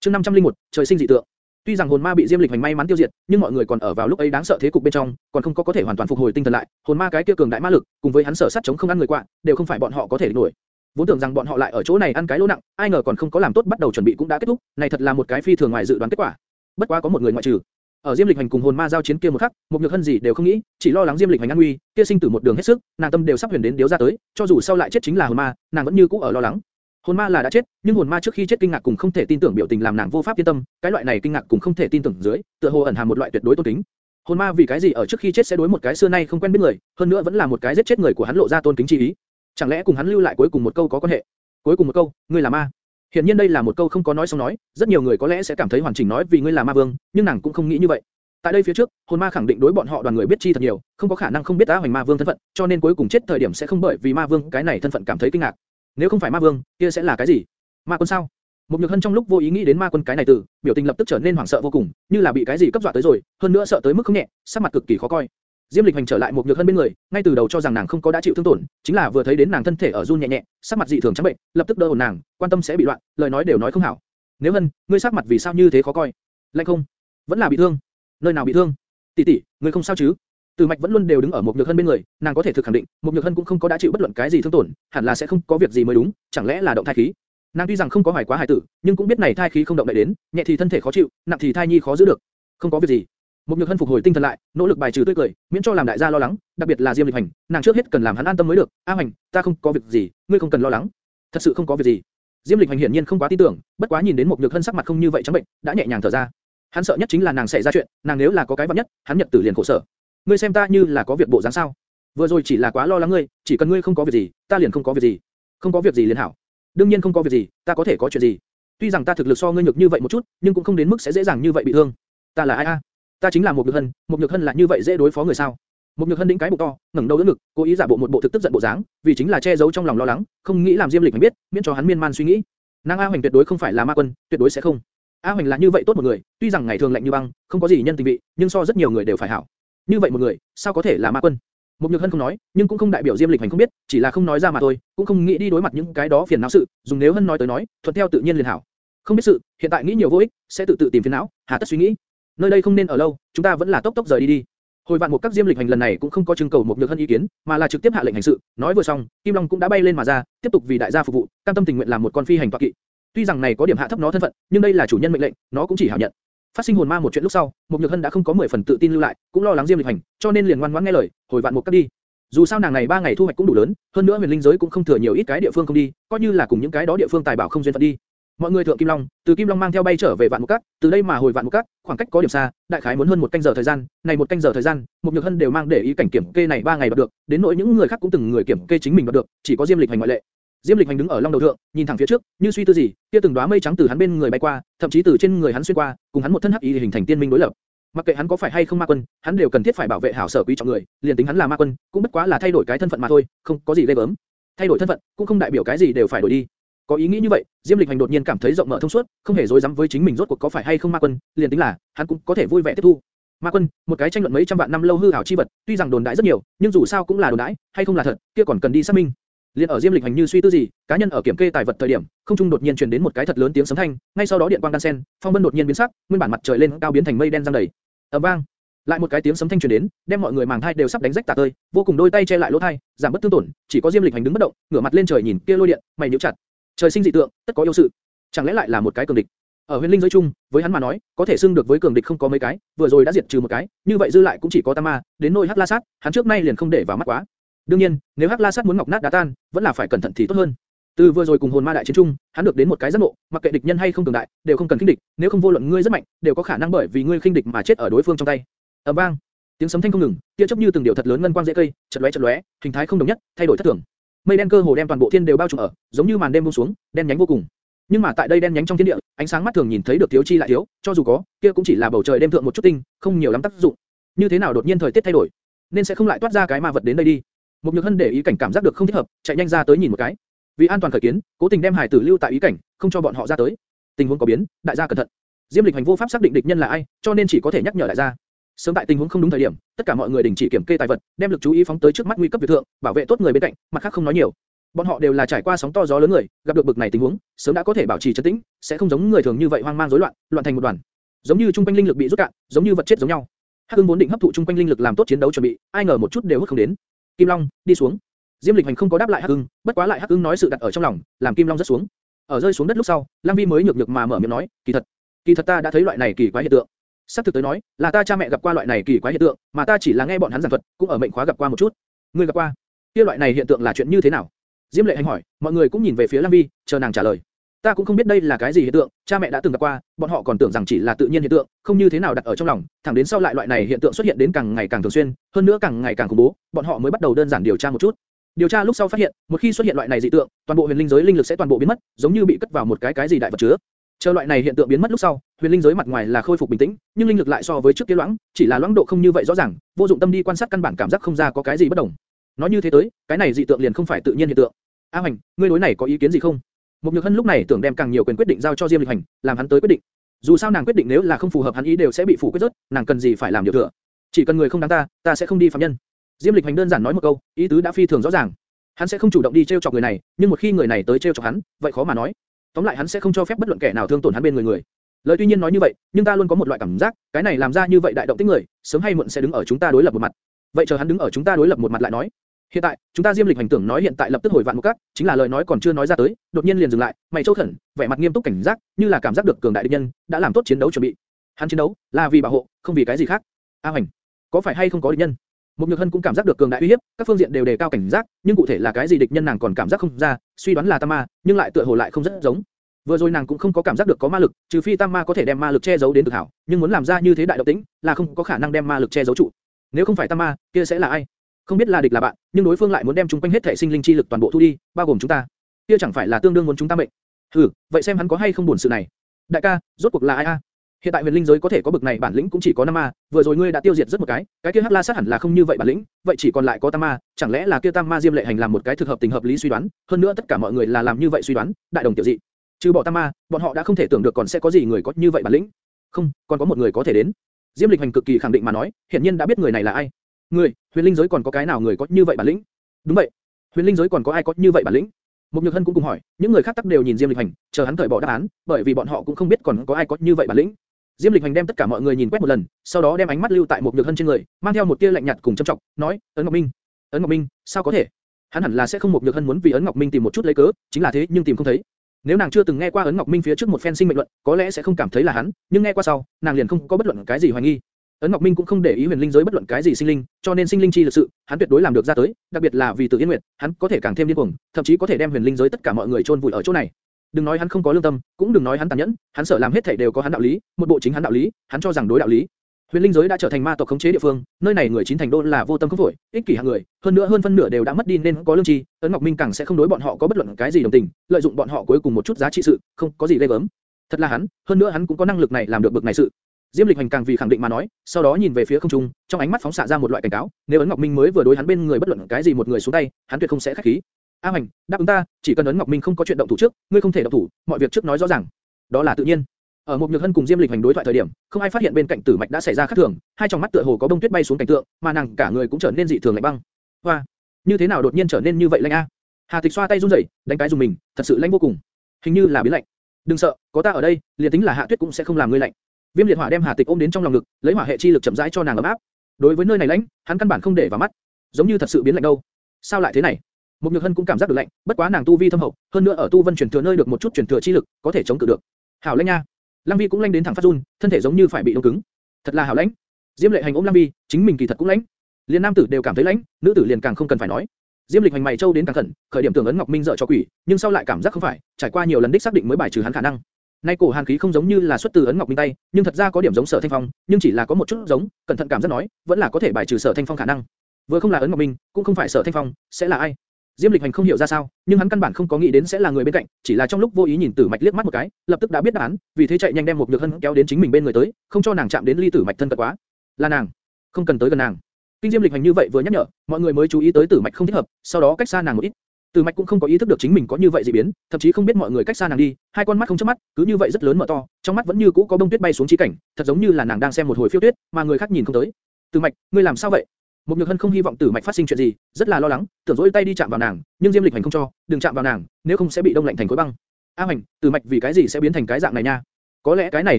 Chương 501, trời sinh dị tượng. Tuy rằng hồn ma bị Diêm Lịch hành may mắn tiêu diệt, nhưng mọi người còn ở vào lúc ấy đáng sợ thế cục bên trong, còn không có có thể hoàn toàn phục hồi tinh thần lại. Hồn ma cái kia cường đại ma lực, cùng với hắn sở sát chống không ăn người quạ, đều không phải bọn họ có thể địch nổi. Vốn tưởng rằng bọn họ lại ở chỗ này ăn cái lỗ nặng, ai ngờ còn không có làm tốt bắt đầu chuẩn bị cũng đã kết thúc, này thật là một cái phi thường ngoài dự đoán kết quả. Bất quá có một người ngoại trừ. Ở Diêm Lịch Hành cùng hồn ma giao chiến kia một khắc, một nhược hân gì đều không nghĩ, chỉ lo lắng Diêm Lịch Hành an nguy, kia sinh tử một đường hết sức, nàng tâm đều sắp huyền đến điếu ra tới, cho dù sau lại chết chính là hồn ma, nàng vẫn như cũ ở lo lắng. Hồn ma là đã chết, nhưng hồn ma trước khi chết kinh ngạc cùng không thể tin tưởng biểu tình làm nàng vô pháp yên tâm, cái loại này kinh ngạc cùng không thể tin tưởng dưới, tựa hồ ẩn hàm một loại tuyệt đối tôn kính. Hồn ma vì cái gì ở trước khi chết sẽ đối một cái xưa nay không quen biết người, hơn nữa vẫn là một cái giết chết người của hắn lộ ra tôn kính chi ý. Chẳng lẽ cùng hắn lưu lại cuối cùng một câu có quan hệ? Cuối cùng một câu, ngươi là ma. Hiện nhiên đây là một câu không có nói xong nói, rất nhiều người có lẽ sẽ cảm thấy hoàn chỉnh nói vì ngươi là ma vương, nhưng nàng cũng không nghĩ như vậy. Tại đây phía trước, hồn ma khẳng định đối bọn họ đoàn người biết chi thật nhiều, không có khả năng không biết Á Hoành Ma Vương thân phận, cho nên cuối cùng chết thời điểm sẽ không bởi vì Ma Vương cái này thân phận cảm thấy kinh ngạc. Nếu không phải Ma Vương, kia sẽ là cái gì? Ma quân sao? Một nhược hân trong lúc vô ý nghĩ đến Ma quân cái này từ, biểu tình lập tức trở nên hoảng sợ vô cùng, như là bị cái gì cấp dọa tới rồi, hơn nữa sợ tới mức không nhẹ, sắc mặt cực kỳ khó coi. Diêm Lịch Hành trở lại một nhược hân bên người, ngay từ đầu cho rằng nàng không có đã chịu thương tổn, chính là vừa thấy đến nàng thân thể ở run nhẹ nhẹ, sắc mặt dị thường trắng bệnh, lập tức đỡ ổn nàng, quan tâm sẽ bị loạn, lời nói đều nói không hảo. Nếu hân, ngươi sắc mặt vì sao như thế khó coi? Lạnh không? Vẫn là bị thương? Nơi nào bị thương? Tỷ tỷ, ngươi không sao chứ? Từ Mạch vẫn luôn đều đứng ở một nhược hân bên người, nàng có thể thực khẳng định, một nhược hân cũng không có đã chịu bất luận cái gì thương tổn, hẳn là sẽ không có việc gì mới đúng, chẳng lẽ là động thai khí? Nàng tuy rằng không có hoài quá hài tử, nhưng cũng biết này thai khí không động đậy đến, nhẹ thì thân thể khó chịu, nặng thì thai nhi khó giữ được. Không có việc gì. Một nhược hân phục hồi tinh thần lại, nỗ lực bài trừ tươi cười, miễn cho làm đại gia lo lắng, đặc biệt là Diêm Lịch Hành, nàng trước hết cần làm hắn an tâm mới được. A Hành, ta không có việc gì, ngươi không cần lo lắng. Thật sự không có việc gì. Diêm Lịch Hành hiển nhiên không quá tin tưởng, bất quá nhìn đến một nhược hân sắc mặt không như vậy trắng bệnh, đã nhẹ nhàng thở ra. Hắn sợ nhất chính là nàng xảy ra chuyện, nàng nếu là có cái vặn nhất, hắn nhận tử liền khổ sở. Ngươi xem ta như là có việc bộ dáng sao? Vừa rồi chỉ là quá lo lắng ngươi, chỉ cần ngươi không có việc gì, ta liền không có việc gì. Không có việc gì liền hảo. Đương nhiên không có việc gì, ta có thể có chuyện gì? Tuy rằng ta thực lực so ngươi nhược như vậy một chút, nhưng cũng không đến mức sẽ dễ dàng như vậy bị thương. Ta là ai a? Ta chính là một nhược hân, một nhược hân là như vậy dễ đối phó người sao? Một nhược hân đĩnh cái bụng to, ngẩng đầu đỡ ngực, cố ý giả bộ một bộ thực tức giận bộ dáng, vì chính là che giấu trong lòng lo lắng, không nghĩ làm Diêm Lịch Hành biết, miễn cho hắn miên man suy nghĩ. Nàng A Hoành tuyệt đối không phải là ma quân, tuyệt đối sẽ không. A Hoành là như vậy tốt một người, tuy rằng ngày thường lạnh như băng, không có gì nhân tình vị, nhưng so rất nhiều người đều phải hảo. Như vậy một người, sao có thể là ma quân? Một Nhược Hân không nói, nhưng cũng không đại biểu Diêm Lịch Hành không biết, chỉ là không nói ra mà thôi, cũng không nghĩ đi đối mặt những cái đó phiền não sự, dùng nếu Hân nói tới nói, thuận theo tự nhiên liền hảo. Không biết sự, hiện tại nghĩ nhiều vô ích, sẽ tự tự tìm phiền não, hà tất suy nghĩ. Nơi đây không nên ở lâu, chúng ta vẫn là tốc tốc rời đi đi. Hồi vạn một các Diêm Lịch Hành lần này cũng không có trưng cầu một Nhược Hân ý kiến, mà là trực tiếp hạ lệnh hành sự, nói vừa xong, Kim Long cũng đã bay lên mà ra, tiếp tục vì đại gia phục vụ, cam tâm tình nguyện làm một con phi hành tọa kỵ. Tuy rằng này có điểm hạ thấp nó thân phận, nhưng đây là chủ nhân mệnh lệnh, nó cũng chỉ hảo nhận. Phát sinh hồn ma một chuyện lúc sau, một Nhược Hân đã không có 10 phần tự tin lưu lại, cũng lo lắng Diêm Lịch Hành, cho nên liền ngoan ngoãn nghe lời, hồi vạn một các đi. Dù sao nàng này 3 ngày thu hoạch cũng đủ lớn, hơn nữa huyền linh giới cũng không thừa nhiều ít cái địa phương không đi, coi như là cùng những cái đó địa phương tài bảo không duyên phận đi. Mọi người thượng Kim Long, từ Kim Long mang theo bay trở về Vạn Mục Các, từ đây mà hồi Vạn Mục Các, khoảng cách có điểm xa, đại khái muốn hơn một canh giờ thời gian, này một canh giờ thời gian, một nhược hân đều mang để ý cảnh kiểm kê này ba ngày đoạt được, đến nỗi những người khác cũng từng người kiểm kê chính mình đoạt được, chỉ có Diêm Lịch Hành ngoại lệ. Diêm Lịch Hành đứng ở long đầu thượng, nhìn thẳng phía trước, như suy tư gì, kia từng đóa mây trắng từ hắn bên người bay qua, thậm chí từ trên người hắn xuyên qua, cùng hắn một thân hắc y hình thành tiên minh đối lập. mặc kệ hắn có phải hay không ma quân, hắn đều cần thiết phải bảo vệ hảo sở quý trọng người, liền tính hắn là ma quân, cũng bất quá là thay đổi cái thân phận mà thôi, không có gì ghê gớm. Thay đổi thân phận, cũng không đại biểu cái gì đều phải đổi đi. Có ý nghĩ như vậy, Diêm Lịch Hành đột nhiên cảm thấy rộng mở thông suốt, không hề rối rắm với chính mình rốt cuộc có phải hay không ma quân, liền tính là, hắn cũng có thể vui vẻ tiếp thu. Ma quân, một cái tranh luận mấy trăm vạn năm lâu hư ảo chi vật, tuy rằng đồn đại rất nhiều, nhưng dù sao cũng là đồn đại, hay không là thật, kia còn cần đi xác minh. Liên ở Diêm Lịch Hành như suy tư gì, cá nhân ở kiểm kê tài vật thời điểm, không trung đột nhiên truyền đến một cái thật lớn tiếng sấm thanh, ngay sau đó điện quang đan sen, phong vân đột nhiên biến sắc, nguyên bản mặt trời lên cao biến thành mây đen giăng đầy. ầm vang, lại một cái tiếng sấm thanh truyền đến, đem mọi người màng thai đều sắp đánh rách tả tơi, vô cùng đôi tay che lại lỗ thai, giảm bất thương tổn, chỉ có Diêm Lịch Hành đứng bất động, ngửa mặt lên trời nhìn kia lôi điện, mày nhíu chặt. Trời sinh dị tượng, tất có yêu sự. Chẳng lẽ lại là một cái cường địch? Ở huyền linh giới chung, với hắn mà nói, có thể xưng được với cường địch không có mấy cái, vừa rồi đã diệt trừ một cái, như vậy dư lại cũng chỉ có Tam Ma, đến nôi Hắc La Sát, hắn trước nay liền không để vào mắt quá. đương nhiên, nếu Hắc La Sát muốn ngọc nát đá tan, vẫn là phải cẩn thận thì tốt hơn. Từ vừa rồi cùng hồn ma đại chiến chung, hắn được đến một cái giác ngộ, mặc kệ địch nhân hay không cường đại, đều không cần khinh địch, nếu không vô luận ngươi rất mạnh, đều có khả năng bởi vì ngươi khinh địch mà chết ở đối phương trong tay. ầm vang, tiếng sấm thanh không ngừng, tia chớp như từng điều thật lớn ngân quang dễ cây, chật lóe chật lóe, hình thái không đồng nhất, thay đổi thất thường. Mây đen cơ hồ đem toàn bộ thiên đều bao trùm ở, giống như màn đêm buông xuống, đen nhánh vô cùng. Nhưng mà tại đây đen nhánh trong thiên địa, ánh sáng mắt thường nhìn thấy được thiếu chi lại thiếu, cho dù có, kia cũng chỉ là bầu trời đêm thượng một chút tinh, không nhiều lắm tác dụng. Như thế nào đột nhiên thời tiết thay đổi, nên sẽ không lại toát ra cái ma vật đến đây đi. Một nhược hân để ý cảnh cảm giác được không thích hợp, chạy nhanh ra tới nhìn một cái. Vì an toàn khởi kiến, cố tình đem hải tử lưu tại ý cảnh, không cho bọn họ ra tới. Tình huống có biến, đại gia cẩn thận. Diêm Lịch hành vô pháp xác định địch nhân là ai, cho nên chỉ có thể nhắc nhở đại gia. Sớm tại tình huống không đúng thời điểm, tất cả mọi người đình chỉ kiểm kê tài vật, đem lực chú ý phóng tới trước mắt nguy cấp việc thượng, bảo vệ tốt người bên cạnh, mặt khác không nói nhiều. Bọn họ đều là trải qua sóng to gió lớn người, gặp được bực này tình huống, sớm đã có thể bảo trì trấn tĩnh, sẽ không giống người thường như vậy hoang mang rối loạn, loạn thành một đoàn. Giống như trung quanh linh lực bị rút cạn, giống như vật chết giống nhau. Hắc Ưng vốn định hấp thụ trung quanh linh lực làm tốt chiến đấu chuẩn bị, ai ngờ một chút đều hút không đến. Kim Long, đi xuống. Diêm Lịch Hành không có đáp lại Hắc Ưng, bất quá lại Hắc Ưng nói sự đặt ở trong lòng, làm Kim Long rất xuống. Ở rơi xuống đất lúc sau, Lang Vi mới nhược nhược mà mở miệng nói, kỳ thật, kỳ thật ta đã thấy loại này kỳ quái hiện tượng. Sắp thực tới nói, là ta cha mẹ gặp qua loại này kỳ quái hiện tượng, mà ta chỉ là nghe bọn hắn giảng thuật, cũng ở mệnh khóa gặp qua một chút. Ngươi gặp qua? Kia loại này hiện tượng là chuyện như thế nào? Diêm Lệ Hành hỏi, mọi người cũng nhìn về phía Lam Vi, chờ nàng trả lời. Ta cũng không biết đây là cái gì hiện tượng, cha mẹ đã từng gặp qua, bọn họ còn tưởng rằng chỉ là tự nhiên hiện tượng, không như thế nào đặt ở trong lòng, thẳng đến sau lại loại này hiện tượng xuất hiện đến càng ngày càng thường xuyên, hơn nữa càng ngày càng khủng bố, bọn họ mới bắt đầu đơn giản điều tra một chút. Điều tra lúc sau phát hiện, một khi xuất hiện loại này dị tượng, toàn bộ huyền linh giới linh lực sẽ toàn bộ biến mất, giống như bị cất vào một cái cái gì đại vật chứa. Chờ loại này hiện tượng biến mất lúc sau, huyền linh giới mặt ngoài là khôi phục bình tĩnh, nhưng linh lực lại so với trước kia loãng, chỉ là loãng độ không như vậy rõ ràng, vô dụng tâm đi quan sát căn bản cảm giác không ra có cái gì bất đồng. Nói như thế tới, cái này dị tượng liền không phải tự nhiên hiện tượng. A Hoành, ngươi đối này có ý kiến gì không? Một Nhược Hân lúc này tưởng đem càng nhiều quyền quyết định giao cho Diêm Lịch Hành, làm hắn tới quyết định. Dù sao nàng quyết định nếu là không phù hợp hắn ý đều sẽ bị phủ quyết rớt, nàng cần gì phải làm điều thừa. Chỉ cần người không đáng ta, ta sẽ không đi phạm nhân. Diêm Lịch Hành đơn giản nói một câu, ý tứ đã phi thường rõ ràng. Hắn sẽ không chủ động đi treo chọc người này, nhưng một khi người này tới treo chọc hắn, vậy khó mà nói. Tóm lại hắn sẽ không cho phép bất luận kẻ nào thương tổn hắn bên người người. Lời tuy nhiên nói như vậy, nhưng ta luôn có một loại cảm giác, cái này làm ra như vậy đại động tĩnh người, sớm hay muộn sẽ đứng ở chúng ta đối lập một mặt. Vậy chờ hắn đứng ở chúng ta đối lập một mặt lại nói, Hiện tại, chúng ta Diêm Lịch hành tưởng nói hiện tại lập tức hồi vạn một cát, chính là lời nói còn chưa nói ra tới, đột nhiên liền dừng lại, mày châu khẩn, vẻ mặt nghiêm túc cảnh giác, như là cảm giác được cường đại địch nhân, đã làm tốt chiến đấu chuẩn bị. Hắn chiến đấu là vì bảo hộ, không vì cái gì khác. A Hoành, có phải hay không có địch nhân? Một Nhược Hân cũng cảm giác được cường đại uy hiếp, các phương diện đều đề cao cảnh giác, nhưng cụ thể là cái gì địch nhân nàng còn cảm giác không ra, suy đoán là Tam Ma, nhưng lại tựa hồ lại không rất giống. Vừa rồi nàng cũng không có cảm giác được có ma lực, trừ phi Tam Ma có thể đem ma lực che giấu đến cực hảo, nhưng muốn làm ra như thế đại động tĩnh, là không có khả năng đem ma lực che giấu trụ. Nếu không phải Tam Ma, kia sẽ là ai? Không biết là địch là bạn, nhưng đối phương lại muốn đem chúng quanh hết thể sinh linh chi lực toàn bộ thu đi, bao gồm chúng ta. Kia chẳng phải là tương đương muốn chúng ta mệnh? Hừ, vậy xem hắn có hay không buồn sự này. Đại ca, rốt cuộc là ai a? Hiện tại huyền linh giới có thể có bực này bản lĩnh cũng chỉ có năm ma, vừa rồi ngươi đã tiêu diệt rất một cái, cái kia hắc la sát hẳn là không như vậy bản lĩnh, vậy chỉ còn lại có tam ma, chẳng lẽ là kia tam ma diêm lệ hành làm một cái thực hợp tình hợp lý suy đoán, hơn nữa tất cả mọi người là làm như vậy suy đoán, đại đồng tiểu dị. Trừ bỏ tam ma, bọn họ đã không thể tưởng được còn sẽ có gì người có như vậy bản lĩnh. Không, còn có một người có thể đến. Diêm Lịch Hành cực kỳ khẳng định mà nói, hiện nhiên đã biết người này là ai. Người, huyền linh giới còn có cái nào người có như vậy bản lĩnh? Đúng vậy, huyền linh giới còn có ai có như vậy bản lĩnh? mục Nhược Hân cũng cùng hỏi, những người khác tất đều nhìn Diêm Lịch Hành, chờ hắn cởi bỏ đáp án, bởi vì bọn họ cũng không biết còn có ai có như vậy bản lĩnh. Diêm Lịch Hành đem tất cả mọi người nhìn quét một lần, sau đó đem ánh mắt lưu tại một Nhược Hân trên người, mang theo một tia lạnh nhạt cùng trầm trọng, nói, ấn Ngọc Minh, ấn Ngọc Minh, sao có thể? Hắn hẳn là sẽ không một Nhược Hân muốn vì ấn Ngọc Minh tìm một chút lấy cớ, chính là thế nhưng tìm không thấy. Nếu nàng chưa từng nghe qua ấn Ngọc Minh phía trước một phen sinh mệnh luận, có lẽ sẽ không cảm thấy là hắn, nhưng nghe qua sau, nàng liền không có bất luận cái gì hoài nghi. Ấn Ngọc Minh cũng không để ý huyền linh giới bất luận cái gì sinh linh, cho nên sinh linh chi lực sự, hắn tuyệt đối làm được ra tới, đặc biệt là vì Tử Yên Nguyệt, hắn có thể càng thêm điên cuồng, thậm chí có thể đem huyền linh giới tất cả mọi người chôn vùi ở chỗ này. Đừng nói hắn không có lương tâm, cũng đừng nói hắn tàn nhẫn, hắn sợ làm hết thảy đều có hắn đạo lý, một bộ chính hắn đạo lý, hắn cho rằng đối đạo lý. Huyền linh giới đã trở thành ma tộc khống chế địa phương, nơi này người chín thành đô là vô tâm không phổi, ích kỷ hạng người, hơn nữa hơn phân nửa đều đã mất đi nên có lương tri, ấn Ngọc Minh càng sẽ không đối bọn họ có bất luận cái gì đồng tình, lợi dụng bọn họ cuối cùng một chút giá trị sự, không có gì lây gớm. Thật là hắn, hơn nữa hắn cũng có năng lực này làm được bực này sự. Diêm Lịch Hành càng vì khẳng định mà nói, sau đó nhìn về phía không trung, trong ánh mắt phóng xạ ra một loại cảnh cáo, nếu ấn Ngọc Minh mới vừa đối hắn bên người bất luận cái gì một người xuống tay, hắn tuyệt không sẽ khách khí. A Hoành, đáp ứng ta, chỉ cần ấn Ngọc Minh không có chuyện động thủ trước, ngươi không thể động thủ, mọi việc trước nói rõ ràng. Đó là tự nhiên. Ở một nhược hân cùng Diêm Lịch hành đối thoại thời điểm, không ai phát hiện bên cạnh Tử Mạch đã xảy ra khác thường, hai tròng mắt tựa hồ có bông tuyết bay xuống cảnh tượng, mà nàng cả người cũng trở nên dị thường lạnh băng. Hoa, như thế nào đột nhiên trở nên như vậy lạnh a? Hà Tịch xoa tay run rẩy, đánh cái dùng mình, thật sự lạnh vô cùng. Hình như là biến lạnh. Đừng sợ, có ta ở đây, liền tính là Hạ Tuyết cũng sẽ không làm ngươi lạnh. Viêm liệt hỏa đem Hà Tịch ôm đến trong lòng ngực, lấy hỏa hệ chi lực chậm rãi cho nàng ấm áp. Đối với nơi này lạnh, hắn căn bản không để vào mắt, giống như thật sự biến lạnh đâu. Sao lại thế này? Một Nhược Hân cũng cảm giác được lạnh, bất quá nàng tu vi thâm hậu, hơn nữa ở tu vân truyền thừa nơi được một chút truyền thừa chi lực, có thể chống cự được. Hảo lãnh nha. Lăng Vi cũng lanh đến thẳng phát run, thân thể giống như phải bị đông cứng. Thật là hảo lãnh. Diêm Lệ Hành ôm Lăng Vi, chính mình kỳ thật cũng lãnh. Liên nam tử đều cảm thấy lãnh, nữ tử liền càng không cần phải nói. Diêm Lịch hành mày châu đến càng khẩn, khởi điểm tưởng ấn Ngọc Minh dở cho quỷ, nhưng sau lại cảm giác không phải, trải qua nhiều lần đích xác định mới bài trừ hắn khả năng. Nay cổ hàn khí không giống như là xuất từ ấn Ngọc Minh tay, nhưng thật ra có điểm giống Sở Thanh Phong, nhưng chỉ là có một chút giống, cẩn thận cảm giác nói, vẫn là có thể bài trừ Sở Thanh Phong khả năng. Vừa không là ấn Ngọc Minh, cũng không phải Sở Thanh Phong, sẽ là ai? Diêm Lịch Hành không hiểu ra sao, nhưng hắn căn bản không có nghĩ đến sẽ là người bên cạnh, chỉ là trong lúc vô ý nhìn Tử Mạch liếc mắt một cái, lập tức đã biết đáp án, vì thế chạy nhanh đem một nhược hân kéo đến chính mình bên người tới, không cho nàng chạm đến ly Tử Mạch thân cận quá. Là nàng, không cần tới gần nàng. Kinh Diêm Lịch Hành như vậy vừa nhắc nhở, mọi người mới chú ý tới Tử Mạch không thích hợp, sau đó cách xa nàng một ít. Tử Mạch cũng không có ý thức được chính mình có như vậy dị biến, thậm chí không biết mọi người cách xa nàng đi, hai con mắt không chớp mắt, cứ như vậy rất lớn mở to, trong mắt vẫn như cũ có bông tuyết bay xuống chi cảnh, thật giống như là nàng đang xem một hồi phiêu tuyết, mà người khác nhìn không tới. Tử Mạch, ngươi làm sao vậy? Một Nhược Hân không hy vọng Tử Mạch phát sinh chuyện gì, rất là lo lắng, tưởng dỗi tay đi chạm vào nàng, nhưng Diêm Lịch Hành không cho, đừng chạm vào nàng, nếu không sẽ bị đông lạnh thành khối băng. A Hành, Tử Mạch vì cái gì sẽ biến thành cái dạng này nha? Có lẽ cái này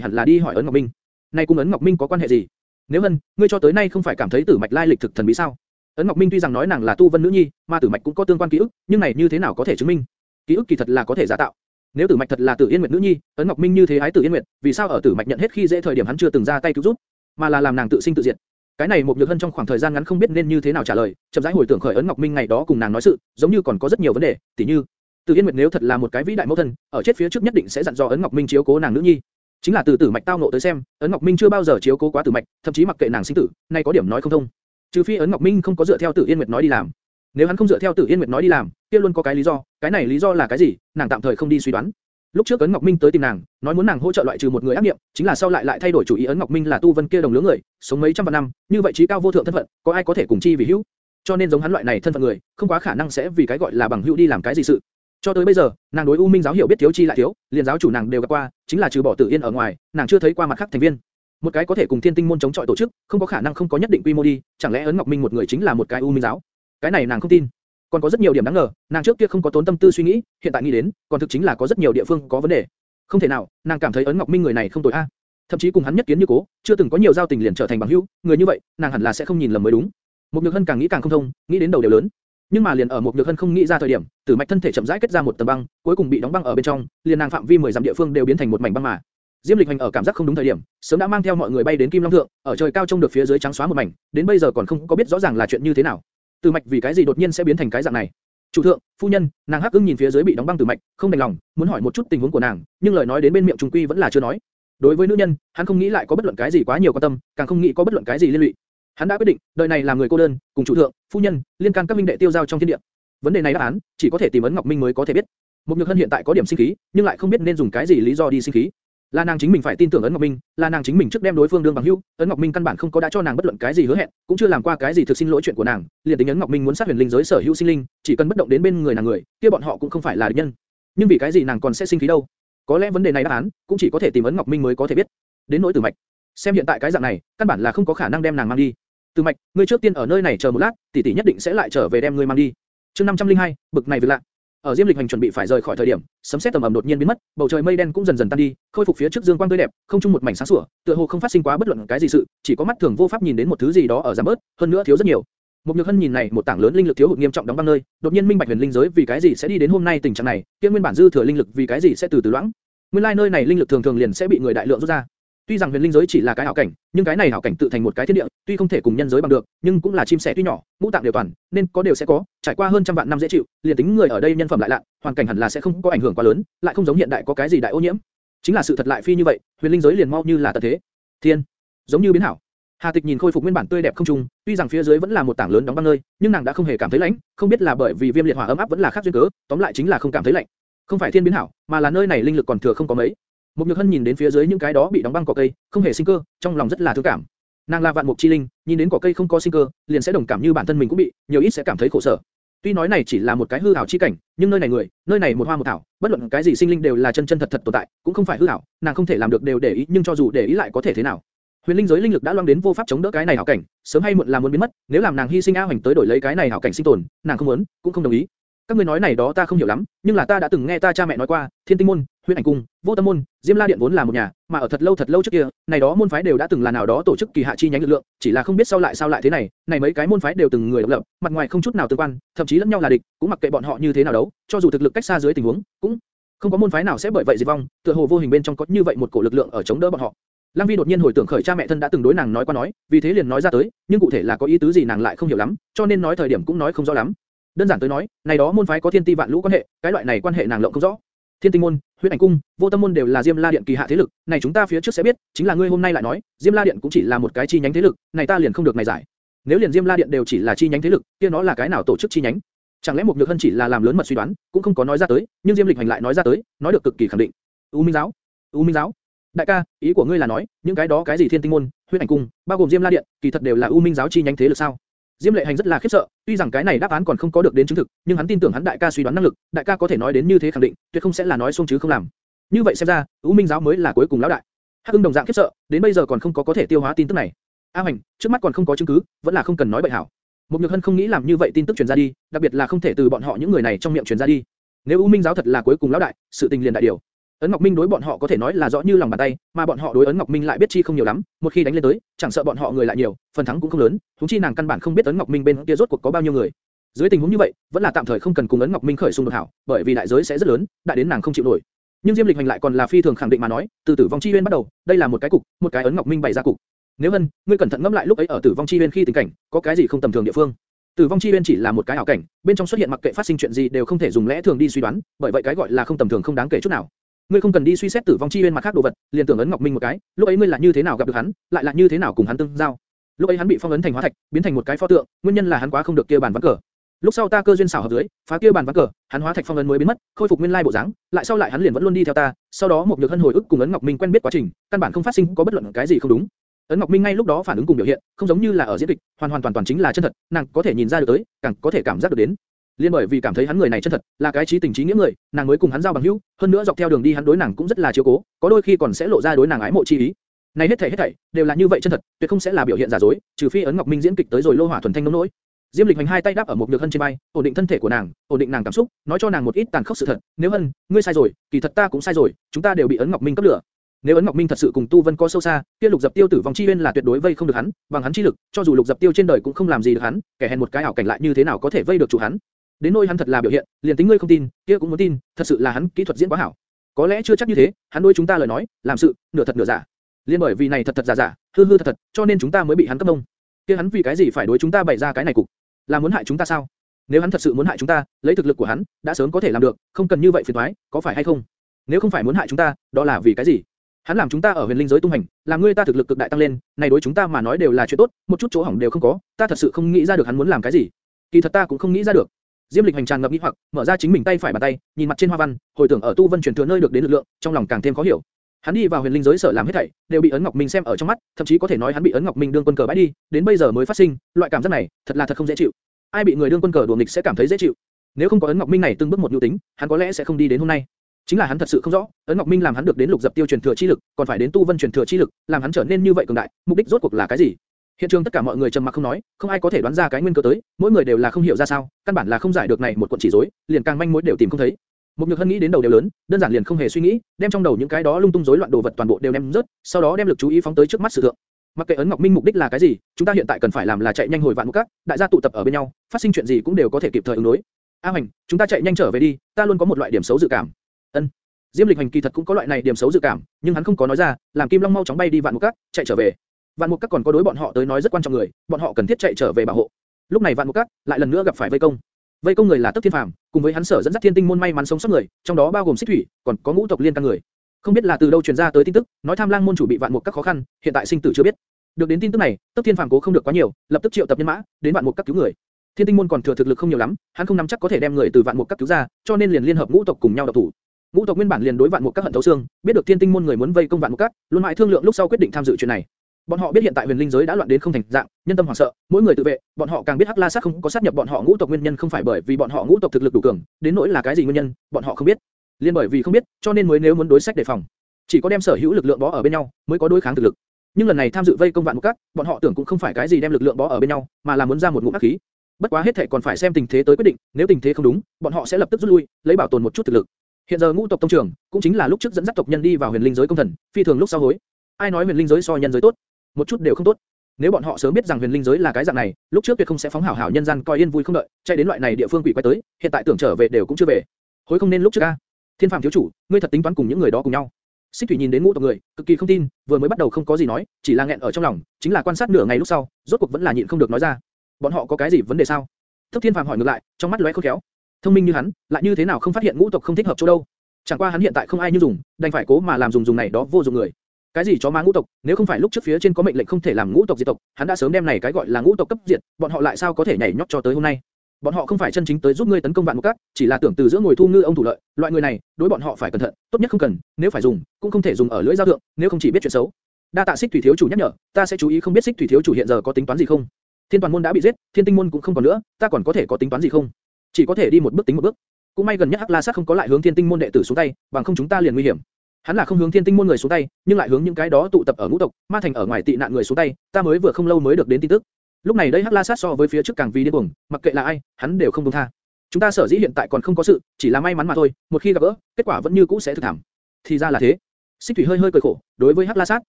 hẳn là đi hỏi ấn Ngọc Minh. Này cùng ấn Ngọc Minh có quan hệ gì? Nếu Hân, ngươi cho tới nay không phải cảm thấy Tử Mạch lai lịch thực thần bí sao? Ấn Ngọc Minh tuy rằng nói nàng là tu vân nữ nhi, mà Tử Mạch cũng có tương quan ký ức, nhưng này như thế nào có thể chứng minh? Ký ức kỳ thật là có thể giả tạo. Nếu Tử Mạch thật là Tử Yên Nguyệt nữ nhi, Ấn Ngọc Minh như thế ái Tử Yên Nguyệt, vì sao ở Tử Mạch nhận hết khi dễ thời điểm hắn chưa từng ra tay cứu giúp, mà là làm nàng tự sinh tự diệt? Cái này một nhược hân trong khoảng thời gian ngắn không biết nên như thế nào trả lời, chậm rãi hồi tưởng khởi ấn Ngọc Minh ngày đó cùng nàng nói sự, giống như còn có rất nhiều vấn đề, tỉ như Từ Yên Nguyệt nếu thật là một cái vĩ đại mẫu thân, ở chết phía trước nhất định sẽ dặn dò ấn Ngọc Minh chiếu cố nàng nữ nhi. Chính là từ tử mạch tao nộ tới xem, ấn Ngọc Minh chưa bao giờ chiếu cố quá tử mạch, thậm chí mặc kệ nàng sinh tử, nay có điểm nói không thông. Trừ phi ấn Ngọc Minh không có dựa theo Tử Yên Nguyệt nói đi làm. Nếu hắn không dựa theo Tử Yên Nguyệt nói đi làm, kia luôn có cái lý do, cái này lý do là cái gì, nàng tạm thời không đi suy đoán. Lúc trước ấn Ngọc Minh tới tìm nàng, nói muốn nàng hỗ trợ loại trừ một người ác niệm, chính là sau lại lại thay đổi chủ ý ấn Ngọc Minh là tu vân kia đồng lứa người, sống mấy trăm vạn năm, như vậy trí cao vô thượng thân phận, có ai có thể cùng chi vì hữu? Cho nên giống hắn loại này thân phận người, không quá khả năng sẽ vì cái gọi là bằng hữu đi làm cái gì sự. Cho tới bây giờ, nàng đối U Minh giáo hiểu biết thiếu chi lại thiếu, liền giáo chủ nàng đều gặp qua, chính là trừ bỏ Tử Yên ở ngoài, nàng chưa thấy qua mặt khác thành viên. Một cái có thể cùng Thiên Tinh môn chống chọi tổ chức, không có khả năng không có nhất định quy mô đi, chẳng lẽ ấn Ngọc Minh một người chính là một cái U Minh giáo? Cái này nàng không tin. Còn có rất nhiều điểm đáng ngờ, nàng trước kia không có tốn tâm tư suy nghĩ, hiện tại nghĩ đến, còn thực chính là có rất nhiều địa phương có vấn đề. Không thể nào, nàng cảm thấy ấn Ngọc Minh người này không tồi a. Thậm chí cùng hắn nhất kiến như cố, chưa từng có nhiều giao tình liền trở thành bằng hữu, người như vậy, nàng hẳn là sẽ không nhìn lầm mới đúng. Một Nhược Hân càng nghĩ càng không thông, nghĩ đến đầu đều lớn. Nhưng mà liền ở một Nhược Hân không nghĩ ra thời điểm, Tử Mạch thân thể chậm rãi kết ra một tầng băng, cuối cùng bị đóng băng ở bên trong, liền nàng phạm vi 10 dặm địa phương đều biến thành một mảnh băng mà. Diêm Lịch Hành ở cảm giác không đúng thời điểm, sớm đã mang theo mọi người bay đến Kim Long thượng, ở trời cao trông được phía dưới trắng xóa một mảnh, đến bây giờ còn không có biết rõ ràng là chuyện như thế nào từ Mạch vì cái gì đột nhiên sẽ biến thành cái dạng này? Chủ thượng, phu nhân, nàng hắc ưng nhìn phía dưới bị đóng băng từ Mạch, không đành lòng, muốn hỏi một chút tình huống của nàng, nhưng lời nói đến bên miệng trùng quy vẫn là chưa nói. Đối với nữ nhân, hắn không nghĩ lại có bất luận cái gì quá nhiều quan tâm, càng không nghĩ có bất luận cái gì liên lụy. Hắn đã quyết định, đời này làm người cô đơn, cùng chủ thượng, phu nhân, liên can các minh đệ tiêu giao trong thiên địa. Vấn đề này đáp án, chỉ có thể tìm ấn Ngọc Minh mới có thể biết. Một Nhược Hân hiện tại có điểm sinh khí, nhưng lại không biết nên dùng cái gì lý do đi sinh khí. Là nàng chính mình phải tin tưởng ấn Ngọc Minh, là nàng chính mình trước đem đối phương đương bằng hữu, ấn Ngọc Minh căn bản không có đã cho nàng bất luận cái gì hứa hẹn, cũng chưa làm qua cái gì thực xin lỗi chuyện của nàng, liền tính ấn Ngọc Minh muốn sát huyền linh giới sở hữu sinh linh, chỉ cần bất động đến bên người nàng người, kia bọn họ cũng không phải là địch nhân. Nhưng vì cái gì nàng còn sẽ sinh khí đâu? Có lẽ vấn đề này đáp án cũng chỉ có thể tìm ấn Ngọc Minh mới có thể biết. Đến nỗi Tử Mạch, xem hiện tại cái dạng này, căn bản là không có khả năng đem nàng mang đi. Tử Mạch, ngươi trước tiên ở nơi này chờ một lát, tỷ tỷ nhất định sẽ lại trở về đem ngươi mang đi. Chương 502, bực này việc lạ. Ở Diêm Lịch Hành chuẩn bị phải rời khỏi thời điểm, sấm sét tầm ầm đột nhiên biến mất, bầu trời mây đen cũng dần dần tan đi, khôi phục phía trước dương quang tươi đẹp, không trung một mảnh sáng sủa, tựa hồ không phát sinh quá bất luận cái gì sự, chỉ có mắt thường vô pháp nhìn đến một thứ gì đó ở giảm bớt, hơn nữa thiếu rất nhiều. Một Nhược Hân nhìn này một tảng lớn linh lực thiếu hụt nghiêm trọng đóng băng nơi, đột nhiên minh bạch huyền linh giới vì cái gì sẽ đi đến hôm nay tình trạng này, kia nguyên bản dư thừa linh lực vì cái gì sẽ từ từ loãng. Nguyên lai like nơi này linh lực thường thường liền sẽ bị người đại lượng rút ra. Tuy rằng huyền linh giới chỉ là cái hảo cảnh, nhưng cái này hảo cảnh tự thành một cái thiên địa, tuy không thể cùng nhân giới bằng được, nhưng cũng là chim sẻ tuy nhỏ, ngũ tạng đều toàn, nên có đều sẽ có, trải qua hơn trăm vạn năm dễ chịu, liền tính người ở đây nhân phẩm lại lạ, hoàn cảnh hẳn là sẽ không có ảnh hưởng quá lớn, lại không giống hiện đại có cái gì đại ô nhiễm. Chính là sự thật lại phi như vậy, huyền linh giới liền mau như là tận thế. Thiên, giống như biến hảo. Hà Tịch nhìn khôi phục nguyên bản tươi đẹp không trung, tuy rằng phía dưới vẫn là một tảng lớn đóng băng nơi, nhưng nàng đã không hề cảm thấy lạnh, không biết là bởi vì viêm liệt hỏa ấm áp vẫn là khác duyên cớ, tóm lại chính là không cảm thấy lạnh. Không phải thiên biến hảo, mà là nơi này linh lực còn thừa không có mấy. Một Nhược Hân nhìn đến phía dưới những cái đó bị đóng băng cỏ cây, không hề sinh cơ, trong lòng rất là thương cảm. Nàng là vạn mục chi linh, nhìn đến cỏ cây không có sinh cơ, liền sẽ đồng cảm như bản thân mình cũng bị, nhiều ít sẽ cảm thấy khổ sở. Tuy nói này chỉ là một cái hư ảo chi cảnh, nhưng nơi này người, nơi này một hoa một thảo, bất luận cái gì sinh linh đều là chân chân thật thật tồn tại, cũng không phải hư ảo, nàng không thể làm được đều để ý, nhưng cho dù để ý lại có thể thế nào? Huyền linh giới linh lực đã loang đến vô pháp chống đỡ cái này hảo cảnh, sớm hay muộn là muốn biến mất, nếu làm nàng hy sinh A Hoành tới đổi lấy cái này hảo cảnh sinh tồn, nàng không muốn, cũng không đồng ý. Các ngươi nói này đó ta không hiểu lắm, nhưng là ta đã từng nghe ta cha mẹ nói qua, Thiên Tinh môn, huyễn Ảnh cung, Vô Tâm môn, Diêm La điện vốn là một nhà, mà ở thật lâu thật lâu trước kia, này đó môn phái đều đã từng là nào đó tổ chức kỳ hạ chi nhánh lực lượng, chỉ là không biết sau lại sao lại thế này, này mấy cái môn phái đều từng người độc lập, mặt ngoài không chút nào tương quan, thậm chí lẫn nhau là địch, cũng mặc kệ bọn họ như thế nào đấu, cho dù thực lực cách xa dưới tình huống, cũng không có môn phái nào sẽ bởi vậy diệt vong, tựa hồ vô hình bên trong có như vậy một cổ lực lượng ở chống đỡ bọn họ. Lăng Vi đột nhiên hồi tưởng khởi cha mẹ thân đã từng đối nàng nói qua nói, vì thế liền nói ra tới, nhưng cụ thể là có ý tứ gì nàng lại không hiểu lắm, cho nên nói thời điểm cũng nói không rõ lắm. Đơn giản tới nói, này đó môn phái có thiên ti vạn lũ quan hệ, cái loại này quan hệ nàng lộng không rõ. Thiên Tinh môn, Huyết Ảnh cung, Vô Tâm môn đều là Diêm La điện kỳ hạ thế lực, này chúng ta phía trước sẽ biết, chính là ngươi hôm nay lại nói, Diêm La điện cũng chỉ là một cái chi nhánh thế lực, này ta liền không được này giải. Nếu liền Diêm La điện đều chỉ là chi nhánh thế lực, kia nó là cái nào tổ chức chi nhánh? Chẳng lẽ một nhược hân chỉ là làm lớn mật suy đoán, cũng không có nói ra tới, nhưng Diêm Lịch Hành lại nói ra tới, nói được cực kỳ khẳng định. U Minh giáo, U Minh giáo. Đại ca, ý của ngươi là nói, những cái đó cái gì Thiên Tinh môn, Huyết Ảnh cung, bao gồm Diêm La điện, kỳ thật đều là U Minh giáo chi nhánh thế lực sao? Diêm Lệ Hành rất là khiếp sợ, tuy rằng cái này đáp án còn không có được đến chứng thực, nhưng hắn tin tưởng hắn đại ca suy đoán năng lực, đại ca có thể nói đến như thế khẳng định, tuyệt không sẽ là nói xuông chứ không làm. Như vậy xem ra, U Minh giáo mới là cuối cùng lão đại. Hắc Ưng đồng dạng khiếp sợ, đến bây giờ còn không có có thể tiêu hóa tin tức này. A Hành, trước mắt còn không có chứng cứ, vẫn là không cần nói bậy hảo. Một Nhược Hân không nghĩ làm như vậy tin tức truyền ra đi, đặc biệt là không thể từ bọn họ những người này trong miệng truyền ra đi. Nếu U Minh giáo thật là cuối cùng lão đại, sự tình liền đại điều. Ấn Ngọc Minh đối bọn họ có thể nói là rõ như lòng bàn tay, mà bọn họ đối Ấn Ngọc Minh lại biết chi không nhiều lắm, một khi đánh lên tới, chẳng sợ bọn họ người lại nhiều, phần thắng cũng không lớn, huống chi nàng căn bản không biết Ấn Ngọc Minh bên kia rốt cuộc có bao nhiêu người. Dưới tình huống như vậy, vẫn là tạm thời không cần cùng Ấn Ngọc Minh khởi xung đột hảo, bởi vì đại giới sẽ rất lớn, đại đến nàng không chịu nổi. Nhưng Diêm Lịch Hành lại còn là phi thường khẳng định mà nói, từ tử vong chi uyên bắt đầu, đây là một cái cục, một cái Ấn Ngọc Minh bày ra cục. Nếu Hân, ngươi cẩn thận ngẫm lại lúc ấy ở tử vong chi uyên khi tình cảnh, có cái gì không tầm thường địa phương? Tử vong chi uyên chỉ là một cái ảo cảnh, bên trong xuất hiện mặc kệ phát sinh chuyện gì đều không thể dùng lẽ thường đi suy đoán, bởi vậy cái gọi là không tầm thường không đáng kể chút nào. Ngươi không cần đi suy xét tử vong chi uyên mặt khác đồ vật, liền tưởng ấn Ngọc Minh một cái, lúc ấy ngươi là như thế nào gặp được hắn, lại là như thế nào cùng hắn tương giao. Lúc ấy hắn bị phong ấn thành hóa thạch, biến thành một cái pho tượng, nguyên nhân là hắn quá không được kia bàn ván cờ. Lúc sau ta cơ duyên xảo hợp dưới, phá kia bàn ván cờ, hắn hóa thạch phong ấn mới biến mất, khôi phục nguyên lai bộ dáng, lại sau lại hắn liền vẫn luôn đi theo ta, sau đó một nhược hân hồi ức cùng ấn Ngọc Minh quen biết quá trình, căn bản không phát sinh có bất luận cái gì không đúng. Ấn Ngọc Minh ngay lúc đó phản ứng cùng biểu hiện, không giống như là ở diễn kịch, hoàn hoàn toàn toàn chính là chân thật, nàng có thể nhìn ra được tới, càng có thể cảm giác được đến. Liên bởi vì cảm thấy hắn người này chân thật, là cái trí tình trí nghĩa người, nàng mới cùng hắn giao bằng hữu, hơn nữa dọc theo đường đi hắn đối nàng cũng rất là chiếu cố, có đôi khi còn sẽ lộ ra đối nàng ái mộ chi ý. Này hết thảy hết thảy đều là như vậy chân thật, tuyệt không sẽ là biểu hiện giả dối, trừ phi ấn Ngọc Minh diễn kịch tới rồi lô hỏa thuần thanh nông nỗi. Diêm Lịch hành hai tay đáp ở một nhược hân trên vai, ổn định thân thể của nàng, ổn định nàng cảm xúc, nói cho nàng một ít tàn khốc sự thật. Nếu hân, ngươi sai rồi, kỳ thật ta cũng sai rồi, chúng ta đều bị ấn Ngọc Minh cấp lửa. Nếu ấn Ngọc Minh thật sự cùng Tu Vân có sâu xa, kia Lục Dập Tiêu tử vong chi uyên là tuyệt đối vây không được hắn, bằng hắn chi lực, cho dù Lục Dập Tiêu trên đời cũng không làm gì được hắn, kẻ hèn một cái ảo cảnh lại như thế nào có thể vây được chủ hắn? Đến nỗi hắn thật là biểu hiện, liền tính ngươi không tin, kia cũng muốn tin, thật sự là hắn kỹ thuật diễn quá hảo. Có lẽ chưa chắc như thế, hắn đối chúng ta lời nói, làm sự, nửa thật nửa giả. Liên bởi vì này thật thật giả giả, hư hư thật thật, cho nên chúng ta mới bị hắn cấp đông. Kia hắn vì cái gì phải đối chúng ta bày ra cái này cục? Là muốn hại chúng ta sao? Nếu hắn thật sự muốn hại chúng ta, lấy thực lực của hắn, đã sớm có thể làm được, không cần như vậy phiền toái, có phải hay không? Nếu không phải muốn hại chúng ta, đó là vì cái gì? Hắn làm chúng ta ở huyền linh giới tung hành, làm ngươi ta thực lực cực đại tăng lên, này đối chúng ta mà nói đều là chuyện tốt, một chút chỗ hỏng đều không có, ta thật sự không nghĩ ra được hắn muốn làm cái gì. Kỳ thật ta cũng không nghĩ ra được. Diêm Lịch hành tràn ngập nghi hoặc, mở ra chính mình tay phải bàn tay, nhìn mặt trên hoa văn, hồi tưởng ở tu vân truyền thừa nơi được đến lực lượng, trong lòng càng thêm khó hiểu. Hắn đi vào huyền linh giới sở làm hết thảy, đều bị ấn ngọc minh xem ở trong mắt, thậm chí có thể nói hắn bị ấn ngọc minh đương quân cờ bãi đi, đến bây giờ mới phát sinh, loại cảm giác này, thật là thật không dễ chịu. Ai bị người đương quân cờ đuổi nghịch sẽ cảm thấy dễ chịu. Nếu không có ấn ngọc minh này từng bước một nhu tính, hắn có lẽ sẽ không đi đến hôm nay. Chính là hắn thật sự không rõ, ấn ngọc minh làm hắn được đến lục dập tiêu truyền thừa chi lực, còn phải đến tu vân truyền thừa chi lực, làm hắn trở nên như vậy cường đại, mục đích rốt cuộc là cái gì? Hiện trường tất cả mọi người trầm mặc không nói, không ai có thể đoán ra cái nguyên cơ tới, mỗi người đều là không hiểu ra sao, căn bản là không giải được này một cuộn chỉ rối, liền càng manh mối đều tìm không thấy. Một nhược hân nghĩ đến đầu đều lớn, đơn giản liền không hề suy nghĩ, đem trong đầu những cái đó lung tung rối loạn đồ vật toàn bộ đều ném rớt, sau đó đem lực chú ý phóng tới trước mắt sự thượng. Mặc kệ ấn ngọc minh mục đích là cái gì, chúng ta hiện tại cần phải làm là chạy nhanh hồi vạn một các, đại gia tụ tập ở bên nhau, phát sinh chuyện gì cũng đều có thể kịp thời ứng đối. A Hoành, chúng ta chạy nhanh trở về đi, ta luôn có một loại điểm xấu dự cảm. Ân. Diêm Lịch Hành kỳ thật cũng có loại này điểm xấu dự cảm, nhưng hắn không có nói ra, làm Kim Long mau chóng bay đi vạn một các, chạy trở về. Vạn Mục Các còn có đối bọn họ tới nói rất quan trọng người, bọn họ cần thiết chạy trở về bảo hộ. Lúc này Vạn Mục Các lại lần nữa gặp phải vây công. Vây công người là Tức Thiên Phàm, cùng với hắn sở dẫn dắt Thiên Tinh môn may mắn sống sót người, trong đó bao gồm Xích Thủy, còn có ngũ tộc liên căn người. Không biết là từ đâu truyền ra tới tin tức, nói Tham Lang môn chủ bị Vạn Mục Các khó khăn, hiện tại sinh tử chưa biết. Được đến tin tức này, Tức Thiên Phàm cố không được quá nhiều, lập tức triệu tập nhân mã, đến Vạn Mục Các cứu người. Thiên Tinh môn còn thừa thực lực không nhiều lắm, hắn không nắm chắc có thể đem người từ Vạn Mục Các cứu ra, cho nên liền liên hợp ngũ tộc cùng nhau độc thủ. Ngũ tộc nguyên bản liền đối vạn mục các hận thấu xương, biết được thiên tinh môn người muốn vây công vạn mục các, luôn mãi thương lượng lúc sau quyết định tham dự chuyện này. Bọn họ biết hiện tại huyền linh giới đã loạn đến không thành dạng, nhân tâm hoảng sợ, mỗi người tự vệ, bọn họ càng biết Hắc La Sát không có sát nhập bọn họ ngũ tộc nguyên nhân không phải bởi vì bọn họ ngũ tộc thực lực đủ cường, đến nỗi là cái gì nguyên nhân, bọn họ không biết. Liên bởi vì không biết, cho nên mới nếu muốn đối sách đề phòng, chỉ có đem sở hữu lực lượng bó ở bên nhau, mới có đối kháng thực lực. Nhưng lần này tham dự vây công vạn mục các, bọn họ tưởng cũng không phải cái gì đem lực lượng bó ở bên nhau, mà là muốn ra một ngụm ác khí. Bất quá hết thảy còn phải xem tình thế tới quyết định, nếu tình thế không đúng, bọn họ sẽ lập tức rút lui, lấy bảo tồn một chút thực lực. Hiện giờ ngũ tộc tông trưởng, cũng chính là lúc trước dẫn dắt tộc nhân đi vào huyền linh giới công thần, phi thường lúc sau hối. Ai nói huyền linh giới so nhân giới tốt? Một chút đều không tốt. Nếu bọn họ sớm biết rằng huyền linh giới là cái dạng này, lúc trước tuyệt không sẽ phóng hảo hảo nhân gian coi yên vui không đợi, chạy đến loại này địa phương quỷ quái tới, hiện tại tưởng trở về đều cũng chưa về. Hối không nên lúc trước a. Thiên phàm thiếu chủ, ngươi thật tính toán cùng những người đó cùng nhau? Xích Thủy nhìn đến ngũ tộc người, cực kỳ không tin, vừa mới bắt đầu không có gì nói, chỉ là nghẹn ở trong lòng, chính là quan sát nửa ngày lúc sau, rốt cuộc vẫn là nhịn không được nói ra. Bọn họ có cái gì vấn đề sao? Thấp Thiên phàm hỏi ngược lại, trong mắt lóe khôn khéo. Thông minh như hắn, lại như thế nào không phát hiện ngũ tộc không thích hợp chỗ đâu? Chẳng qua hắn hiện tại không ai như dùng, đành phải cố mà làm dùng dùng này đó vô dụng người. Cái gì chó má ngũ tộc, nếu không phải lúc trước phía trên có mệnh lệnh không thể làm ngũ tộc diệt tộc, hắn đã sớm đem này cái gọi là ngũ tộc cấp diệt, bọn họ lại sao có thể nhảy nhót cho tới hôm nay? Bọn họ không phải chân chính tới giúp ngươi tấn công vạn một cát, chỉ là tưởng từ giữa ngồi thu ngư ông thủ lợi, loại người này, đối bọn họ phải cẩn thận, tốt nhất không cần, nếu phải dùng, cũng không thể dùng ở lưỡi dao thượng, nếu không chỉ biết chuyện xấu. Đa tạ Xích Thủy thiếu chủ nhắc nhở, ta sẽ chú ý không biết Xích Thủy thiếu chủ hiện giờ có tính toán gì không. Thiên toàn môn đã bị giết, Thiên tinh môn cũng không còn nữa, ta còn có thể có tính toán gì không? Chỉ có thể đi một bước tính một bước. Cũng may gần nhất Hắc La Sát không có lại hướng Thiên tinh môn đệ tử xuống tay, bằng không chúng ta liền nguy hiểm. Hắn là không hướng Thiên tinh môn người xuống tay, nhưng lại hướng những cái đó tụ tập ở ngũ tộc, ma thành ở ngoài tị nạn người xuống tay, ta mới vừa không lâu mới được đến tin tức. Lúc này đây Hắc La Sát so với phía trước càng vì điên cuồng, mặc kệ là ai, hắn đều không buông tha. Chúng ta sở dĩ hiện tại còn không có sự, chỉ là may mắn mà thôi, một khi gặp gỡ, kết quả vẫn như cũ sẽ thực thảm. Thì ra là thế. Xích Thủy hơi hơi cười khổ, đối với Hắc La Sát,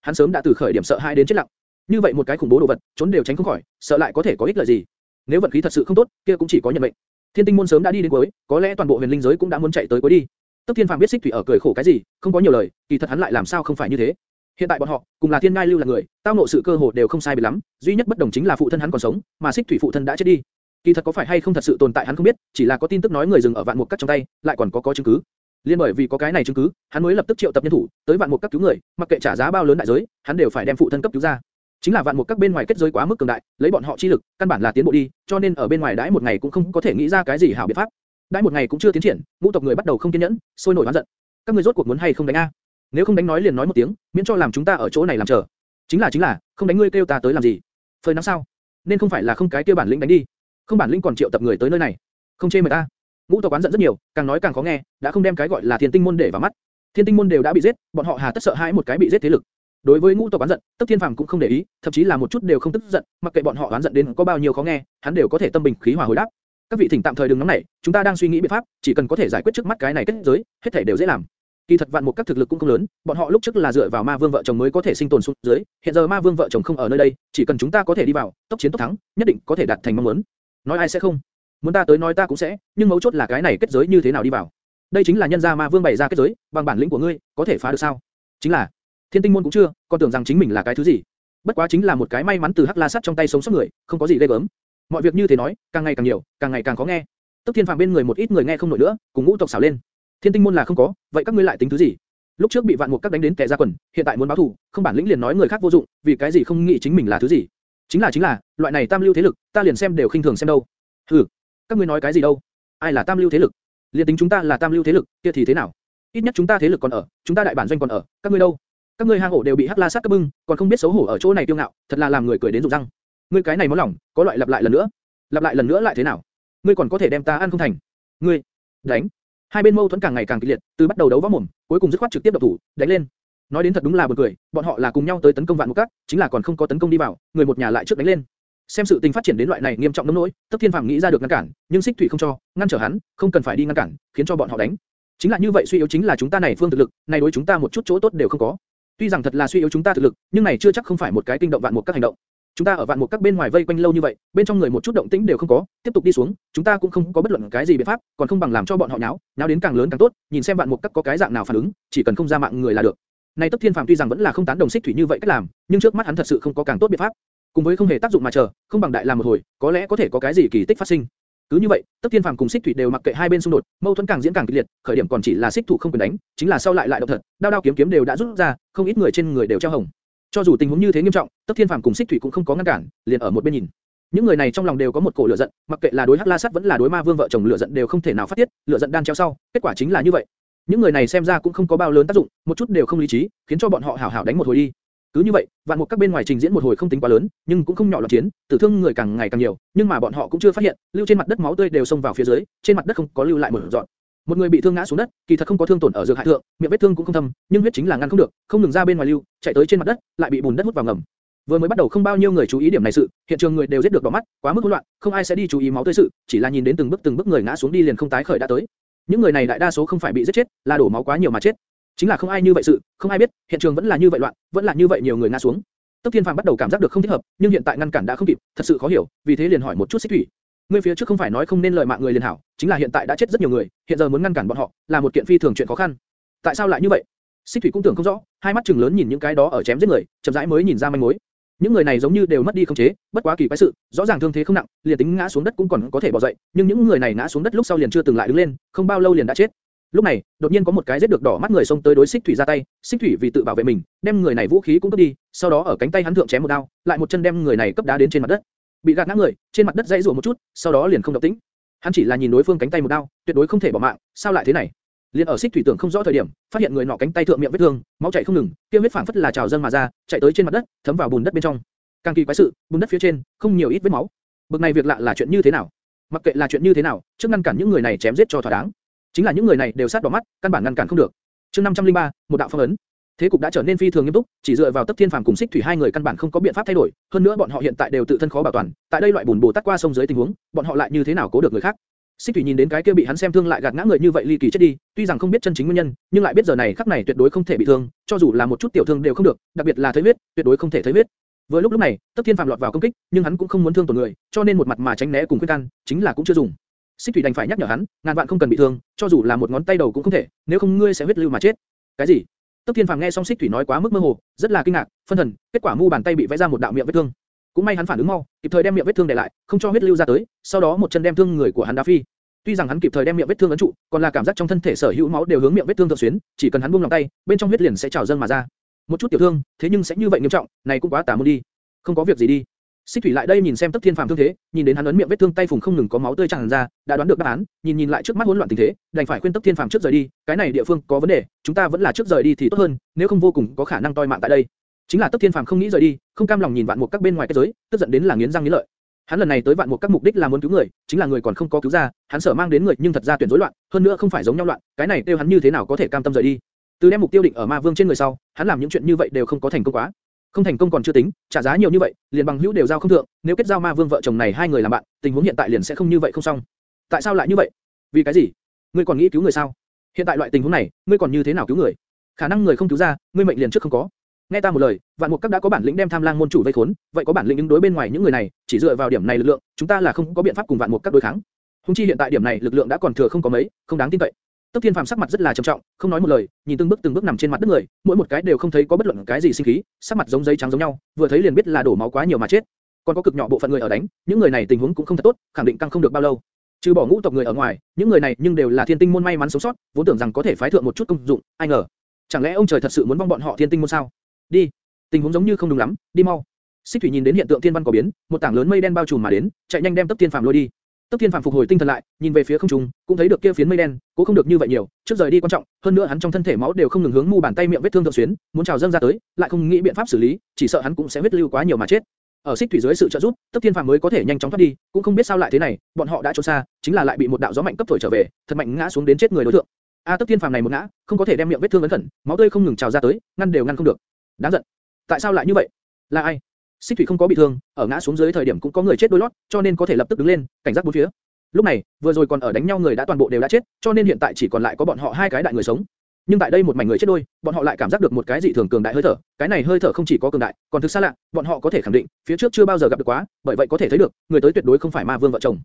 hắn sớm đã từ khởi điểm sợ hãi đến chết lặng. Như vậy một cái khủng bố đồ vật, trốn đều tránh không khỏi, sợ lại có thể có ích lợi gì? Nếu vận khí thật sự không tốt, kia cũng chỉ có nhận mệnh. Thiên Tinh môn sớm đã đi đến cuối, có lẽ toàn bộ huyền linh giới cũng đã muốn chạy tới cuối đi. Tấp Thiên Phàm biết Xích Thủy ở cười khổ cái gì, không có nhiều lời, kỳ thật hắn lại làm sao không phải như thế. Hiện tại bọn họ, cùng là Thiên Ngai Lưu là người, tao ngộ sự cơ hồ đều không sai biệt lắm, duy nhất bất đồng chính là phụ thân hắn còn sống, mà Xích Thủy phụ thân đã chết đi. Kỳ thật có phải hay không thật sự tồn tại hắn không biết, chỉ là có tin tức nói người dừng ở vạn mục cắt trong tay, lại còn có có chứng cứ. Liên bởi vì có cái này chứng cứ, hắn mới lập tức triệu tập nhân thủ, tới vạn mục các cứu người, mặc kệ trả giá bao lớn đại giới, hắn đều phải đem phụ thân cấp cứu ra. Chính là vạn mục các bên ngoài kết giới quá mức cường đại, lấy bọn họ chi lực, căn bản là tiến bộ đi, cho nên ở bên ngoài đãi một ngày cũng không có thể nghĩ ra cái gì hảo biện pháp. Đãi một ngày cũng chưa tiến triển, ngũ tộc người bắt đầu không kiên nhẫn, sôi nổi oán giận. Các ngươi rốt cuộc muốn hay không đánh a? Nếu không đánh nói liền nói một tiếng, miễn cho làm chúng ta ở chỗ này làm chờ. Chính là chính là, không đánh ngươi kêu ta tới làm gì? Phơi nắng sao? Nên không phải là không cái kia bản lĩnh đánh đi. Không bản lĩnh còn triệu tập người tới nơi này. Không chê mời ta. Ngũ tộc oán giận rất nhiều, càng nói càng khó nghe, đã không đem cái gọi là thiên tinh môn để vào mắt. Thiên tinh môn đều đã bị giết, bọn họ hà tất sợ hãi một cái bị giết thế lực. Đối với ngũ tộc oán giận, Tấp Thiên Phàm cũng không để ý, thậm chí là một chút đều không tức giận, mặc kệ bọn họ oán giận đến có bao nhiêu khó nghe, hắn đều có thể tâm bình khí hòa hồi đáp. Các vị thỉnh tạm thời đừng nóng nảy, chúng ta đang suy nghĩ biện pháp, chỉ cần có thể giải quyết trước mắt cái này kết giới, hết thảy đều dễ làm. Kỳ thật vạn một các thực lực cũng không lớn, bọn họ lúc trước là dựa vào ma vương vợ chồng mới có thể sinh tồn xuống dưới, hiện giờ ma vương vợ chồng không ở nơi đây, chỉ cần chúng ta có thể đi vào, tốc chiến tốc thắng, nhất định có thể đạt thành mong muốn. Nói ai sẽ không? Muốn ta tới nói ta cũng sẽ, nhưng mấu chốt là cái này kết giới như thế nào đi vào. Đây chính là nhân gia ma vương bày ra kết giới, bằng bản lĩnh của ngươi, có thể phá được sao? Chính là, thiên tinh môn cũng chưa, còn tưởng rằng chính mình là cái thứ gì. Bất quá chính là một cái may mắn từ hắc la sắt trong tay sống sót người, không có gì ghê gớm. Mọi việc như thế nói, càng ngày càng nhiều, càng ngày càng khó nghe. Tức Thiên Phàm bên người một ít người nghe không nổi nữa, cùng ngũ tộc xảo lên. Thiên tinh môn là không có, vậy các ngươi lại tính thứ gì? Lúc trước bị vạn mục các đánh đến tè ra quần, hiện tại muốn báo thù, không bản lĩnh liền nói người khác vô dụng, vì cái gì không nghĩ chính mình là thứ gì? Chính là chính là, loại này tam lưu thế lực, ta liền xem đều khinh thường xem đâu. Hừ, các ngươi nói cái gì đâu? Ai là tam lưu thế lực? Liên tính chúng ta là tam lưu thế lực, kia thì thế nào? Ít nhất chúng ta thế lực còn ở, chúng ta đại bản doanh còn ở, các ngươi đâu? Các ngươi hang ổ đều bị hắc la sát cấp bưng, còn không biết xấu hổ ở chỗ này tiêu ngạo, thật là làm người cười đến rụng răng. Ngươi cái này máu lòng, có loại lặp lại lần nữa, lặp lại lần nữa lại thế nào? Ngươi còn có thể đem ta ăn không thành? Ngươi, đánh! Hai bên mâu thuẫn càng ngày càng kịch liệt, từ bắt đầu đấu võ mồm, cuối cùng dứt khoát trực tiếp động thủ, đánh lên. Nói đến thật đúng là buồn cười, bọn họ là cùng nhau tới tấn công vạn mục các, chính là còn không có tấn công đi vào, người một nhà lại trước đánh lên. Xem sự tình phát triển đến loại này nghiêm trọng nông nỗi, Tấp Thiên Phàm nghĩ ra được ngăn cản, nhưng Xích Thủy không cho, ngăn trở hắn, không cần phải đi ngăn cản, khiến cho bọn họ đánh. Chính là như vậy suy yếu chính là chúng ta này phương thực lực, này đối chúng ta một chút chỗ tốt đều không có. Tuy rằng thật là suy yếu chúng ta thực lực, nhưng này chưa chắc không phải một cái kinh động vạn mục các hành động. Chúng ta ở vạn mục các bên ngoài vây quanh lâu như vậy, bên trong người một chút động tĩnh đều không có, tiếp tục đi xuống, chúng ta cũng không có bất luận cái gì biện pháp, còn không bằng làm cho bọn họ nháo, nháo đến càng lớn càng tốt, nhìn xem vạn mục các có cái dạng nào phản ứng, chỉ cần không ra mạng người là được. Này Tấp Thiên Phàm tuy rằng vẫn là không tán đồng xích thủy như vậy cách làm, nhưng trước mắt hắn thật sự không có càng tốt biện pháp. Cùng với không hề tác dụng mà chờ, không bằng đại làm một hồi, có lẽ có thể có cái gì kỳ tích phát sinh. Cứ như vậy, Tấp Thiên Phàm cùng Xích Thủy đều mặc kệ hai bên xung đột, mâu thuẫn càng diễn càng kịch liệt, khởi điểm còn chỉ là Xích Thủ không quyền đánh, chính là sau lại lại động thật, đao đao kiếm kiếm đều đã rút ra, không ít người trên người đều treo hồng. Cho dù tình huống như thế nghiêm trọng, Tấp Thiên Phàm cùng Xích Thủy cũng không có ngăn cản, liền ở một bên nhìn. Những người này trong lòng đều có một cổ lửa giận, mặc kệ là đối Hắc La Sát vẫn là đối Ma Vương vợ chồng lửa giận đều không thể nào phát tiết, lửa giận đan treo sau, kết quả chính là như vậy. Những người này xem ra cũng không có bao lớn tác dụng, một chút đều không lý trí, khiến cho bọn họ hảo hảo đánh một hồi đi. Cứ như vậy, vạn một các bên ngoài trình diễn một hồi không tính quá lớn, nhưng cũng không nhỏ loạn chiến, tử thương người càng ngày càng nhiều, nhưng mà bọn họ cũng chưa phát hiện, lưu trên mặt đất máu tươi đều xông vào phía dưới, trên mặt đất không có lưu lại một dọn. Một người bị thương ngã xuống đất, kỳ thật không có thương tổn ở dược hại thượng, miệng vết thương cũng không thâm, nhưng huyết chính là ngăn không được, không ngừng ra bên ngoài lưu, chạy tới trên mặt đất, lại bị bùn đất hút vào ngầm. Vừa mới bắt đầu không bao nhiêu người chú ý điểm này sự, hiện trường người đều giết được đỏ mắt, quá mức hỗn loạn, không ai sẽ đi chú ý máu tươi sự, chỉ là nhìn đến từng bước từng bước người ngã xuống đi liền không tái khởi đã tới. Những người này đại đa số không phải bị giết chết, là đổ máu quá nhiều mà chết. Chính là không ai như vậy sự, không ai biết, hiện trường vẫn là như vậy loạn, vẫn là như vậy nhiều người ngã xuống. Tốc Thiên Phàm bắt đầu cảm giác được không thích hợp, nhưng hiện tại ngăn cản đã không kịp, thật sự khó hiểu, vì thế liền hỏi một chút Xích Thủy. Ngươi phía trước không phải nói không nên lợi mạng người liền hảo, chính là hiện tại đã chết rất nhiều người, hiện giờ muốn ngăn cản bọn họ, là một kiện phi thường chuyện khó khăn. Tại sao lại như vậy? Xích Thủy cũng tưởng không rõ, hai mắt trừng lớn nhìn những cái đó ở chém giết người, chậm rãi mới nhìn ra manh mối. Những người này giống như đều mất đi không chế, bất quá kỳ quái sự, rõ ràng thương thế không nặng, liền tính ngã xuống đất cũng còn có thể bò dậy, nhưng những người này ngã xuống đất lúc sau liền chưa từng lại đứng lên, không bao lâu liền đã chết. Lúc này, đột nhiên có một cái giết được đỏ mắt người xông tới đối Xích Thủy ra tay, Xích Thủy vì tự bảo vệ mình, đem người này vũ khí cũng cướp đi, sau đó ở cánh tay hắn thượng chém một đao, lại một chân đem người này cấp đá đến trên mặt đất. Bị gạt ngã người, trên mặt đất dãy rủa một chút, sau đó liền không động tĩnh. Hắn chỉ là nhìn đối phương cánh tay một đao, tuyệt đối không thể bỏ mạng, sao lại thế này? Liên ở Xích Thủy tưởng không rõ thời điểm, phát hiện người nọ cánh tay thượng miệng vết thương, máu chảy không ngừng, kia huyết phảng phất là trào dâng mà ra, chạy tới trên mặt đất, thấm vào bùn đất bên trong. Càng kỳ quái sự, bùn đất phía trên không nhiều ít vết máu. Bực này việc lạ là chuyện như thế nào? Mặc kệ là chuyện như thế nào, trước ngăn cản những người này chém giết cho thỏa đáng. Chính là những người này đều sát đỏ mắt, căn bản ngăn cản không được. Chương 503, một đạo phong ấn. Thế cục đã trở nên phi thường nghiêm túc, chỉ dựa vào Tấp Thiên Phàm cùng Xích Thủy hai người căn bản không có biện pháp thay đổi, hơn nữa bọn họ hiện tại đều tự thân khó bảo toàn, tại đây loại bùn bồ tát qua sông dưới tình huống, bọn họ lại như thế nào cố được người khác? Xích Thủy nhìn đến cái kia bị hắn xem thương lại gạt ngã người như vậy ly kỳ chết đi, tuy rằng không biết chân chính nguyên nhân, nhưng lại biết giờ này khắc này tuyệt đối không thể bị thương, cho dù là một chút tiểu thương đều không được, đặc biệt là thấy huyết, tuyệt đối không thể thấy huyết. Vừa lúc lúc này, Tấp Thiên Phàm lọt vào công kích, nhưng hắn cũng không muốn thương tổn người, cho nên một mặt mà tránh né cùng khuyên can, chính là cũng chưa dùng. Xích Thủy đành phải nhắc nhở hắn, ngàn vạn không cần bị thương, cho dù là một ngón tay đầu cũng không thể, nếu không ngươi sẽ huyết lưu mà chết. Cái gì? Tấp Thiên Phàm nghe xong Xích Thủy nói quá mức mơ hồ, rất là kinh ngạc, phân thần, kết quả mu bàn tay bị vẽ ra một đạo miệng vết thương. Cũng may hắn phản ứng mau, kịp thời đem miệng vết thương để lại, không cho huyết lưu ra tới, sau đó một chân đem thương người của hắn đá phi. Tuy rằng hắn kịp thời đem miệng vết thương ấn trụ, còn là cảm giác trong thân thể sở hữu máu đều hướng miệng vết thương thượng xuyến, chỉ cần hắn buông lòng tay, bên trong huyết liền sẽ trào dâng mà ra. Một chút tiểu thương, thế nhưng sẽ như vậy nghiêm trọng, này cũng quá tà môn đi. Không có việc gì đi. Xích Thủy lại đây nhìn xem Tắc Thiên Phàm thương thế, nhìn đến hắn ấn miệng vết thương tay phùng không ngừng có máu tươi tràn ra, đã đoán được đáp án, nhìn nhìn lại trước mắt hỗn loạn tình thế, đành phải khuyên Tắc Thiên Phàm trước rời đi, cái này địa phương có vấn đề, chúng ta vẫn là trước rời đi thì tốt hơn, nếu không vô cùng có khả năng toi mạng tại đây. Chính là Tắc Thiên Phàm không nghĩ rời đi, không cam lòng nhìn vạn mục các bên ngoài cái giới, tức giận đến là nghiến răng nghiến lợi. Hắn lần này tới vạn mục các mục đích là muốn cứu người, chính là người còn không có cứu ra, hắn sợ mang đến người nhưng thật ra tuyển rối loạn, hơn nữa không phải giống nhau loạn, cái này tiêu hắn như thế nào có thể cam tâm rời đi. Từ đem mục tiêu định ở ma vương trên người sau, hắn làm những chuyện như vậy đều không có thành công quá. Không thành công còn chưa tính, trả giá nhiều như vậy, liền bằng hữu đều giao không thượng, nếu kết giao ma vương vợ chồng này hai người làm bạn, tình huống hiện tại liền sẽ không như vậy không xong. Tại sao lại như vậy? Vì cái gì? Ngươi còn nghĩ cứu người sao? Hiện tại loại tình huống này, ngươi còn như thế nào cứu người? Khả năng người không cứu ra, ngươi mệnh liền trước không có. Nghe ta một lời, vạn mục các đã có bản lĩnh đem tham lang môn chủ vây khốn, vậy có bản lĩnh ứng đối bên ngoài những người này, chỉ dựa vào điểm này lực lượng, chúng ta là không có biện pháp cùng vạn mục các đối kháng. Hùng chi hiện tại điểm này lực lượng đã còn thừa không có mấy, không đáng tin cậy. Tốc Thiên Phàm sắc mặt rất là trầm trọng, không nói một lời, nhìn từng bước từng bước nằm trên mặt đất người, mỗi một cái đều không thấy có bất luận cái gì sinh khí, sắc mặt giống giấy trắng giống nhau, vừa thấy liền biết là đổ máu quá nhiều mà chết. Còn có cực nhỏ bộ phận người ở đánh, những người này tình huống cũng không thật tốt, khẳng định căng không được bao lâu. Trừ bỏ ngũ tộc người ở ngoài, những người này nhưng đều là thiên tinh môn may mắn sống sót, vốn tưởng rằng có thể phái thượng một chút công dụng, ai ngờ, chẳng lẽ ông trời thật sự muốn vong bọn họ thiên tinh môn sao? Đi, tình huống giống như không đúng lắm, đi mau. Xích Thủy nhìn đến hiện tượng thiên văn có biến, một tảng lớn mây đen bao trùm mà đến, chạy nhanh đem Tốc Thiên Phàm lôi đi. Tốc Thiên Phàm phục hồi tinh thần lại, nhìn về phía không trung, cũng thấy được kia phiến mây đen, cố không được như vậy nhiều, trước rời đi quan trọng, hơn nữa hắn trong thân thể máu đều không ngừng hướng mu bàn tay miệng vết thương thượng xuyến, muốn trào dâng ra tới, lại không nghĩ biện pháp xử lý, chỉ sợ hắn cũng sẽ huyết lưu quá nhiều mà chết. Ở xích thủy dưới sự trợ giúp, Tốc Thiên Phàm mới có thể nhanh chóng thoát đi, cũng không biết sao lại thế này, bọn họ đã trốn xa, chính là lại bị một đạo gió mạnh cấp thổi trở về, thật mạnh ngã xuống đến chết người đối tượng. A Tốc Thiên Phàm này một ngã, không có thể đem miệng vết thương ấn khẩn, máu tươi không ngừng trào ra tới, ngăn đều ngăn không được. Đáng giận. Tại sao lại như vậy? Là ai? Xích thủy không có bị thương, ở ngã xuống dưới thời điểm cũng có người chết đôi lót, cho nên có thể lập tức đứng lên, cảnh giác bốn phía. Lúc này, vừa rồi còn ở đánh nhau người đã toàn bộ đều đã chết, cho nên hiện tại chỉ còn lại có bọn họ hai cái đại người sống. Nhưng tại đây một mảnh người chết đôi, bọn họ lại cảm giác được một cái dị thường cường đại hơi thở, cái này hơi thở không chỉ có cường đại, còn thực xa lạ, bọn họ có thể khẳng định, phía trước chưa bao giờ gặp được quá, bởi vậy có thể thấy được, người tới tuyệt đối không phải ma vương vợ chồng.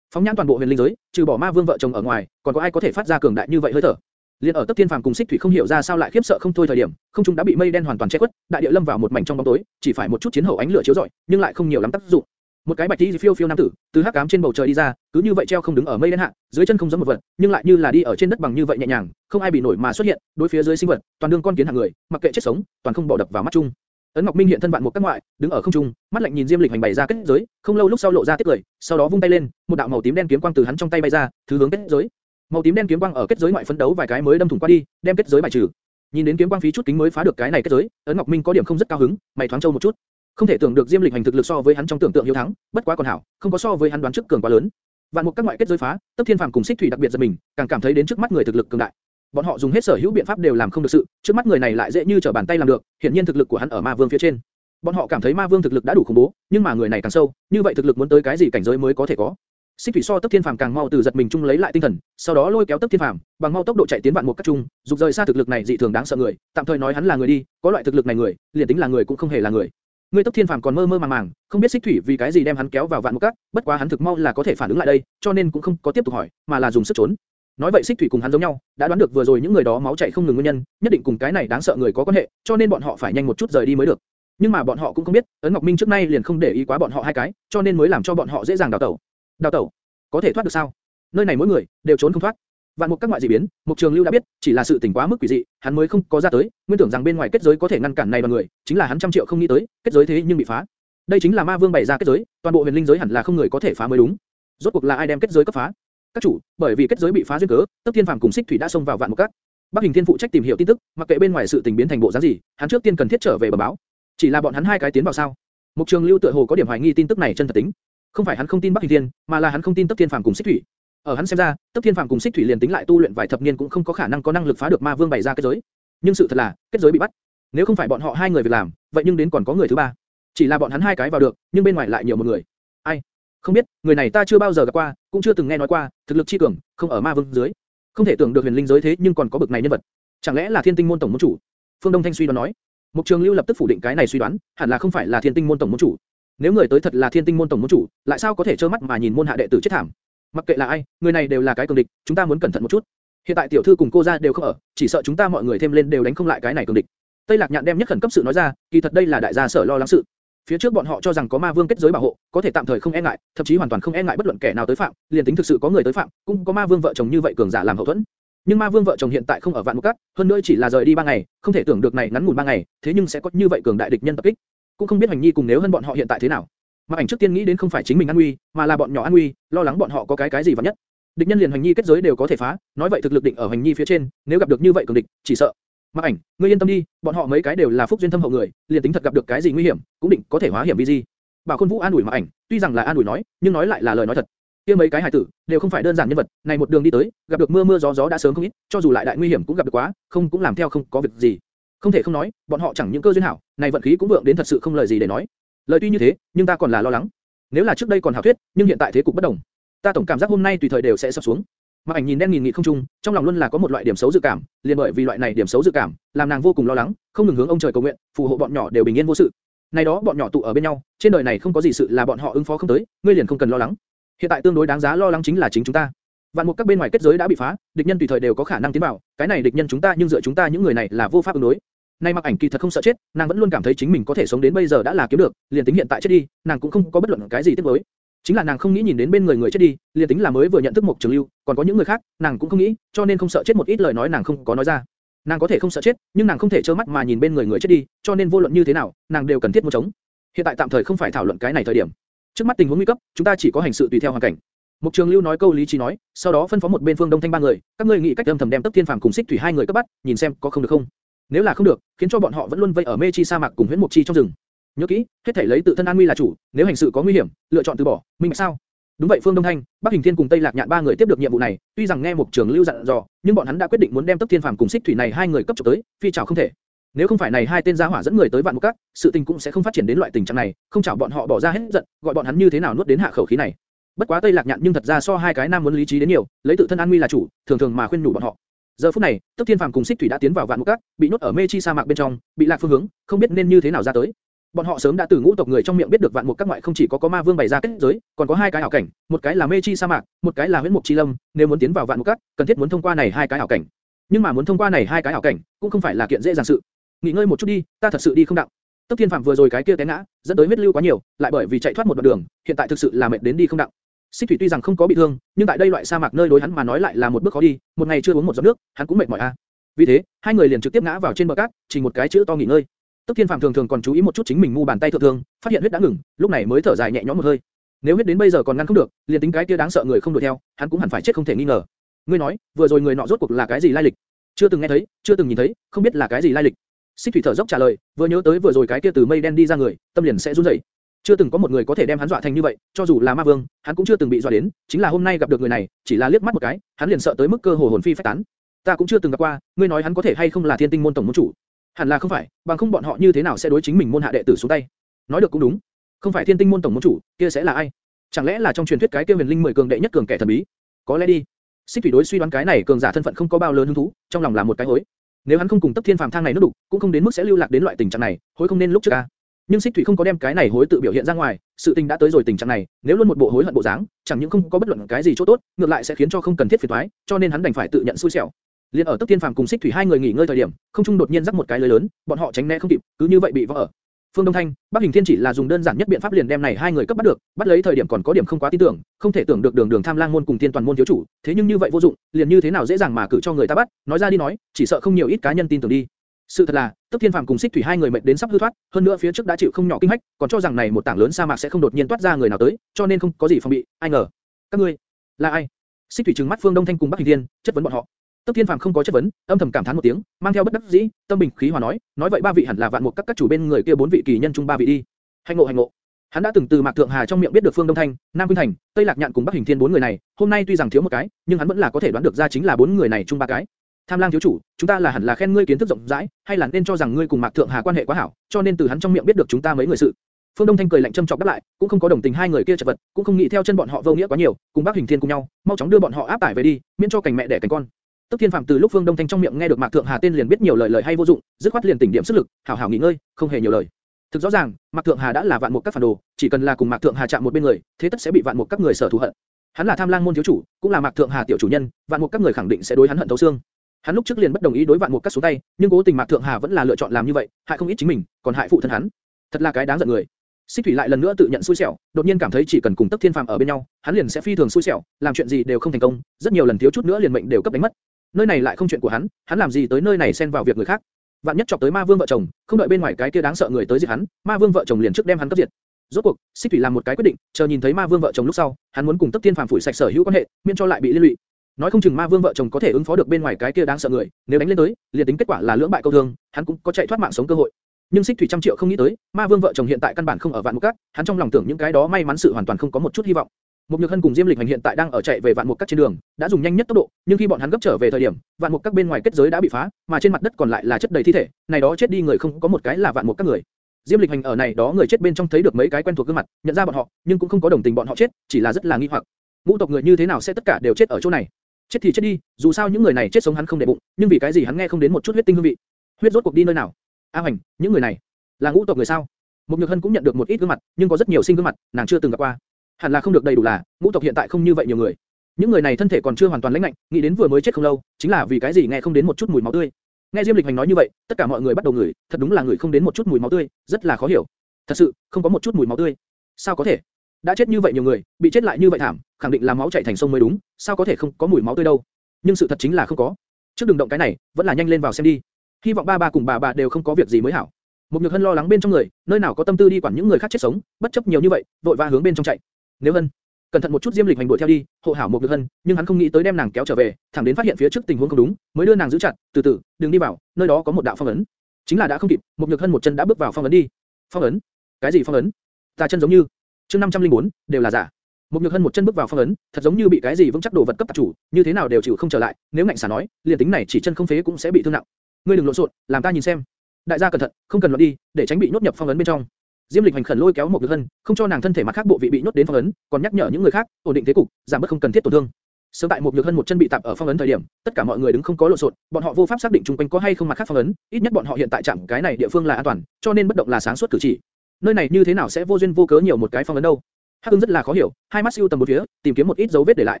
Phóng nhãn toàn bộ huyền linh giới, trừ bỏ ma vương vợ chồng ở ngoài, còn có ai có thể phát ra cường đại như vậy hơi thở? Liên ở Tấp Thiên Phàm cùng Xích Thủy không hiểu ra sao lại khiếp sợ không thôi thời điểm, không trung đã bị mây đen hoàn toàn che khuất, đại địa lâm vào một mảnh trong bóng tối, chỉ phải một chút chiến hậu ánh lửa chiếu rọi, nhưng lại không nhiều lắm tác dụng. Một cái bạch tí phiêu phiêu nam tử, từ hắc ám trên bầu trời đi ra, cứ như vậy treo không đứng ở mây đen hạ, dưới chân không giống một vật, nhưng lại như là đi ở trên đất bằng như vậy nhẹ nhàng, không ai bị nổi mà xuất hiện, đối phía dưới sinh vật, toàn đương con kiến hàng người, mặc kệ chết sống, toàn không bỏ đập vào mắt chung. Ấn Ngọc Minh hiện thân vạn một các ngoại, đứng ở không trung, mắt lạnh nhìn Diêm Lịch hành bày ra kết giới, không lâu lúc sau lộ ra tiếc cười, sau đó vung tay lên, một đạo màu tím đen kiếm quang từ hắn trong tay bay ra, thứ hướng kết giới. Màu tím đen kiếm quang ở kết giới ngoại phấn đấu vài cái mới đâm thủng qua đi, đem kết giới bài trừ. Nhìn đến kiếm quang phí chút kính mới phá được cái này kết giới, ấn Ngọc Minh có điểm không rất cao hứng, mày thoáng trâu một chút. Không thể tưởng được Diêm Lịch hành thực lực so với hắn trong tưởng tượng hiếu thắng, bất quá còn hảo, không có so với hắn đoán trước cường quá lớn. Vạn mục các ngoại kết giới phá, Tấp Thiên Phàm cùng Xích Thủy đặc biệt giật mình, càng cảm thấy đến trước mắt người thực lực cường đại. Bọn họ dùng hết sở hữu biện pháp đều làm không được sự, trước mắt người này lại dễ như trở bàn tay làm được, hiển nhiên thực lực của hắn ở Ma Vương phía trên. Bọn họ cảm thấy Ma Vương thực lực đã đủ khủng bố, nhưng mà người này càng sâu, như vậy thực lực muốn tới cái gì cảnh giới mới có thể có. Xích thủy so Tấp Thiên Phàm càng mau từ giật mình chung lấy lại tinh thần, sau đó lôi kéo Tấp Thiên Phàm, bằng mau tốc độ chạy tiến vạn một cách chung, dục rời xa thực lực này dị thường đáng sợ người, tạm thời nói hắn là người đi, có loại thực lực này người, liền tính là người cũng không hề là người. Người Tấp Thiên Phàm còn mơ mơ màng màng, không biết Xích thủy vì cái gì đem hắn kéo vào vạn một cách, bất quá hắn thực mau là có thể phản ứng lại đây, cho nên cũng không có tiếp tục hỏi, mà là dùng sức trốn. Nói vậy Xích Thủy cùng hắn giống nhau, đã đoán được vừa rồi những người đó máu chảy không ngừng nguyên nhân, nhất định cùng cái này đáng sợ người có quan hệ, cho nên bọn họ phải nhanh một chút rời đi mới được. Nhưng mà bọn họ cũng không biết, ấn Ngọc Minh trước nay liền không để ý quá bọn họ hai cái, cho nên mới làm cho bọn họ dễ dàng đào tẩu. Đào tẩu, có thể thoát được sao? Nơi này mỗi người đều trốn không thoát. Vạn mục các ngoại dị biến, Mục Trường Lưu đã biết, chỉ là sự tình quá mức quỷ dị, hắn mới không có ra tới, nguyên tưởng rằng bên ngoài kết giới có thể ngăn cản này đoàn người, chính là hắn trăm triệu không nghĩ tới, kết giới thế nhưng bị phá. Đây chính là Ma Vương bày ra kết giới, toàn bộ huyền linh giới hẳn là không người có thể phá mới đúng. Rốt cuộc là ai đem kết giới cấp phá? Các chủ, bởi vì kết giới bị phá duyên cớ, Tấp Thiên Phàm cùng Xích Thủy đã xông vào vạn mục các. Bắc Hình Thiên phụ trách tìm hiểu tin tức, mặc kệ bên ngoài sự tình biến thành bộ dáng gì, hắn trước tiên cần thiết trở về bẩm báo. Chỉ là bọn hắn hai cái tiến vào sao? Mục Trường Lưu tựa hồ có điểm hoài nghi tin tức này chân thật tính. Không phải hắn không tin Bắc Hình Thiên, mà là hắn không tin Tấp Thiên Phàm cùng Xích Thủy. Ở hắn xem ra, Tấp Thiên Phàm cùng Xích Thủy liền tính lại tu luyện vài thập niên cũng không có khả năng có năng lực phá được Ma Vương bày ra kết giới. Nhưng sự thật là, kết giới bị bắt. Nếu không phải bọn họ hai người việc làm, vậy nhưng đến còn có người thứ ba. Chỉ là bọn hắn hai cái vào được, nhưng bên ngoài lại nhiều một người. Ai? Không biết, người này ta chưa bao giờ gặp qua, cũng chưa từng nghe nói qua, thực lực chi cường, không ở Ma Vương dưới. Không thể tưởng được huyền linh giới thế nhưng còn có bực này nhân vật. Chẳng lẽ là Thiên Tinh môn tổng môn chủ? Phương Đông Thanh suy đoán nói. Mục Trường Lưu lập tức phủ định cái này suy đoán, hẳn là không phải là Thiên Tinh môn tổng môn chủ. Nếu người tới thật là Thiên Tinh môn tổng môn chủ, lại sao có thể trơ mắt mà nhìn môn hạ đệ tử chết thảm? Mặc kệ là ai, người này đều là cái cường địch, chúng ta muốn cẩn thận một chút. Hiện tại tiểu thư cùng cô gia đều không ở, chỉ sợ chúng ta mọi người thêm lên đều đánh không lại cái này cường địch. Tây Lạc Nhạn đem nhất khẩn cấp sự nói ra, kỳ thật đây là đại gia sở lo lắng sự. Phía trước bọn họ cho rằng có ma vương kết giới bảo hộ, có thể tạm thời không e ngại, thậm chí hoàn toàn không e ngại bất luận kẻ nào tới phạm, liền tính thực sự có người tới phạm, cũng có ma vương vợ chồng như vậy cường giả làm hậu thuẫn. Nhưng ma vương vợ chồng hiện tại không ở vạn mục cát, hơn nữa chỉ là rời đi ba ngày, không thể tưởng được này ngắn ngủn ba ngày, thế nhưng sẽ có như vậy cường đại địch nhân tập kích. Cũng không biết hành nhi cùng nếu hơn bọn họ hiện tại thế nào. Mà ảnh trước tiên nghĩ đến không phải chính mình an nguy, mà là bọn nhỏ an nguy, lo lắng bọn họ có cái cái gì vất nhất. Địch nhân liền hành nhi kết giới đều có thể phá, nói vậy thực lực định ở hành nhi phía trên, nếu gặp được như vậy cường địch, chỉ sợ. Mặc ảnh, ngươi yên tâm đi, bọn họ mấy cái đều là phúc duyên thâm hậu người, liền tính thật gặp được cái gì nguy hiểm, cũng định có thể hóa hiểm vi gì. Bảo Khôn Vũ an ủi Mặc ảnh, tuy rằng là an ủi nói, nhưng nói lại là lời nói thật. Kia mấy cái hải tử đều không phải đơn giản nhân vật, này một đường đi tới, gặp được mưa mưa gió gió đã sớm không ít, cho dù lại đại nguy hiểm cũng gặp được quá, không cũng làm theo không có việc gì. Không thể không nói, bọn họ chẳng những cơ duyên hảo, này vận khí cũng vượng đến thật sự không lời gì để nói. Lời tuy như thế, nhưng ta còn là lo lắng. Nếu là trước đây còn hảo thuyết, nhưng hiện tại thế cục bất đồng. Ta tổng cảm giác hôm nay tùy thời đều sẽ sập xuống. Mạc Ảnh nhìn đen nghìn nghị không trung, trong lòng luôn là có một loại điểm xấu dự cảm, liền bởi vì loại này điểm xấu dự cảm, làm nàng vô cùng lo lắng, không ngừng hướng ông trời cầu nguyện, phù hộ bọn nhỏ đều bình yên vô sự. Này đó bọn nhỏ tụ ở bên nhau, trên đời này không có gì sự là bọn họ ứng phó không tới, ngươi liền không cần lo lắng. Hiện tại tương đối đáng giá lo lắng chính là chính chúng ta. Vạn một các bên ngoài kết giới đã bị phá, địch nhân tùy thời đều có khả năng tiến vào, cái này địch nhân chúng ta nhưng dựa chúng ta những người này là vô pháp ứng đối. Nay mặc Ảnh kỳ thật không sợ chết, nàng vẫn luôn cảm thấy chính mình có thể sống đến bây giờ đã là kiếm được, liền tính hiện tại chết đi, nàng cũng không có bất luận cái gì tiếc nuối. Chính là nàng không nghĩ nhìn đến bên người người chết đi, liền tính là mới vừa nhận thức một trường lưu, còn có những người khác, nàng cũng không nghĩ, cho nên không sợ chết một ít lời nói nàng không có nói ra. Nàng có thể không sợ chết, nhưng nàng không thể trơ mắt mà nhìn bên người người chết đi, cho nên vô luận như thế nào, nàng đều cần thiết muốn chống. Hiện tại tạm thời không phải thảo luận cái này thời điểm. Trước mắt tình huống nguy cấp, chúng ta chỉ có hành sự tùy theo hoàn cảnh. Mục Trường Lưu nói câu lý trí nói, sau đó phân phó một bên Phương Đông Thanh ba người, các ngươi nghĩ cách âm thầm đem Tấp Thiên Phàm cùng Xích Thủy hai người cấp bắt, nhìn xem có không được không. Nếu là không được, khiến cho bọn họ vẫn luôn vây ở mê chi sa mạc cùng huyễn mục chi trong rừng. Nhớ kỹ, hết thể lấy tự thân an nguy là chủ, nếu hành sự có nguy hiểm, lựa chọn từ bỏ, minh bạch sao? Đúng vậy Phương Đông Thanh, Bắc Hình Thiên cùng Tây Lạc Nhạn ba người tiếp được nhiệm vụ này, tuy rằng nghe Mục Trường lưu dặn dò, nhưng bọn hắn đã quyết định muốn đem Tấp Thiên Phàm cùng Xích Thủy này hai người cấp chụp tới, phi chảo không thể. Nếu không phải này hai tên gia hỏa dẫn người tới vạn mục các, sự tình cũng sẽ không phát triển đến loại tình trạng này, không chảo bọn họ bỏ ra hết giận, gọi bọn hắn như thế nào nuốt đến hạ khẩu khí này. Bất quá Tây Lạc Nhạn nhưng thật ra so hai cái nam muốn lý trí đến nhiều, lấy tự thân an nguy là chủ, thường thường mà khuyên nhủ bọn họ. Giờ phút này, Tức Thiên Phàm cùng Xích Thủy đã tiến vào vạn mục các, bị nuốt ở mê chi sa mạc bên trong, bị lạc phương hướng, không biết nên như thế nào ra tới. Bọn họ sớm đã từ ngũ tộc người trong miệng biết được vạn mục các ngoại không chỉ có có ma vương bày ra kết giới, còn có hai cái ảo cảnh, một cái là mê chi sa mạc, một cái là huyễn mục chi lâm. Nếu muốn tiến vào vạn mục các, cần thiết muốn thông qua này hai cái ảo cảnh. Nhưng mà muốn thông qua này hai cái ảo cảnh, cũng không phải là kiện dễ dàng sự. Nghỉ ngơi một chút đi, ta thật sự đi không đặng. Tốc Thiên Phạm vừa rồi cái kia té ngã, dẫn tới huyết lưu quá nhiều, lại bởi vì chạy thoát một đoạn đường, hiện tại thực sự là mệt đến đi không đặng. Xích Thủy tuy rằng không có bị thương, nhưng tại đây loại sa mạc nơi đối hắn mà nói lại là một bước khó đi, một ngày chưa uống một giọt nước, hắn cũng mệt mỏi a. Vì thế, hai người liền trực tiếp ngã vào trên bờ cát, chỉ một cái chữ to nghỉ ngơi. Tức Thiên Phàm thường thường còn chú ý một chút chính mình mu bàn tay thượng thường, phát hiện huyết đã ngừng, lúc này mới thở dài nhẹ nhõm một hơi. Nếu huyết đến bây giờ còn ngăn không được, liền tính cái kia đáng sợ người không đuổi theo, hắn cũng hẳn phải chết không thể nghi ngờ. Ngươi nói, vừa rồi người nọ rốt cuộc là cái gì lai lịch? Chưa từng nghe thấy, chưa từng nhìn thấy, không biết là cái gì lai lịch. Xích thủy thở dốc trả lời, vừa nhớ tới vừa rồi cái kia từ mây đen đi ra người, tâm liền sẽ run rẩy. Chưa từng có một người có thể đem hắn dọa thành như vậy, cho dù là ma vương, hắn cũng chưa từng bị dọa đến, chính là hôm nay gặp được người này, chỉ là liếc mắt một cái, hắn liền sợ tới mức cơ hồ hồn phi phách tán. Ta cũng chưa từng gặp qua, ngươi nói hắn có thể hay không là Thiên Tinh môn tổng môn chủ? Hẳn là không phải, bằng không bọn họ như thế nào sẽ đối chính mình môn hạ đệ tử xuống tay? Nói được cũng đúng, không phải Thiên Tinh môn tổng môn chủ, kia sẽ là ai? Chẳng lẽ là trong truyền thuyết cái kia huyền linh mười cường đệ nhất cường kẻ thần bí? Có lẽ đi. Xích thủy đối suy đoán cái này cường giả thân phận không có bao lớn hứng thú, trong lòng là một cái hối. Nếu hắn không cùng Tấp Thiên Phàm thang này nước đủ, cũng không đến mức sẽ lưu lạc đến loại tình trạng này, hối không nên lúc trước a. Nhưng Xích Thủy không có đem cái này hối tự biểu hiện ra ngoài, sự tình đã tới rồi tình trạng này, nếu luôn một bộ hối hận bộ dáng, chẳng những không có bất luận cái gì chỗ tốt, ngược lại sẽ khiến cho không cần thiết phiền toái, cho nên hắn đành phải tự nhận xui xẻo. Liên ở Tức Thiên Phàm cùng Xích Thủy hai người nghỉ ngơi thời điểm, không trung đột nhiên rắc một cái lưới lớn, bọn họ tránh né không kịp, cứ như vậy bị vỡ ở. Phương Đông Thanh, Bắc Hình Thiên chỉ là dùng đơn giản nhất biện pháp liền đem này hai người cấp bắt được, bắt lấy thời điểm còn có điểm không quá tin tưởng, không thể tưởng được Đường Đường Tham Lang môn cùng Tiên Toàn môn thiếu chủ, thế nhưng như vậy vô dụng, liền như thế nào dễ dàng mà cử cho người ta bắt, nói ra đi nói, chỉ sợ không nhiều ít cá nhân tin tưởng đi. Sự thật là, Tức Thiên Phàm cùng Xích Thủy hai người mệt đến sắp hư thoát, hơn nữa phía trước đã chịu không nhỏ kinh hách, còn cho rằng này một tảng lớn sa mạc sẽ không đột nhiên toát ra người nào tới, cho nên không có gì phòng bị, ai ngờ. Các ngươi, là ai? Xích Thủy trừng mắt Phương Đông Thanh cùng Bắc Hình Thiên, chất vấn bọn họ. Tức Thiên Phàm không có chất vấn, âm thầm cảm thán một tiếng, mang theo bất đắc dĩ, tâm bình khí hòa nói, nói vậy ba vị hẳn là vạn mục các các chủ bên người kia bốn vị kỳ nhân chung ba vị đi. Hành ngộ hành ngộ. Hắn đã từng từ Mạc Thượng Hà trong miệng biết được Phương Đông Thanh, Nam Quyên Thành, Tây Lạc Nhạn cùng Bắc Hình Thiên bốn người này, hôm nay tuy rằng thiếu một cái, nhưng hắn vẫn là có thể đoán được ra chính là bốn người này chung ba cái. Tham Lang thiếu chủ, chúng ta là hẳn là khen ngươi kiến thức rộng rãi, hay là nên cho rằng ngươi cùng Mạc Thượng Hà quan hệ quá hảo, cho nên từ hắn trong miệng biết được chúng ta mấy người sự. Phương Đông Thanh cười lạnh châm chọc đáp lại, cũng không có đồng tình hai người kia chật vật, cũng không nghĩ theo chân bọn họ vô nghĩa quá nhiều, cùng bác Hình Thiên cùng nhau, mau chóng đưa bọn họ áp tải về đi, miễn cho cảnh mẹ đẻ cảnh con. Tức Thiên Phạm từ lúc Phương Đông Thanh trong miệng nghe được Mạc Thượng Hà tên liền biết nhiều lời lời hay vô dụng, dứt khoát liền tỉnh điểm sức lực, hảo hảo nghỉ ngơi, không hề nhiều lời. Thực rõ ràng, Mạc Thượng Hà đã là vạn mục các phản đồ, chỉ cần là cùng Mạc Thượng Hà chạm một bên người, thế tất sẽ bị vạn mục các người sở thù hận. Hắn là Tham Lang môn thiếu chủ, cũng là Mạc Thượng Hà tiểu chủ nhân, vạn mục các người khẳng định sẽ đối hắn hận thấu xương. Hắn lúc trước liền bất đồng ý đối vạn mục cắt xuống tay, nhưng cố tình Mạc Thượng Hà vẫn là lựa chọn làm như vậy, hại không ít chính mình, còn hại phụ thân hắn. Thật là cái đáng giận người. Xích Thủy lại lần nữa tự nhận xui xẻo, đột nhiên cảm thấy chỉ cần cùng Tắc Thiên Phàm ở bên nhau, hắn liền sẽ phi thường xui xẻo, làm chuyện gì đều không thành công, rất nhiều lần thiếu chút nữa liền mệnh đều cấp đánh mất. Nơi này lại không chuyện của hắn, hắn làm gì tới nơi này xen vào việc người khác? Vạn nhất chọc tới Ma Vương vợ chồng, không đợi bên ngoài cái kia đáng sợ người tới giết hắn, Ma Vương vợ chồng liền trước đem hắn cấp diệt. Rốt cuộc, Xích Thủy làm một cái quyết định, chờ nhìn thấy Ma Vương vợ chồng lúc sau, hắn muốn cùng Tắc Thiên Phàm phủi sạch sở hữu quan hệ, miễn cho lại bị liên lụy. Nói không chừng Ma Vương vợ chồng có thể ứng phó được bên ngoài cái kia đáng sợ người, nếu đánh lên tới, liền tính kết quả là lưỡng bại câu thương, hắn cũng có chạy thoát mạng sống cơ hội. Nhưng Xích Thủy trăm triệu không nghĩ tới, Ma Vương vợ chồng hiện tại căn bản không ở Vạn Mục cát, hắn trong lòng tưởng những cái đó may mắn sự hoàn toàn không có một chút hy vọng. Mục Nhược Hân cùng Diêm Lịch Hành hiện tại đang ở chạy về Vạn Mục Các trên đường, đã dùng nhanh nhất tốc độ, nhưng khi bọn hắn gấp trở về thời điểm, Vạn Mục Các bên ngoài kết giới đã bị phá, mà trên mặt đất còn lại là chất đầy thi thể, này đó chết đi người không có một cái là Vạn Mục Các người. Diêm Lịch Hành ở này đó người chết bên trong thấy được mấy cái quen thuộc gương mặt, nhận ra bọn họ, nhưng cũng không có đồng tình bọn họ chết, chỉ là rất là nghi hoặc. Ngũ tộc người như thế nào sẽ tất cả đều chết ở chỗ này? Chết thì chết đi, dù sao những người này chết sống hắn không để bụng, nhưng vì cái gì hắn nghe không đến một chút huyết tinh hương vị? Huyết rốt cuộc đi nơi nào? A Hoành, những người này là ngũ tộc người sao? Mục Nhược Hân cũng nhận được một ít gương mặt, nhưng có rất nhiều sinh gương mặt, nàng chưa từng gặp qua. Hẳn là không được đầy đủ là, ngũ tộc hiện tại không như vậy nhiều người. Những người này thân thể còn chưa hoàn toàn lãnh lạnh, nghĩ đến vừa mới chết không lâu, chính là vì cái gì nghe không đến một chút mùi máu tươi. Nghe Diêm Lịch Hành nói như vậy, tất cả mọi người bắt đầu ngửi, thật đúng là ngửi không đến một chút mùi máu tươi, rất là khó hiểu. Thật sự, không có một chút mùi máu tươi. Sao có thể? Đã chết như vậy nhiều người, bị chết lại như vậy thảm, khẳng định là máu chảy thành sông mới đúng, sao có thể không có mùi máu tươi đâu? Nhưng sự thật chính là không có. Trước đừng động cái này, vẫn là nhanh lên vào xem đi. Hy vọng ba ba cùng bà bà đều không có việc gì mới hảo. Một Nhược Hân lo lắng bên trong người, nơi nào có tâm tư đi quản những người khác chết sống, bất chấp nhiều như vậy, vội vã hướng bên trong chạy. Nếu Hân, cẩn thận một chút Diêm Lịch hành đuổi theo đi, hộ hảo một Nhược Hân, nhưng hắn không nghĩ tới đem nàng kéo trở về, thẳng đến phát hiện phía trước tình huống không đúng, mới đưa nàng giữ chặt, từ từ, đừng đi vào, nơi đó có một đạo phong ấn. Chính là đã không kịp, một Nhược Hân một chân đã bước vào phong ấn đi. Phong ấn? Cái gì phong ấn? Ta chân giống như. Chương 504, đều là giả. Một Nhược Hân một chân bước vào phong ấn, thật giống như bị cái gì vững chắc đồ vật cấp tạp chủ, như thế nào đều chịu không trở lại, nếu ngạnh xả nói, liền tính này chỉ chân không phế cũng sẽ bị thương nặng. Ngươi đừng lộn xộn, làm ta nhìn xem. Đại gia cẩn thận, không cần loạn đi, để tránh bị nhốt nhập phong ấn bên trong. Diêm Lịch hành khẩn lôi kéo một Nhược Hân, không cho nàng thân thể mặt khác bộ vị bị nhốt đến phong ấn, còn nhắc nhở những người khác, ổn định thế cục, giảm bớt không cần thiết tổn thương. Sớm tại một Nhược Hân một chân bị tạm ở phong ấn thời điểm, tất cả mọi người đứng không có lộn xộn, bọn họ vô pháp xác định chung quanh có hay không mặt khác phong ấn, ít nhất bọn họ hiện tại chạm cái này địa phương là an toàn, cho nên bất động là sáng suốt cử chỉ. Nơi này như thế nào sẽ vô duyên vô cớ nhiều một cái phong ấn đâu? Hắc Ưng rất là khó hiểu, hai mắt siêu tầm một phía, tìm kiếm một ít dấu vết để lại,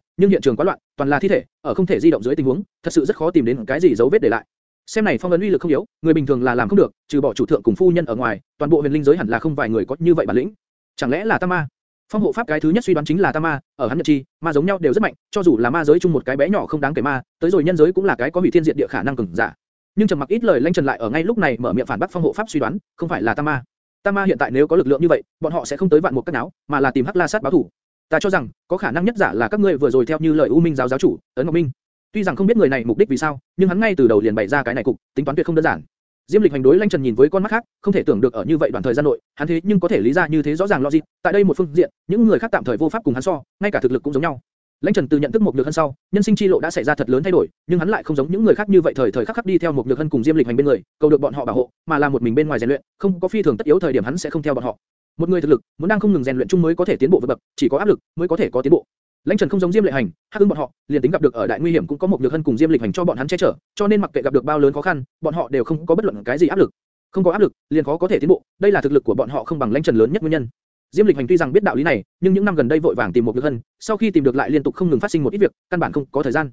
nhưng hiện trường quá loạn, toàn là thi thể, ở không thể di động dưới tình huống, thật sự rất khó tìm đến cái gì dấu vết để lại. Xem này phong ấn uy lực không yếu, người bình thường là làm không được, trừ bỏ chủ thượng cùng phu nhân ở ngoài, toàn bộ huyền linh giới hẳn là không vài người có như vậy bản lĩnh. Chẳng lẽ là tam ma? Phong hộ pháp cái thứ nhất suy đoán chính là tam ma, ở hắn nhật chi, ma giống nhau đều rất mạnh, cho dù là ma giới chung một cái bé nhỏ không đáng kể ma, tới rồi nhân giới cũng là cái có hủy thiên diệt địa khả năng cường giả. Nhưng trầm mặc ít lời lanh trần lại ở ngay lúc này mở miệng phản bác phong hộ pháp suy đoán, không phải là tam ma. Tam ma hiện tại nếu có lực lượng như vậy, bọn họ sẽ không tới vạn một cách náo, mà là tìm Hắc La Sát báo thủ. Ta cho rằng, có khả năng nhất giả là các ngươi vừa rồi theo như lời U Minh giáo giáo chủ, ấn Ngọc Minh. Tuy rằng không biết người này mục đích vì sao, nhưng hắn ngay từ đầu liền bày ra cái này cục, tính toán tuyệt không đơn giản. Diêm Lịch hành đối Lãnh Trần nhìn với con mắt khác, không thể tưởng được ở như vậy đoạn thời gian nội, hắn thế nhưng có thể lý ra như thế rõ ràng logic. Tại đây một phương diện, những người khác tạm thời vô pháp cùng hắn so, ngay cả thực lực cũng giống nhau. Lãnh Trần từ nhận thức một nhược hân sau, nhân sinh chi lộ đã xảy ra thật lớn thay đổi, nhưng hắn lại không giống những người khác như vậy thời thời khắc khắc đi theo một nhược hân cùng Diêm Lịch hành bên người, cầu được bọn họ bảo hộ, mà là một mình bên ngoài rèn luyện, không có phi thường tất yếu thời điểm hắn sẽ không theo bọn họ. Một người thực lực muốn đang không ngừng rèn luyện chung mới có thể tiến bộ vượt bậc, chỉ có áp lực mới có thể có tiến bộ. Lãnh Trần không giống Diêm Lệ Hành, hắc ứng bọn họ, liền tính gặp được ở đại nguy hiểm cũng có một nhược hân cùng Diêm Lịch Hành cho bọn hắn che chở, cho nên mặc kệ gặp được bao lớn khó khăn, bọn họ đều không có bất luận cái gì áp lực. Không có áp lực, liền khó có thể tiến bộ, đây là thực lực của bọn họ không bằng Lãnh Trần lớn nhất nguyên nhân. Diêm Lịch Hành tuy rằng biết đạo lý này, nhưng những năm gần đây vội vàng tìm một việc hơn, sau khi tìm được lại liên tục không ngừng phát sinh một ít việc, căn bản không có thời gian.